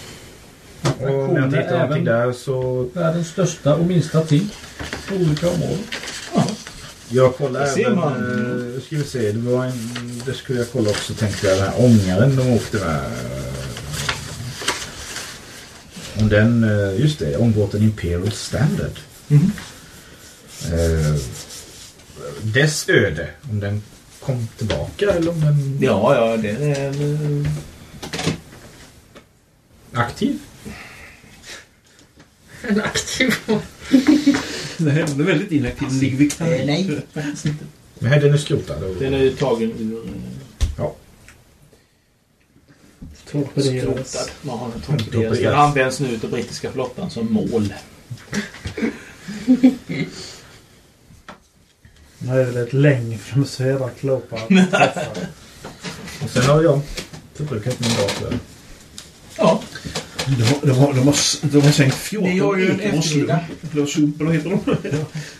Och när jag tittar någonting där så... Världens största och minsta ting på olika områden. Jag kollar Det ser även... man. Eh, ska vi se, det var en... Det skulle jag kolla också tänkte jag. Den här ångaren de åkte med. Om den... eh, Just det, ångbåten Imperial Standard. Mhm. Eh, dess öde. Om den kom tillbaka eller om den... Ja, ja, det är Aktiv? En aktiv Nej, den är väldigt inaktiv. Den ligger vid knät. Eh, nej, faktiskt inte. Nej, den är skrotad. Och... Den är ju tagen ur... eh, Torpederades. Skrotad. Man har den torpederats. Den används nu av brittiska flottan som mål. Nu är det ett längd från södra klåpar. Och sen har jag förbrukat min dator. Ja, De har, de har, de har, de har sänkt 14 Ni har ju en och slump. vad heter de?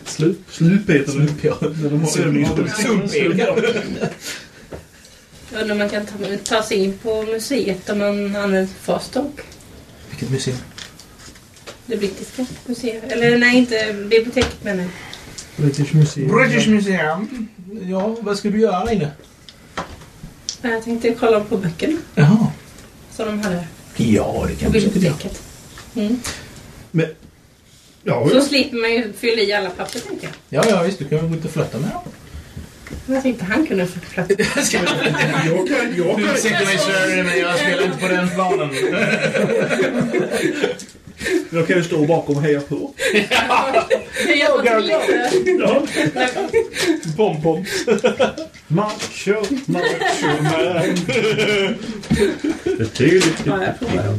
Slup. Slup heter det. Slup, ja. När de har. Jag undrar om man kan ta, ta sig in på museet om man använder Fasttalk. Vilket museum? Det brittiska museet. Eller nej, inte biblioteket menar jag. British Museum. British Museum. Ja, vad ska du göra där inne? Jag tänkte kolla på böckerna Jaha. som de hade Ja, det kan du säkert göra. Mm. Ja, Så slipper man ju fylla i alla papper tänkte jag. Ja, ja, visst. Du kan väl gå ut och flötta med dem. Men Jag tänkte han kunde få plats. jag kan... Jag kan Ursäkta mig, sir, men jag spelar inte på den planen. jag kan ju stå bakom och heja på. Jag. Ja. Pom-pom. Macho, macho man. Det är tydligt. Ja, jag provar.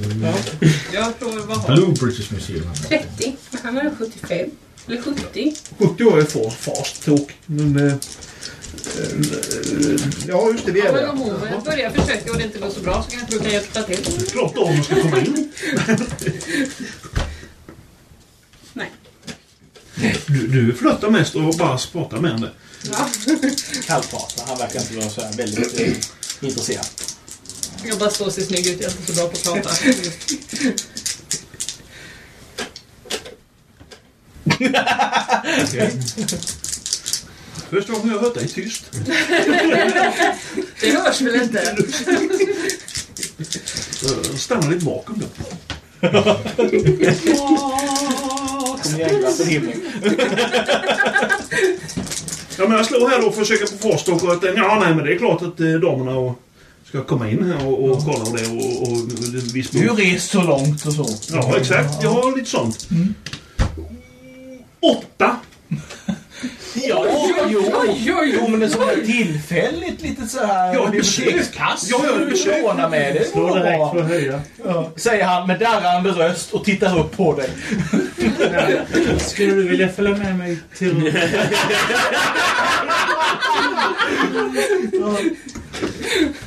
Jag provar vad har Blue British Museum. 30. Men han har 75. Eller 70. 70 år är för fast talk. Men eh, Ja, just det. Vi Ja, är där. om hon börjar försöka och det inte går så bra så kanske du kan hjälpa till. Klart damen ska komma in. Nej. Du, du flörtar mest och bara pratar med henne. Ja. Kallpratar. Han verkar inte vara så här väldigt eh, intresserad. Jag bara står och ser snygg ut. Jag är inte så bra på att prata. Första gången jag har hört dig tyst. Det hörs väl inte? Stanna lite bakom då. Kom igen, glass och himlen. Ja, men jag slår här då och försöker på farstock och att eh, ja, nej, men det är klart att eh, damerna och, ska komma in här och, och kolla på det och, och, och visst. Du har rest så långt och så. Ja, exakt. Jag har lite sånt. Åtta. Ja, jo, jo, men det är tillfälligt lite så här Ja, bibliotekskass. Ja, ja, besök. Låna med det. Slå direkt för att höja. Ja, säger han med darrande röst och tittar upp på dig. Skulle du vilja följa med mig till...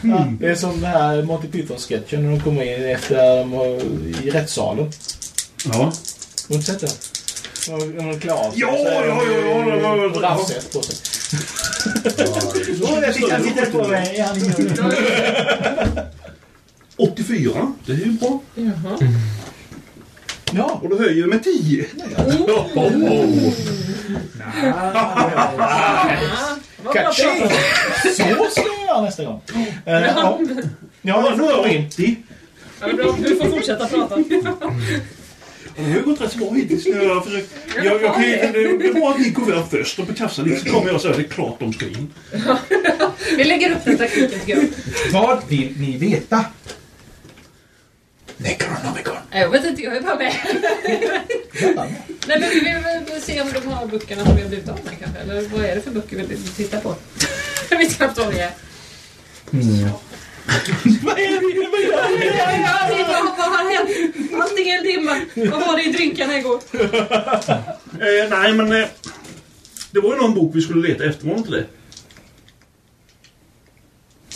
Ja, det är som den här Monty Python-sketchen när de kommer in efter um, i rättssalen. Ja. Har du inte sett den? Klär av sig. Ja, ja, ja, ja, ja, ja, ja. på sig. Åh, jag fick han titta på mig. Han gör 84. Det är ju bra. Jaha. Ja. Och då höjer vi med 10. Kaching! Så ska jag göra nästa gång. Eh, Ja, ja nu är in. 80. Ja, men bra. Du får fortsätta prata. Det har ju gått rätt så bra hittills. Jag, försökt, jag, jag, kan, ju- det, det är bra att ni går över först och bekastar lite så kommer jag säga att det är klart de ska in. Vi lägger upp den taktiken tycker jag. Vad vill ni veta? Necronomicon. Jag vet inte, jag är bara med. Nej men vi vill väl se om de har böckerna som vi har blivit av med kanske. Eller vad är det för böcker vi vill titta på? Jag vet knappt vad det är. Vad är det? Vad gör bara, vad har hänt? Allting är en dimma. Vad var det i drinkarna igår? Eh, nej, men eh, det var ju någon bok vi skulle leta efter, var det inte det?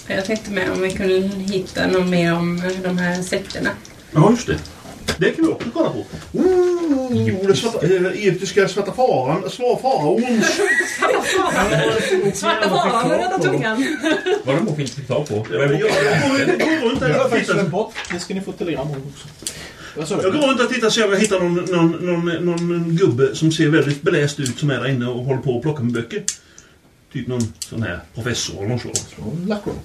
Jag tänkte med om vi kunde hitta något mer om de här sekterna. Ja, just det. Det kan vi också kolla på. Oh, det svarta, eh, egyptiska svarta faran, svar faraons. Svarta faran med röda tungan. Det bok vi inte fick tag på? Jag, går- runt där och tittar. bort. Det ska ni få telegram om också. Vad Jag går runt och tittar om jag hittar någon, någon, någon, någon gubbe som ser väldigt beläst ut som är där inne och håller på att plocka med böcker. Typ någon sån här professor av något slag. Lackroll.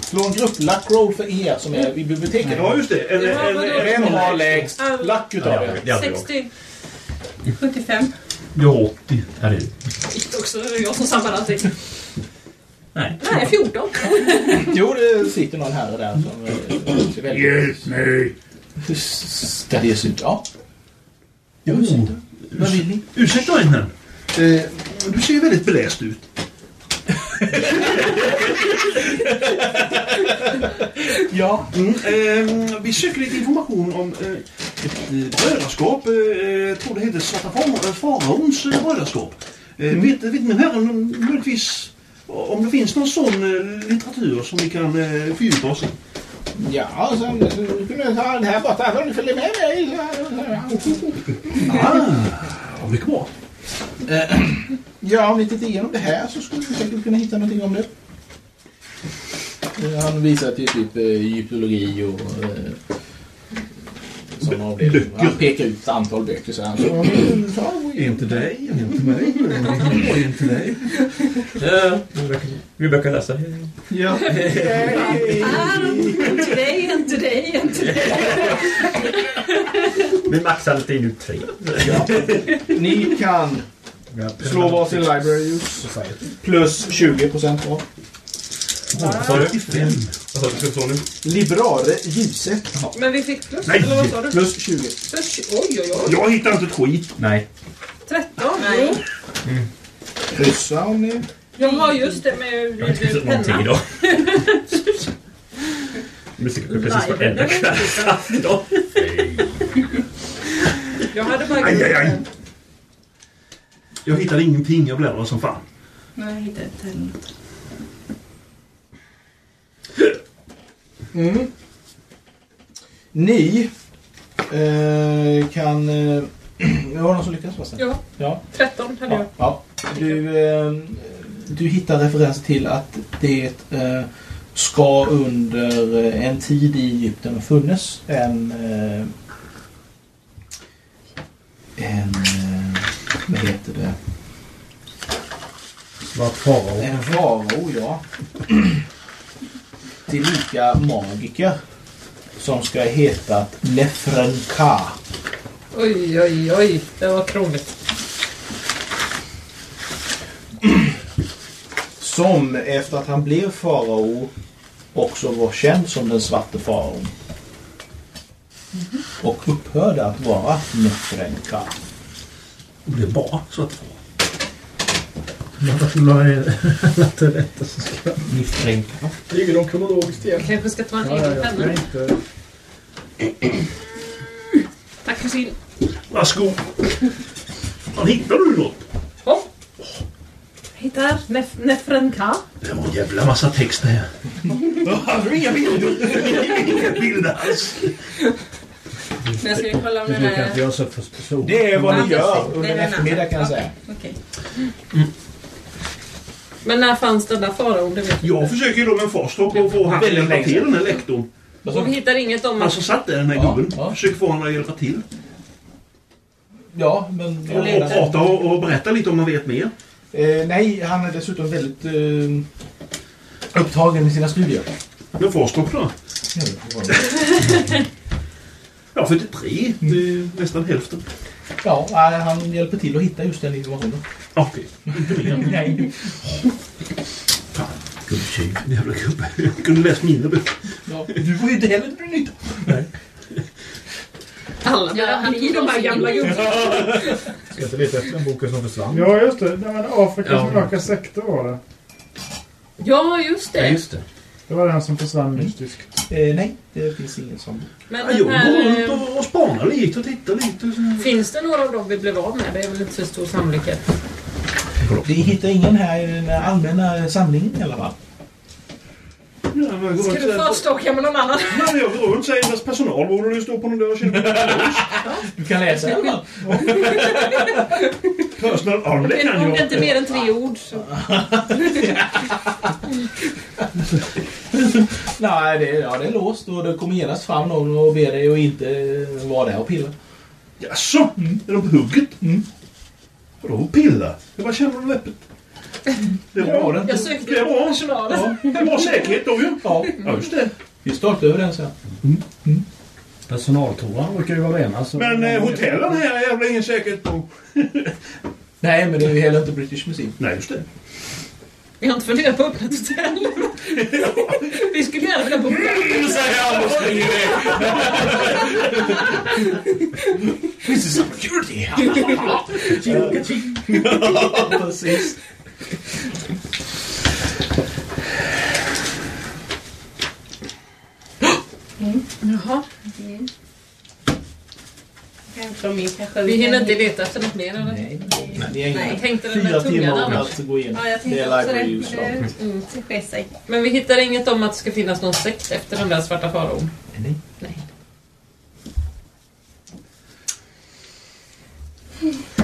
Slå en grupp Lackroll för er som är vid biblioteket. Ja, just det. En, Ja, en, vadå? en, Vem har lägst lack utav er? Det hade jag. 60. 75. jag har 80. Ja, det är Också jag som samlar allting. Nej. Nej, 14. Jo, det sitter någon här och där som eh, ser väldigt... Hjälp mig! Ska det se ut? Ja. Ja, ursäkta. Vad vill ni? Ursäkta vännen. Eh, du ser väldigt beläst ut. Ja. Mm, eh, vi söker lite information om eh, ett brödraskap. Eh, jag tror det heter Svarta Far- Faraons eh, brödraskap. Eh, vet, vet min herre om- möjligtvis om det finns någon sån eh, litteratur som vi kan eh, fördjupa oss i? Ja, så du kunde ta den här borta. Du följa med mig? Ah, mycket bra. Eh, Ja, om ni tittar igenom det här så skulle vi säkert kunna hitta någonting om det. Eh, Han visar till typ egyptologi och eh, sådana avdelningar. Han pekar ut ett antal böcker så han så, och till dig, till mig, till dig. Vi brukar läsa. Ja. En till dig, till dig, till dig. Vi maxar lite in ut tre. Ni kan slå varsin library use plus 20 procent var. Vad sa du? Vad sa du? Ska nu? Librare ljuset Men vi fick plus, Nej. eller vad sa du? plus 20. Plus, oj, oj, oj. Jag hittar inte ett skit. Nej. 13? Nej. Kryssa om ni... Ja, just det med Jag har inte penna. idag. Musik är precis på en klass idag. Jag hade bara... Aj, aj, aj. Jag hittar ingenting. Jag bläddrar som fan. Nej, jag hittade inte heller något. Mm. Ni eh, kan... Eh, det var någon som lyckades förresten? Ja, Ja. 13 hade jag. ja. Du, eh, du hittar referenser till att det eh, ska under eh, en tid i Egypten ha funnits en... Eh, en... Eh, vad heter det? Svart farao. En farao, ja. Tillika magiker. Som ska heta Nefrenka. Oj, oj, oj. Det var krångligt. Som efter att han blev farao också var känd som den svarte faraon. Och upphörde att vara Nefrenka. Och det är bara så att Vad är det rätta som ska... Nifränka. Ligger de kronologiskt igen? Jag kanske ska ta en Ja, ja, egen jag penna. Tack kusin. Varsågod. Hittar du något? Hittar Nef- Nefrenka. Det var en jävla massa text här. Har du inga bilder? Inga bilder alls. Men jag ska kolla om den är... Det är vad Ja, ni gör under Det eftermiddag kan jag säga. Okej. Men när fanns den där? Det vet Jag försöker ju då med Fostok och få han att hjälpa till den här lektorn. Och vi hittar inget om Han att... som satt där, den här Ja, gubben. ja. Försöker få honom att hjälpa till. Ja, men... Och, och prata och, och berätta lite om man vet mer. Eh, nej, han är dessutom väldigt eh, upptagen med sina studier. Men Fostok då? Ja, 43. Det är nästan hälften. Ja, nej, han hjälper till att hitta just den informationen. Okej, inte mer. Nej. Gubbtjuv. Jävla gubbe. Jag kunde läst mindre böcker. Ja, du får ju inte heller nytta. Alla Ja, han är de här gamla gubbarna. Ska inte leta efter den boken som försvann? Ja, just det. Nej, men Afrikas Ja. mörka sektor var det. Ja, just Ja, det. just det. Det var den som försvann mystiskt. Eh, nej, det finns ingen sån. Men Ja, jag går runt eh, och, och spanar lite och tittar lite. Så. Finns det några av dem vi blev av med? Det är väl inte så stor sannolikhet. Vi hittar ingen här i den allmänna samlingen i alla fall. Ja, jag Ska du så här- förståka med någon annan? Ja, men jag går runt och säger att personal borde du stå på någon dörr och känna Du kan läsa i alla fall. Personal, det kan Om det jag. inte är mer än tre ord så... Nej, det, ja, det är låst och det kommer genast fram någon och ber dig att inte vara där och pilla. Jaså? Är de på hugget? Mm. Vadå pilla? Jag bara känner dem öppet. Det är bra det. Jag sökte Det bra. personalen. Ja, det är bra säkerhet då ju. Ja, Ja, just det. vi stolta över den sen. Personaltoan brukar ju vara rena. Så Men eh, hotellen här är jävla ingen säkerhet på. Nej, men det är ju heller inte British Museum. Nej, just det. Vi har inte funderat på att öppna ett hotell. Vi skulle gärna vilja bo där. Nu säger iväg. This is security. Ja, Jaha. Vi hinner inte leta efter något mer eller? Nej, ni har Nej. inga Jag tänkte den fyra där tungan timmar om annars. att gå igenom. Ja, jag Det tänkte är också det. library. Det mm, det sker sig. Men vi hittar inget om att det ska finnas någon sekt efter den där svarta faraon. Nej. Nej.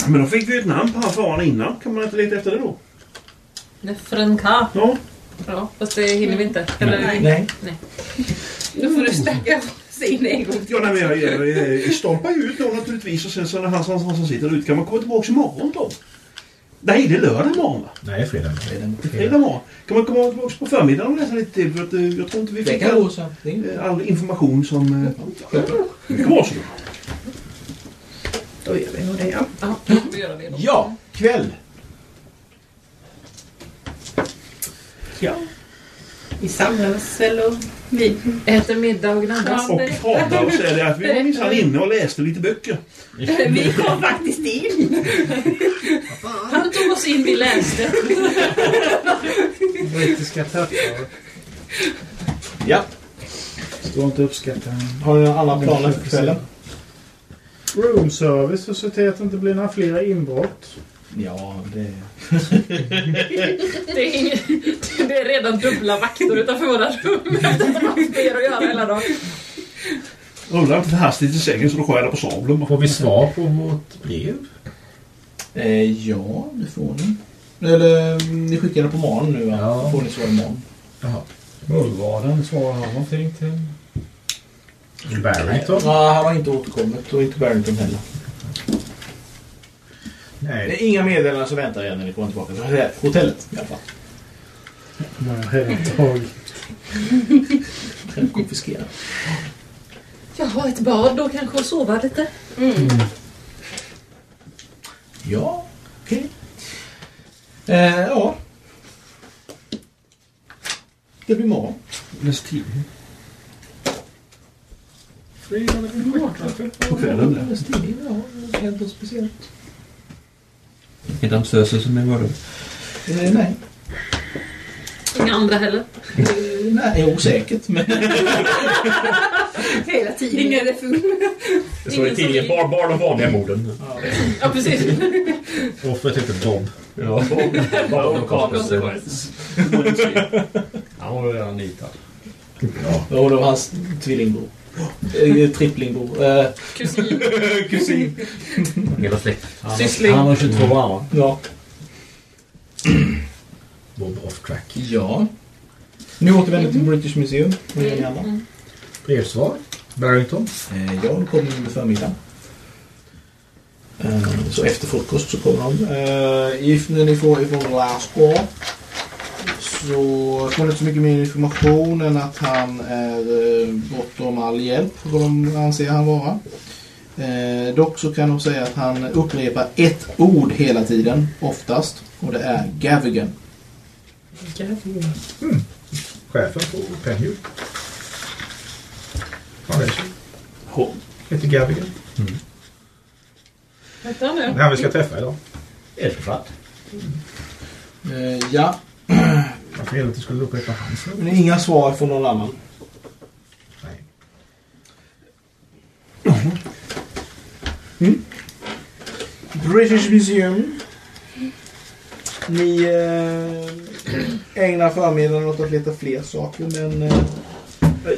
Men då fick vi ju ett namn på han faran innan. Kan man inte leta efter det då? Nefrenka. Ja. Ja, fast det hinner vi inte. Eller, Nej. Nej. Nu får du en gång Ja, nej, men jag, jag, jag, jag stolpar ju ut då naturligtvis och sen så när han, han, han som sitter ute kan man komma tillbaka imorgon då? Nej, det är lördag imorgon va? Nej, fredag. Är fredag imorgon. Kan man komma tillbaka på förmiddagen och läsa lite till? För att, eh, jag tror inte vi fick all, eh, all information som... eh, Självklart. Det kan vara så. Då gör vi nog det, ja. Ja, då då. Ja, kväll. Ja. Vi samlas och vi... Äter middag och gnaggas. Och pratar och säger det att vi var minsann inne och läste lite böcker. Vi kom faktiskt in. Han tog oss in, vi läste. Brittiska tappar. Ja. Står inte uppskattade. Har ni några andra planer för kvällen? Room service för till att det inte blir några fler inbrott. Ja, det... Det är, inget, det är redan dubbla vakter utanför våra rum. Eftersom man har mer att göra hela dagen. Rulla inte för hastigt i sängen så du skär dig på sabeln. Får vi svar på vårt brev? Eh, ja, det får ni. Eller ni skickar det på morgonen nu va? Ja. Då får ni svar imorgon. Jaha. Mullvaden svarar han någonting till? Barrington? Ja, han har inte återkommit och inte Barrington heller. Det Nej. är inga meddelanden som väntar er när ni kommer tillbaka till hotellet i alla fall. Man har redan tagit. Den konfiskerar. Jaha, ett bad då kanske och sova lite. Ja, okej. Eh, ja. Det blir morgon. Det blir morgon. På kvällen. Läs tidningen, ja. Det har hänt något speciellt. Är dansöser som är mördare? Eh, nej. Inga andra heller. Eh, nej, osäkert. Men Hela tiden. Ingen refund. Det står i tidningen bara, bara de vanliga morden. Ja, precis. Offret heter Bob. Ja. the konstigt. horse. Han var redan nitad. ja, det var hans tvillingbror. Triplingbror. Eh, Kusin. kusin. Hela släkten. Syssling. han har 22 armar. Ja. Bob off track. Ja. Nu återvänder till British Museum. Vad gör ni andra? Brevsvar? Barrington? Eh, ja, de kommer under förmiddagen. Eh, så efter frukost så kommer de. Eh, if, när ni får ifrån Glasgow så får inte så mycket mer information än att han är eh, bortom all hjälp, vad de anser han vara. Eh, dock så kan de säga att han upprepar ett ord hela tiden, oftast, och det är Gavigan. Chefen på Penhue. Foundation. Heter Gavigan. Hette han Det det? är han vi ska träffa idag. Eldkvart. Eh, ja, Varför är det att du skulle upprepa hans namn? men inga svar från någon annan. Nej. British Museum. Ni eh, ägnar förmiddagen åt att leta fler saker men... Eh,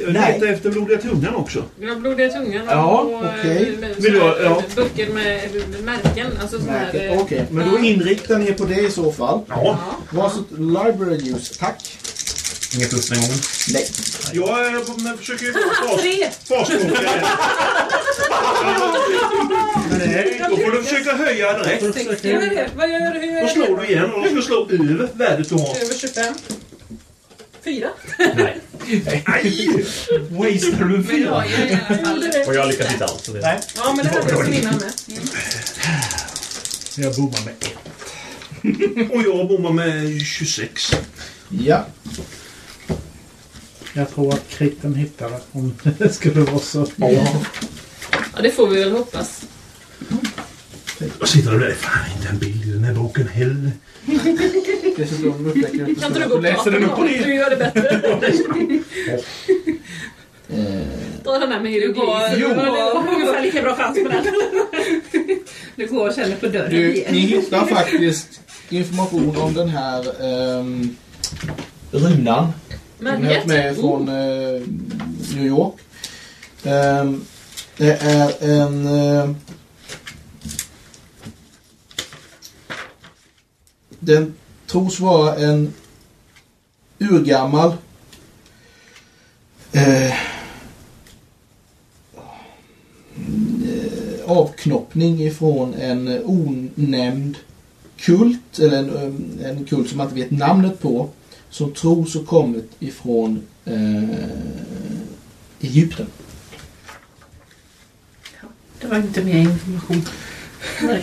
Jag Nej. letar efter blodiga tungan också. Vi har blodiga tungan och, Ja, och okej. eh, med Vill du här ja. böcker med med märken. Alltså såna här... Okej, eh, okay. men då inriktar ni er på det i så fall. Ja. Varsågod, library use, tack. Inga plus den gången. Nej. Jag är, men försöker ju fasboka det. Nej, då får du försöka höja direkt. Vad är det? Vad gör du? Hur Då slår du igen och du ska slå över värdet du har. Över 25. Fyra. Nej. Aj! Wastear du fyra? Ja. Och jag lyckas inte alls. Nej. Ja, men det hade jag som innan med. Jag bommar med ett. Och jag bommar med 26. Ja. Jag tror att kritten hittar det om det skulle vara så. Ja, det får vi väl hoppas. Vad sitter du där? Fan, inte en bild i den här boken heller. Dessutom Kan inte du gå och läser den upp och ner. Du gör det bättre. Dra den här med Du går, hieroglyfer. du går ungefär lika bra chans på den. Du går och känner på dörren Du, igen. ni hittar faktiskt information om den här um, runan. Den är Märket? med från eh, New York. Ehm, det är en... eh, den tros vara en urgammal eh, eh, avknoppning ifrån en onämnd kult, eller en, eh, en kult som man inte vet namnet på, som tros ha kommit ifrån eh, Egypten. Det var inte mer information.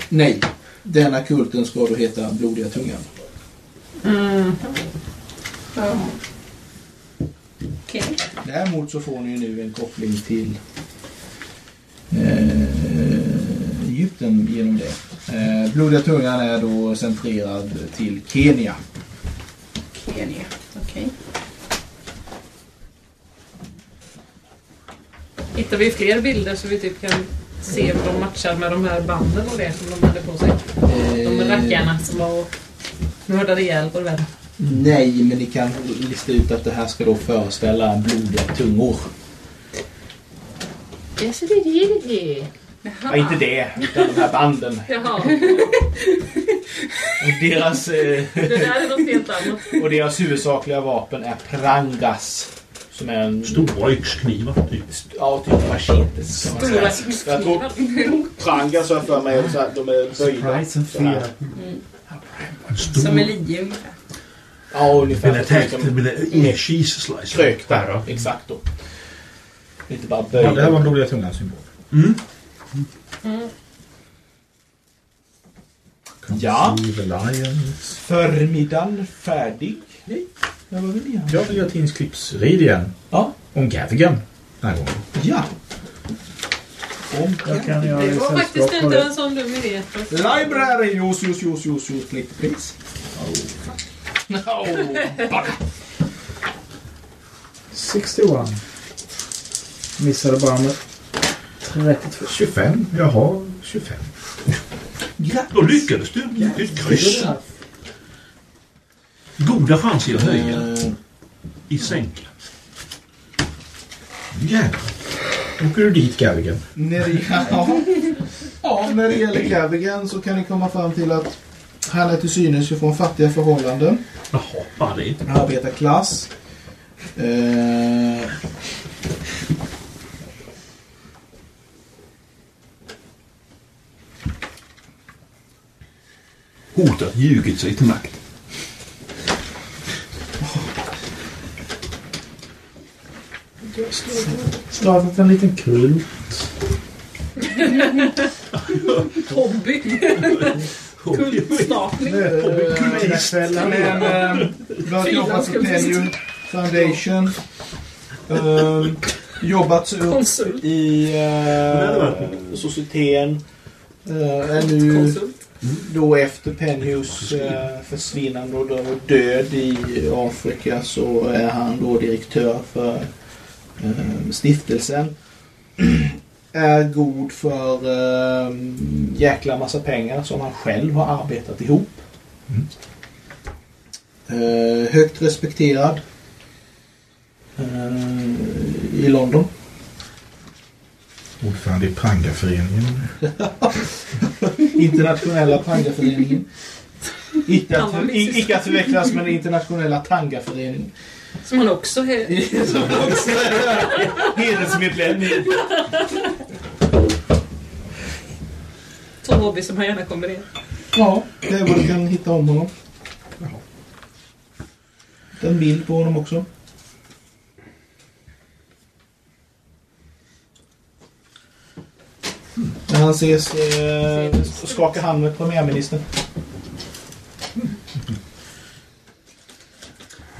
Nej, denna kulten ska då heta Blodiga Tungan. Mm. Ja. Okej. Däremot så får ni ju nu en koppling till eh, Egypten genom det. Eh, Blodiga Tungan är då centrerad till Kenya. Kenya. Okej. Hittar vi fler bilder så vi typ kan se hur de matchar med de här banden och det som de hade på sig? De Eh, rackarna som var och... Mördade ihjäl vår vän. Nej, men ni kan lista ut att det här ska då föreställa blodiga tungor. Ja, så det är det. Ja, inte det, utan de här banden. Jaha, Och deras, eh, det där är något helt annat. och deras huvudsakliga vapen är prangas. Som är en... Stora yxknivar, typ. Ja, typ machetes. Stora tror prangas har jag för mig, så att de är böjda. Surprise and fear. En stor... Som en lie ungefär. Ja, ungefär. Med attack, med ingen cheese slice. Krökta, exakt då. Inte bara Ja, det här böjda. var en blodiga tungan symbol. Mm. Ja. Conceive Alliance. Förmiddagen färdig. Nej, vad vill ni göra? Jag vill göra tidningsklipps rid igen. Ja. Om Gavigan. Den här gången. Ja. Om Jag kan göra Det var sällskap faktiskt på inte det. en sån dum idé. Library, jos, jos, jos, jos, jos, please. Oh, bugger. 61. Missade bara med 32. 25. Jag har 25. Då lyckades du. Det är ett kryss. Goda chanser att höja Eh, i sänka. Jävlar. Åker du dit Gavigan? När det, ja. ja, när det gäller Gavigan så kan ni komma fram till att han är till synes från fattiga förhållanden. Jaha, bara det. Arbetarklass. Eh, Hotat ljugit sig till makt. Startat en liten kult. Hobby. Kultstartning. Middagskvällar. men eh, börjat jobba för Penny Foundation. Eh, jobbat upp Konsult. i uh, societeten. Uh, är nu då efter Penhus uh, försvinnande och död i Afrika så är han då direktör för eh, stiftelsen. är god för uh, jäkla massa pengar som han själv har arbetat ihop. Eh, högt respekterad eh, i London. Ordförande i Prangaföreningen. Internationella syster. icke att förväxlas med den internationella Tangaföreningen. Som han också är. Som också är hedersmedlem i. Hobby som han gärna kombinerar. Ja, det är vad du kan hitta om honom. En bild på honom också. När han ses eh, skakar hand med premiärministern.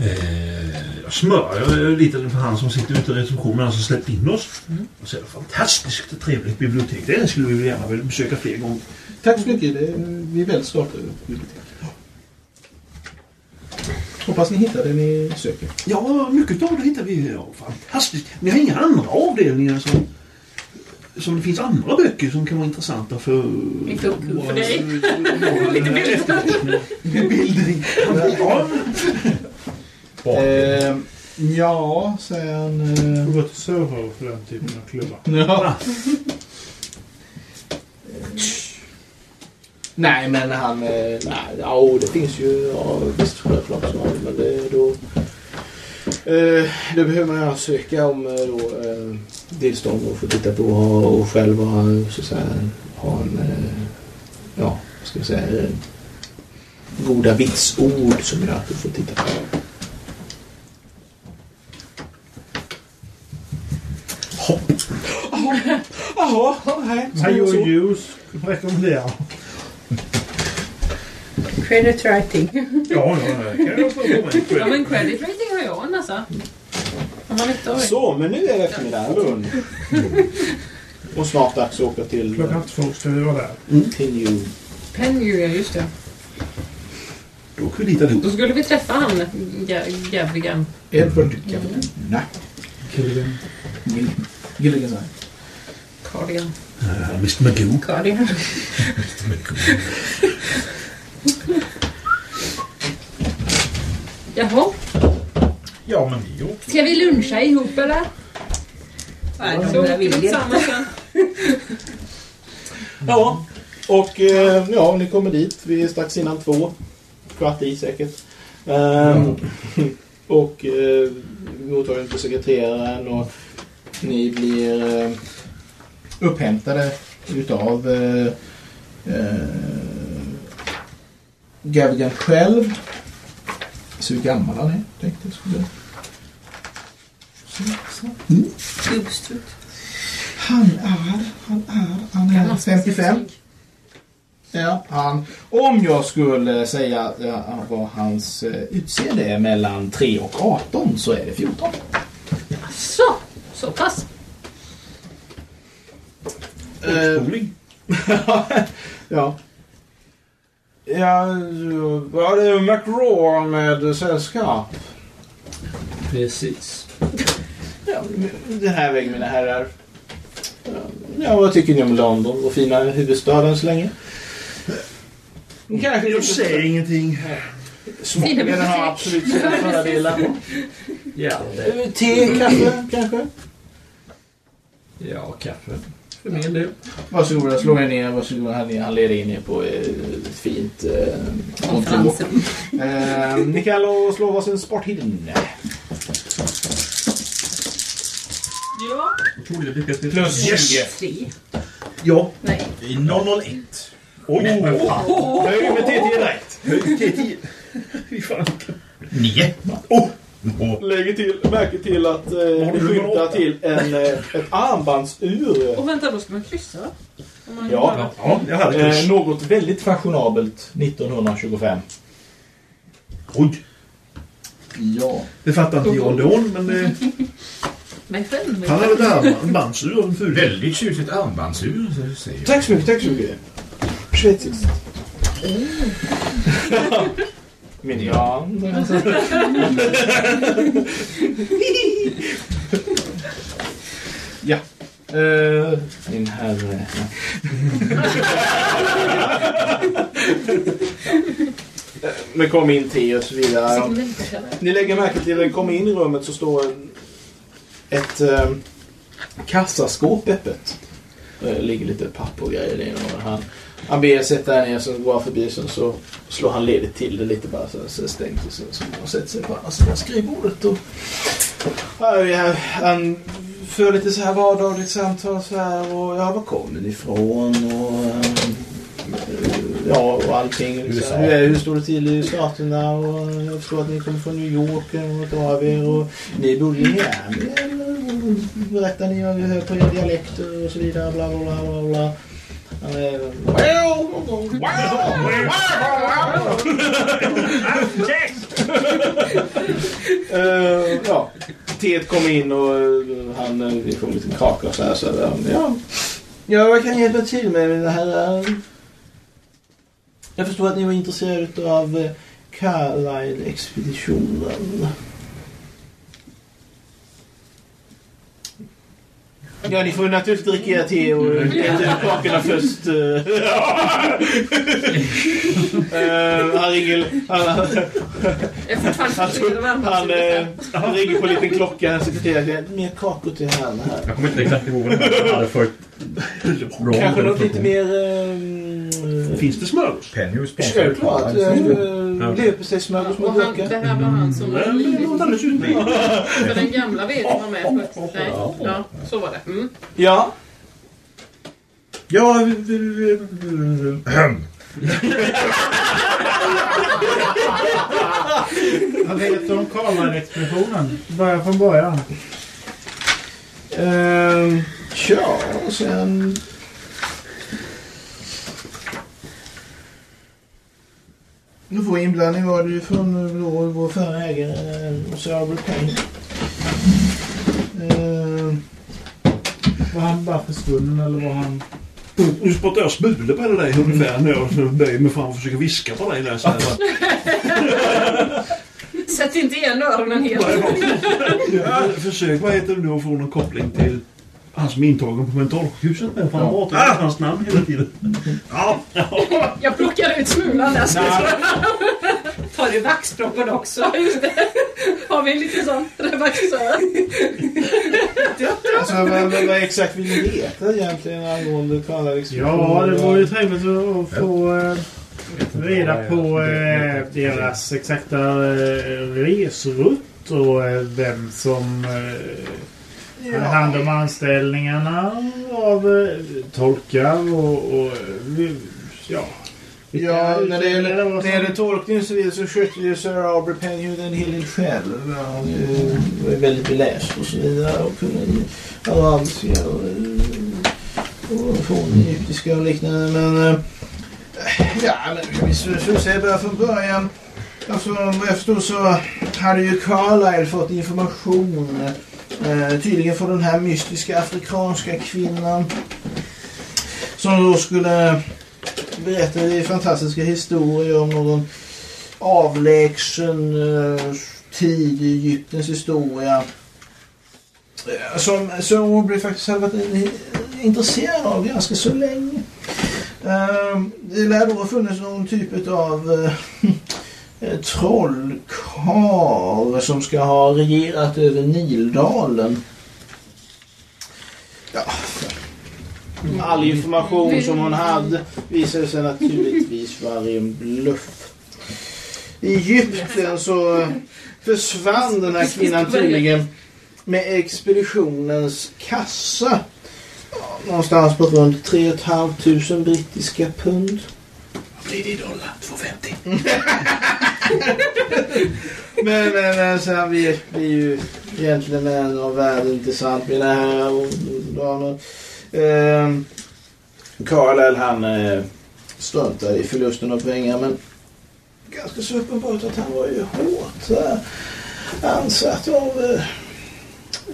Eh, jag smörjer lite för han som sitter ute i receptionen, han som släppt in oss. Och säger fantastiskt trevligt bibliotek. Det skulle vi gärna vilja besöka fler gånger. Tack så mycket. Det är, vi är väldigt stolta över biblioteket. Hoppas ni hittar det ni söker. Ja, mycket av det hittar vi. Ja, fantastiskt. Ni har inga andra avdelningar som, som det finns andra böcker som kan vara intressanta för... Inte okul för dig. Lite bilder. Bildning. Ja, Eh, ja, säger han. Eh, Du går till Soho för den typen av klubbar. ja. Nej, men han... eh, Nej, ja, det finns ju... Ja, visst, självklart. Men det, då... Eh, då behöver man gärna söka om eh, då, eh, tillstånd och få titta på och, och själv så att säga, ha en... Eh, ja, ska jag säga... Eh, goda vitsord som gör att du får titta på. Jaha, nej. High or use rekommenderar. Credit writing. ja, ja, få Ja men credit rating har jag en massa. Om man inte har det. Så, men nu är det eftermiddag. Lugn. Och snart dags att åka till... Klockan två ska vi vara där. Till New... Penny, ja just det. Då åker vi dit allihop. Då skulle vi träffa han, Ga- Gavigan. Edward Nej. Killigan. Gilligan Eye. Cardigan. Uh, Mr Magoo. Cardigan. Jaha, Ja, men det är ju ska vi luncha ihop eller? Nej, Så de där vill tillsammans sen. Ja, och eh, ja, ni kommer dit. Vi är strax innan två. Kvart i säkert. Ehm, och eh, mottagningen på sekreteraren och ni blir eh, upphämtade utav eh, eh, Gavigan själv. Så hur gammal han är, tänkte jag skulle... Gubbstrutt. Han är, han är, han är 55. Ja, han. Om jag skulle säga ja, vad hans eh, utseende är mellan 3 och 18 så är det 14. Så, så pass. Uppspoling. ja. Ja, var det McRaw med sällskap? Precis. Ja, den här vägen mina herrar. Ja, vad tycker ni om London? Vår fina huvudstad än så länge? Kanske Jag säger ingenting. Småländarna har absolut sina fördelar. Ja, det, Te, kaffe kanske? Ja, kaffe. För min del. Varsågoda, slå er ner. Varsågoda, han, han leder in er på eh, ett fint eh, kontor. Eh, ni kan slå varsin sporthidden. Ja. Otroligt lyckat. Plus 20. Tre. Ja. Nej. Det är 001. Oj, men fan. Höj med TT direkt. Höj T10. Fy fan. 9. Oh. Lägger till, märker till att eh, skymtar till en, eh, ett armbandsur. Och vänta, då ska man kryssa? Om man Ja. Ja, jag hade Eh, något väldigt fashionabelt 1925. Oj. Ja. Det fattar inte jag då, men eh, själv. han hade ett armbandsur av en ful. Väldigt tjusigt armbandsur, så säger jag. Tack så mycket, tack så mycket. Schweiziskt. Min ja. ja. Uh, min herre. Men kom in te och så vidare. Ni lägger märke till när ni kommer in i rummet så står en, ett eh, kassaskåp öppet. Det ligger lite papper och grejer i och han, han ber er sätta er ner så går han förbi så, så slår han ledigt till det lite bara så, så stängt det så, så och sätter sig på andra sidan skrivbordet och ja, han för lite så här vardagligt samtal så här och ja, var kommer ni ifrån och ja, och allting. Liksom. Hur, är- hur står det till i staterna? Och jag förstår att ni kommer från New York och något av er. Och ni bor i Miami eller? Berättar ni vad vi hör på era dialekter och så vidare. Bla, bla, bla, bla, han är... Ja, teet kom in och han, vi får en liten kaka och så här. Så, ja. ja, vad kan jag hjälpa till med det här? Jag förstår att ni var intresserade av eh, Carlisle-expeditionen. Ja, ni får naturligtvis dricka era te och äta upp kakorna först. Eh, han ringer... Han, han, han, eh, han ringer på en liten klocka. Han sekreterare. Mer kakor till herrn här. Jag kommer inte exakt ihåg vad det hade för. Kanske något lite mer... Eh, Finns det smörgås? Penny och sponsor. Självklart. Leverpastejsmörgås med Och han, gurka. det här var han som men det låter alldeles utmärkt. För den gamla vdn var med först. Nej, ja, så var det. Mm. Ja. Ja. Vad vet du om Karlberg-expeditionen? Börja från början. Uh, ja, och sen... Nu får inblandning var det ju från då, vår förra ägare, eh, Sir Payne. Uh, Var han bara försvunnen eller var han... Nu spottar jag smulor på dig ungefär när jag böjer mig fram och försöker viska på dig där. Så här. Sätt inte igen öronen helt. Ja, Försök, vad heter det nu, att få någon koppling till han som är intagen på mentalsjukhuset med. För han pratar Ah! om hans namn hela tiden. Ja, Jag plockar ut smulan där. så- Tar du vaxproppen också? Ja. Har vi en liten sån revaxör? Alltså, vad, vad, vad exakt vill ni veta egentligen angående Karla-expeditionen? Ja, det vore ju trevligt att att få eh, reda på eh, deras exakta eh, resrutt och eh, vem som eh, har hand om anställningarna av eh, tolkar och, och eh, ja. Ja, när det gäller, när det gäller tolkning så, vidare så skötte ju Sir Aubrey Penhue en hel del själv. Han var ju väldigt beläst och så vidare och kunde ju arabiska och, eh, och från egyptiska och liknande. Men ja, men vi vi se bara från början. Alltså vad jag så hade ju Carlyle fått information eh, tydligen från den här mystiska afrikanska kvinnan som då skulle berätta fantastiska historier om någon avlägsen eh, tid i Egyptens historia. Eh, som, Som Sir Aubrey faktiskt hade varit intresserad av ganska så länge. Eh, det lär då ha funnits någon typ av eh, trollkarl som ska ha regerat över Nildalen. Ja, all information som hon hade visade sig naturligtvis vara en bluff. I Egypten så försvann den här kvinnan tydligen med expeditionens kassa. Någonstans på runt 3 500 brittiska pund. Vad blir det i dollar? 250. Men, men, men sen vi, vi är ju egentligen en av världen intressant mina herrar och damer. Eh, Carlisle han eh, struntar i förlusten av pengar men ganska så uppenbart att han var ju hårt eh, ansatt av eh,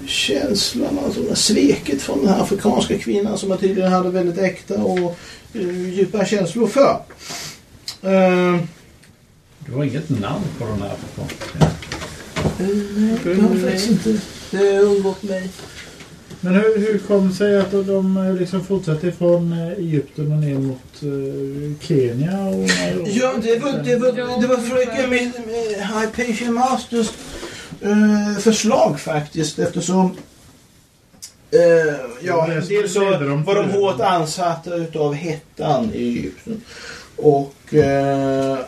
känslan, alltså det sveket från den här afrikanska kvinnan som han tydligen hade väldigt äkta och eh, djupa känslor för. Eh, Du har inget namn på den här afrikanska. Nej, det har faktiskt inte det har undgått mig. Men hur, hur kom det sig att de eh, liksom fortsatte från Egypten och ner mot Kenya? Och, Ja, det var, det var, det var fröken med, med Hypatia Masters eh, förslag faktiskt eftersom eh, ja, som dels så var de hårt ansatta utav hettan i Egypten. Och eh,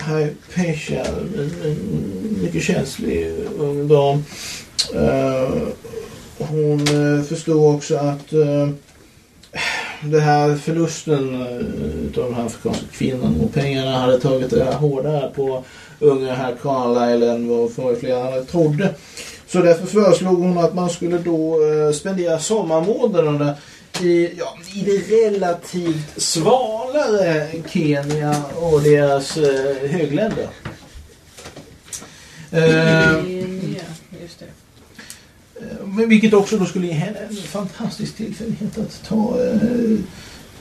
en, en mycket känslig ung dam, eh, hon eh, förstod också att eh, den här förlusten eh, utav den här afrikanska kvinnan och pengarna hade tagit det här hårdare på unga herr Carlisle än vad flera andra trodde. Så därför föreslog hon att man skulle då eh, spendera sommarmånaderna i, ja, i det relativt svalare Kenya och deras eh, högländer. Eh, vilket också då skulle ge henne en fantastisk tillfällighet att ta eh,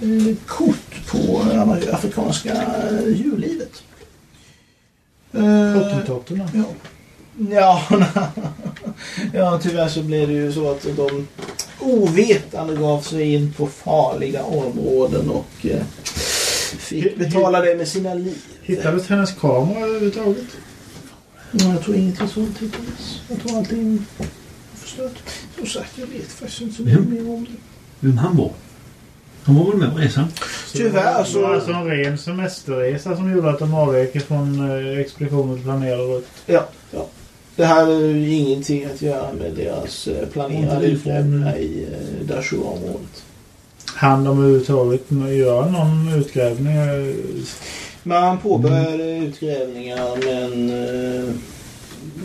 eh, kort på eh, afrikanska eh, djurlivet. Eh, Hottentotterna. ja. Ja, ja, tyvärr så blev det ju så att de ovetande gav sig in på farliga områden och eh, fick betala det med sina liv. Hittades hennes kamera överhuvudtaget? Ja, Jag tror ingenting sånt hittades. Jag tror allting Som sagt, jag vet faktiskt inte så mycket mer om det. Vem han var? Han var väl med på resan? Tyvärr Det så... var alltså en ren semesterresa som gjorde att de avvek från eh, expeditionens planerade rutt. Ja, ja. Det här är ju ingenting att göra med deras eh, planerade utgrävningar i eh, Dashua-området. Han de överhuvudtaget göra någon utgrävning? Man påbörjade utgrävningar men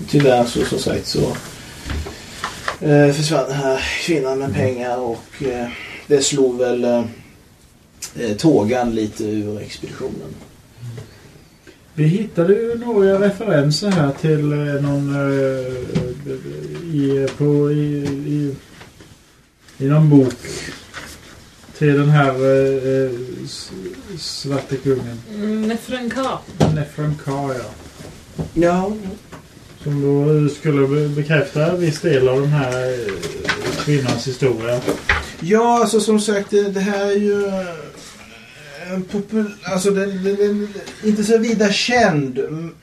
tyvärr så som sagt så eh, försvann den här kvinnan med pengar och eh, det slog väl eh, eh, tågan lite ur expeditionen. Vi hittade ju några referenser här till eh, någon eh, i, på, i, i, i någon bok till den här eh, svarte kungen. Mm, Nefrenkar. Nefren Kar, ja. Ja, som då skulle bekräfta en viss del av den här eh, kvinnans historia. Ja, alltså som sagt, eh, det, här är ju eh, en popul- alltså den, den, den, inte så vida känd mm,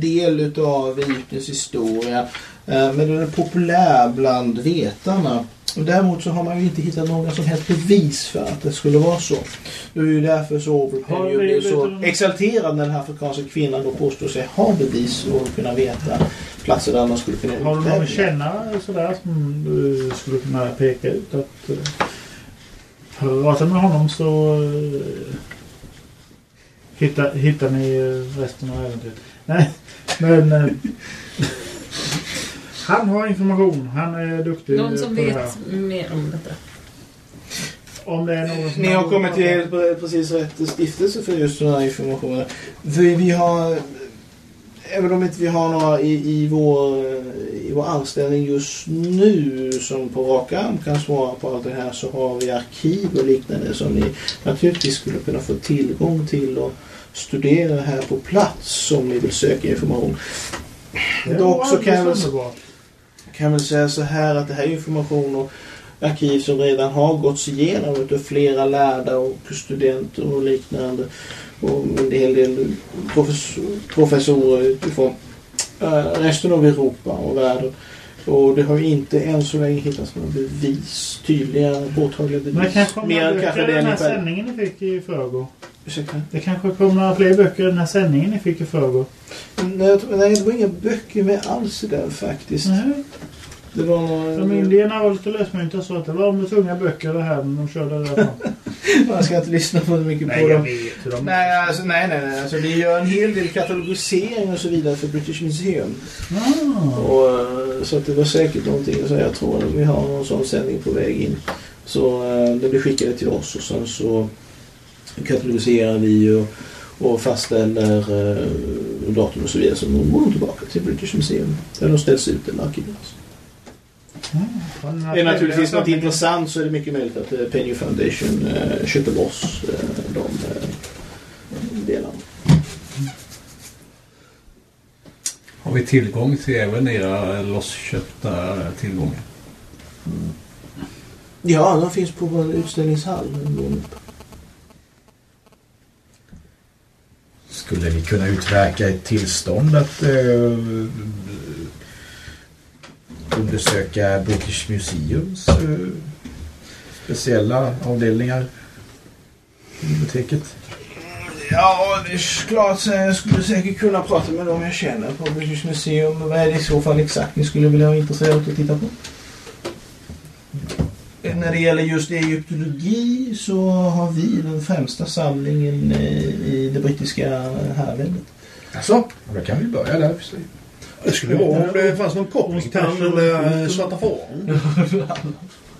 del utav Egyptens historia. Eh, men den är populär bland vetarna. Däremot så har man ju inte hittat några som helst bevis för att det skulle vara så. Det är ju därför så Overpenny blir så exalterad när den här afrikanska kvinnan då påstår sig ha bevis och kunna veta platser där man skulle kunna Har du någon kännare sådär som du skulle kunna peka ut att eh, prata med honom så eh, hittar, hittar ni resten av äventyret. Nej, men eh, han har information. Han är duktig Någon som på det här. vet mer om detta. Om det är någon som Ni har kommit till precis rätt stiftelse för just den här informationen. Vi, vi har, även om inte vi har några i, i, vår, i vår anställning just nu som på rak arm kan svara på allt det här så har vi arkiv och liknande som ni naturligtvis skulle kunna få tillgång till och studera här på plats om ni vill söka information. Det Dock var så kan jag, väl. Kan väl säga så här att det här är information och arkiv som redan har gåtts igenom utav flera lärda och studenter och liknande. Och en hel del professor, professorer utifrån eh, resten av Europa och världen. Och det har inte än så länge hittats några bevis, tydliga, påtagliga Men bevis. det kanske Mer kanske det den här sändningen ni fick i förrgår. Ursäkta? Det kanske kommer några fler böcker i den här sändningen ni fick i förrgår. Nej, jag nej, det var inga böcker med alls i den faktiskt. Nej. Det var några... De indierna var lite lösmynta så att det var med tunga böcker det här när de körde därifrån. Man ska inte lyssna för mycket Nej, på jag dem. vet hur de... Nej, alltså, nej, nej, nej. Alltså, vi gör en hel del katalogisering och så vidare för British Museum. Ah. Och, eh, så att det var säkert någonting. Så jag tror att vi har någon sån sändning på väg in. Så eh, det blir skickade till oss och sen så katalogiserar vi och, och fastställer eh, datum och så vidare. Så de går tillbaka till British Museum. Där de ställs ut eller arkiveras. Det är naturligtvis något intressant så är det mycket möjligt att eh, Penny Foundation eh, köper loss eh, de eh, delarna. Har vi tillgång till även era lossköpta tillgångar? Ja, de finns på vår utställningshall. en gång upp. Skulle vi kunna utverka ett tillstånd att eh, undersöka British Museums eh, speciella avdelningar i biblioteket? Ja, det är klart så jag skulle säkert kunna prata med dem jag känner på British Museum. Vad är det i så fall exakt ni skulle vilja vara intresserade av att titta på? När det gäller just egyptologi så har vi den främsta samlingen eh, i det brittiska härväldet. Alltså, då kan vi börja där. Det skulle vara om det fanns någon koppling till den där svarta fåren.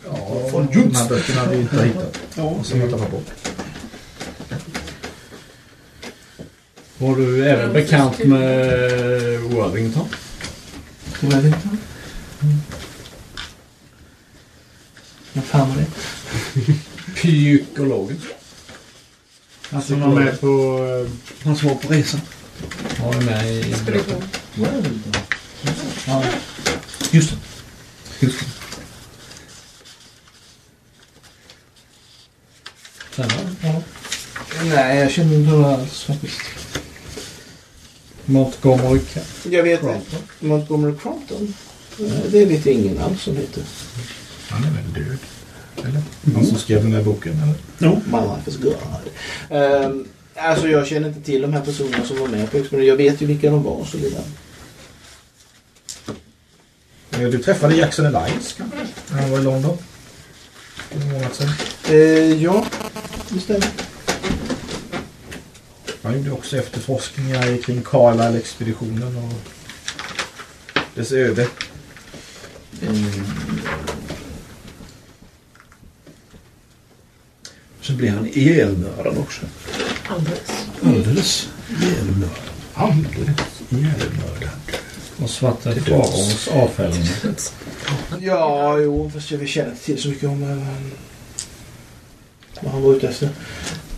Ja, Från de Junts. här böckerna vi inte har hittat. Ja. Och som jag tappar bort. Var du även bekant med Worthington? Worthington? Vad fan var det? Psykologen. Han som var med på... eh, Han som var på resan. Var med i... Worthington? Ja, just det. Just det. Sen Ja. Nej, jag känner inte det alls faktiskt. Montgomery Cat. Jag vet Crompton. Montgomery Crompton. Eh, Det vet ingen alls som heter. Han är väl död? Eller? Han som skrev den där boken, eller? My life is good. Um, alltså jag känner inte till de här personerna som var med på expeditionen. Jag vet ju vilka de var och så vidare. Eh, Du träffade Jackson Elias kanske? När han var i London? För en månad sedan. Eh, ja, det stämmer. Han gjorde också efterforskningar kring Carlisle-expeditionen och dess öde. Så blir han ihjälmördad också. Alldeles. Alldeles ihjälmördad. Alldeles ihjälmördad. Och Svarta Faraons avfällning. Ja, jo, fast jag känner inte till så mycket om eh, vad han var ute efter.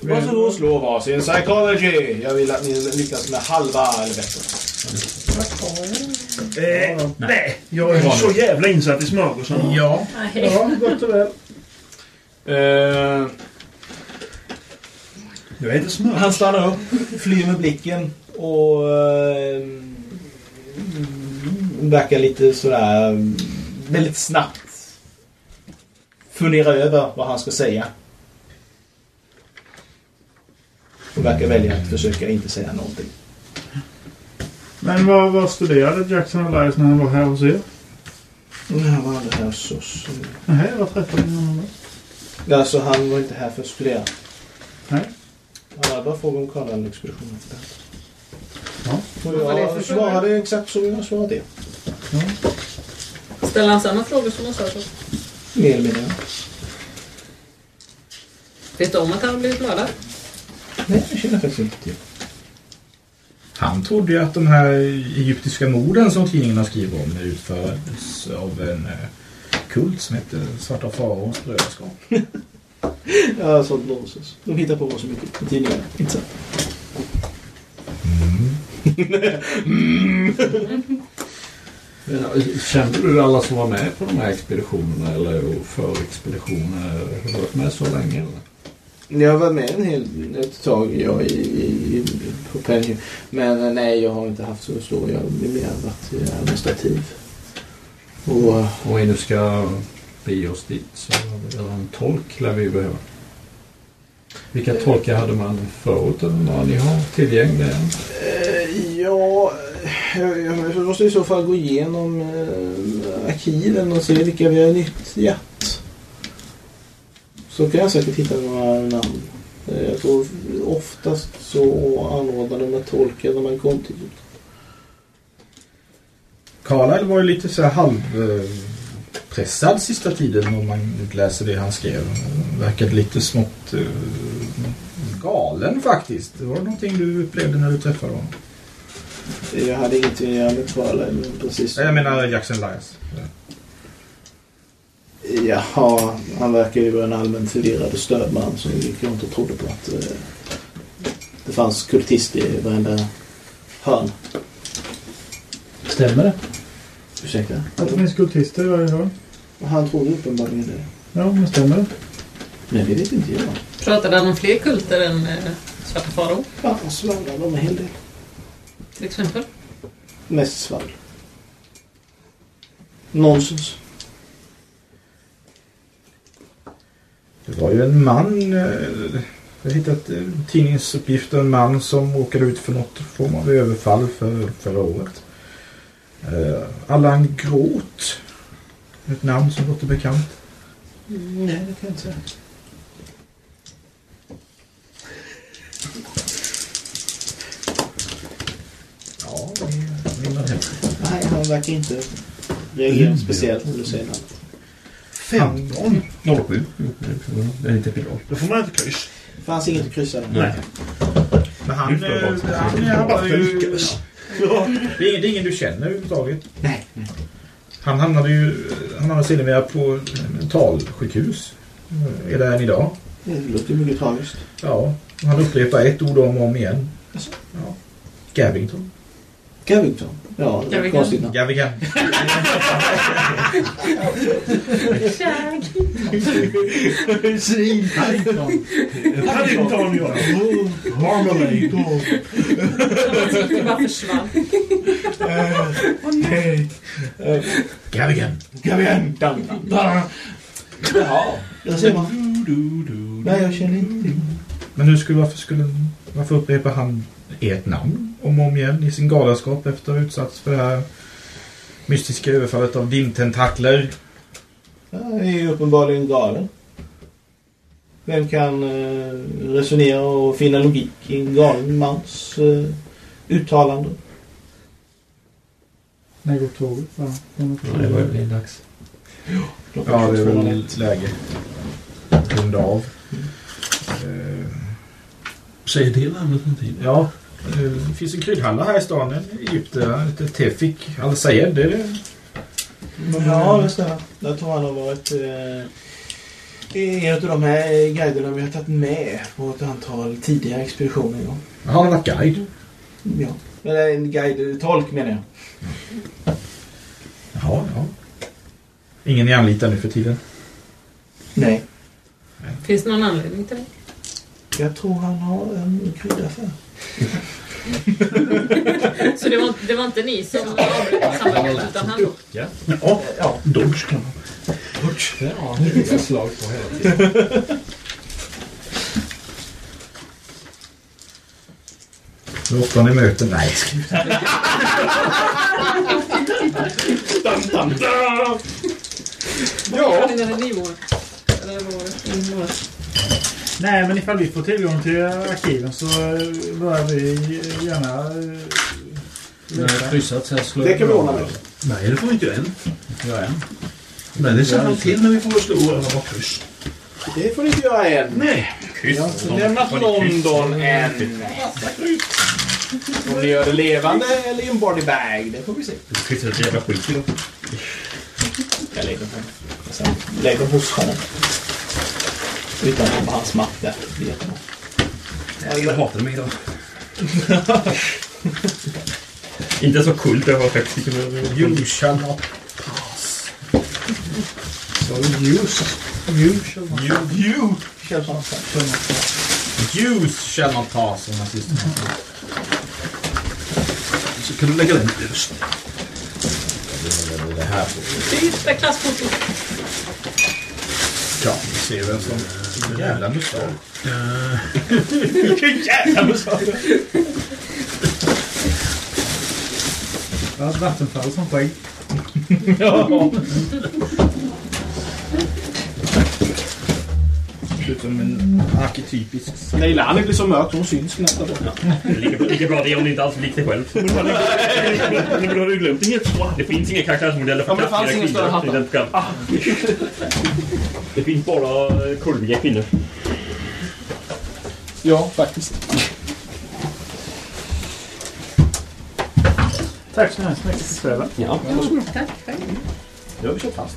Varsågod slå varsin psychology. Jag vill att ni lyckas med halva eller bättre. Eh, nej, jag är så jävla insatt i smörgåsen. Ja. Ja, gott och väl. Eh, Jag äter smör. Han stannar upp, flyr med blicken och eh, verkar lite sådär mm, väldigt snabbt fundera över vad han ska säga. Och verkar välja att försöka inte säga någonting. Men vad, vad studerade Jackson Elias när han var här hos er? Han var aldrig här hos oss. Nej, vad träffade ni honom då? Alltså han var inte här för att studera. Nej. Bara frågat om Karlan-expeditionen. Ja. Och Vad var det jag för svarade exakt som jag svarade det. Ställer han samma frågor som han sa? så? Mer eller mindre. Vet du om att han har blivit mördad? Nej, jag känner faktiskt inte till. Han trodde ju att de här egyptiska morden som tidningarna skriver om utfördes av en eh, kult som heter Svarta Faraos brödraskap. Ja, sånt nonsens. De hittar på vad så mycket i tidningarna. Inte sant? Men, eh, Kände du alla som var med på de här expeditionerna eller för expeditioner? Har du varit med så länge? Eller? Jag har varit med en hel, ett tag jag, i, i, i, på Penny. Men eh, nej, jag har inte haft så stor. Jag har mer varit administrativ. Och vi nu ska bege oss dit så en tolk lär vi behöva. Vilka tolkar hade man förut eller vad ni har tillgängliga? Eh, ja, jag, jag måste i så fall gå igenom eh, arkiven och se vilka vi har nyttjat. Så kan jag säkert hitta några namn. Eh, jag tror oftast så anordnar de med tolkar när man kom till Carlyle var ju lite så här halvpressad sista tiden om man läser det han skrev. Verkade lite smått eh, galen faktiskt. Det var någonting du upplevde när du träffade honom. Jag hade ingenting att göra med Twilight, men precis. Jag menar Jackson Elias. Jaha, han verkar ju vara en allmänt förvirrad stödman som gick runt och trodde på att eh, det fanns kultister i varenda hörn. Stämmer det? Ursäkta? Att det finns kultister i varje hörn? Han trodde uppenbarligen det. Ja, men stämmer det? Nej, det vet inte jag. Pratade han om fler kulter än eh, Svarta Farao? Ja, han svamlade om en hel del. Till exempel? Mest svammel. Nonsens. Det var ju en man, eh, jag har hittat eh, tidningsuppgifter, en man som råkade ut för något form av överfall för, förra året. Eh, Allan Groth. Ett namn som låter bekant. Mm, nej, det kan jag inte säga. Ja, det är hem. Nej, han verkar inte reagera speciellt när du säger namnet. 15. 07. Det är inte bra. Då får man inte kryss. Det fanns inget att kryssa. Nej. Men han, Just det, eh, han, han ju... Lyckas. Ja, det, är ingen, det är ingen du känner överhuvudtaget. Nej, nej. Han hamnade ju han hamnade sedermera på mentalsjukhus. Är där än idag. Det låter mycket tragiskt. Ja, han upprepar ett ord om och om igen. Jaså? Ja. Gavington. Gavington? Ja, det var konstigt namn. Gavigan. Paddington, ja. Oh, Marmalade. Det bara försvann. Nej. Gavigan. Gavigan! Jaha, där ser man. Nej, jag känner inte till. Men hur skulle, varför, skulle, varför upprepar han ert namn om och om igen i sin galenskap efter att ha utsatts för det här mystiska överfallet av dimtentakler? Jag är ju uppenbarligen galen. Vem kan eh, resonera och finna logik i en galen mans eh, uttalanden? När går tåget? Ja, Nej, det börjar bli dags. Ja, det är väl läge. Runda av. Eh, Säg det namnet en tid. Ja, det finns en kryddhandlare här i stan. En egyptier. Lite Tefik Al-Sayed. Det är det. Ja, det stämmer. Jag tror han har varit eh, en av de här guiderna vi har tagit med på ett antal tidigare expeditioner. Ja. Han har varit guide. ja. Eller en guide, tolk menar jag. Ja, ja. Ingen är anlitad nu för tiden. Nej. Finns det någon anledning till det? Jag tror han har en krydda för. Så det var, det var inte ni som avbröt samarbetet utan han? Ja. Ja, ja dodge kan man. Ja, det är ett slag på hela tiden. Låter ni möten? Nej, skriv. Dam, dam, dam. Ja. Eller nivåer. Eller vad var det? Nej, men ifall vi får tillgång till arkiven så eh, börjar vi gärna eh, När jag har kryssat så här slår Det kan vi ordna med. Nej, det får vi inte göra än. Ja, ja. Men det känner till när vi får slå kryss. Det får ni inte göra än. Nej. Kryss. Jag har inte lämnat London än. Om ni gör det levande eller i en body bag, det får vi se. Du ett jävla skit. Jag lägger dem Sen lägger dem hos honom. Utan på hans matte. Det är jättebra. Jag hatar mig idag. Inte så kult jag har faktiskt. You shall not Så use. You shall not. You. You. Shall not Juice shall not pass, nazisten Så kan du lägga den överst. Det här Typ ett klassfoto. Ja, vi ser vem som... Jävla mustasch. Vilken jävla mustasch! Ja, Vattenfall som skägg. Ja. Ser ut som en arketypisk... Leilani blir så mörk hon syns knappt. Lika, lika bra det om det inte alls är likt dig själv. Men du har ju glömt inget så. Det finns inga karaktärsmodeller för Ja, men det fanns ingen större program. Det finns bara eh, kurviga kvinnor. Ja, faktiskt. Tack så hemskt mycket för kvällen. Ja. Tack. tack. Nu har vi kört fast.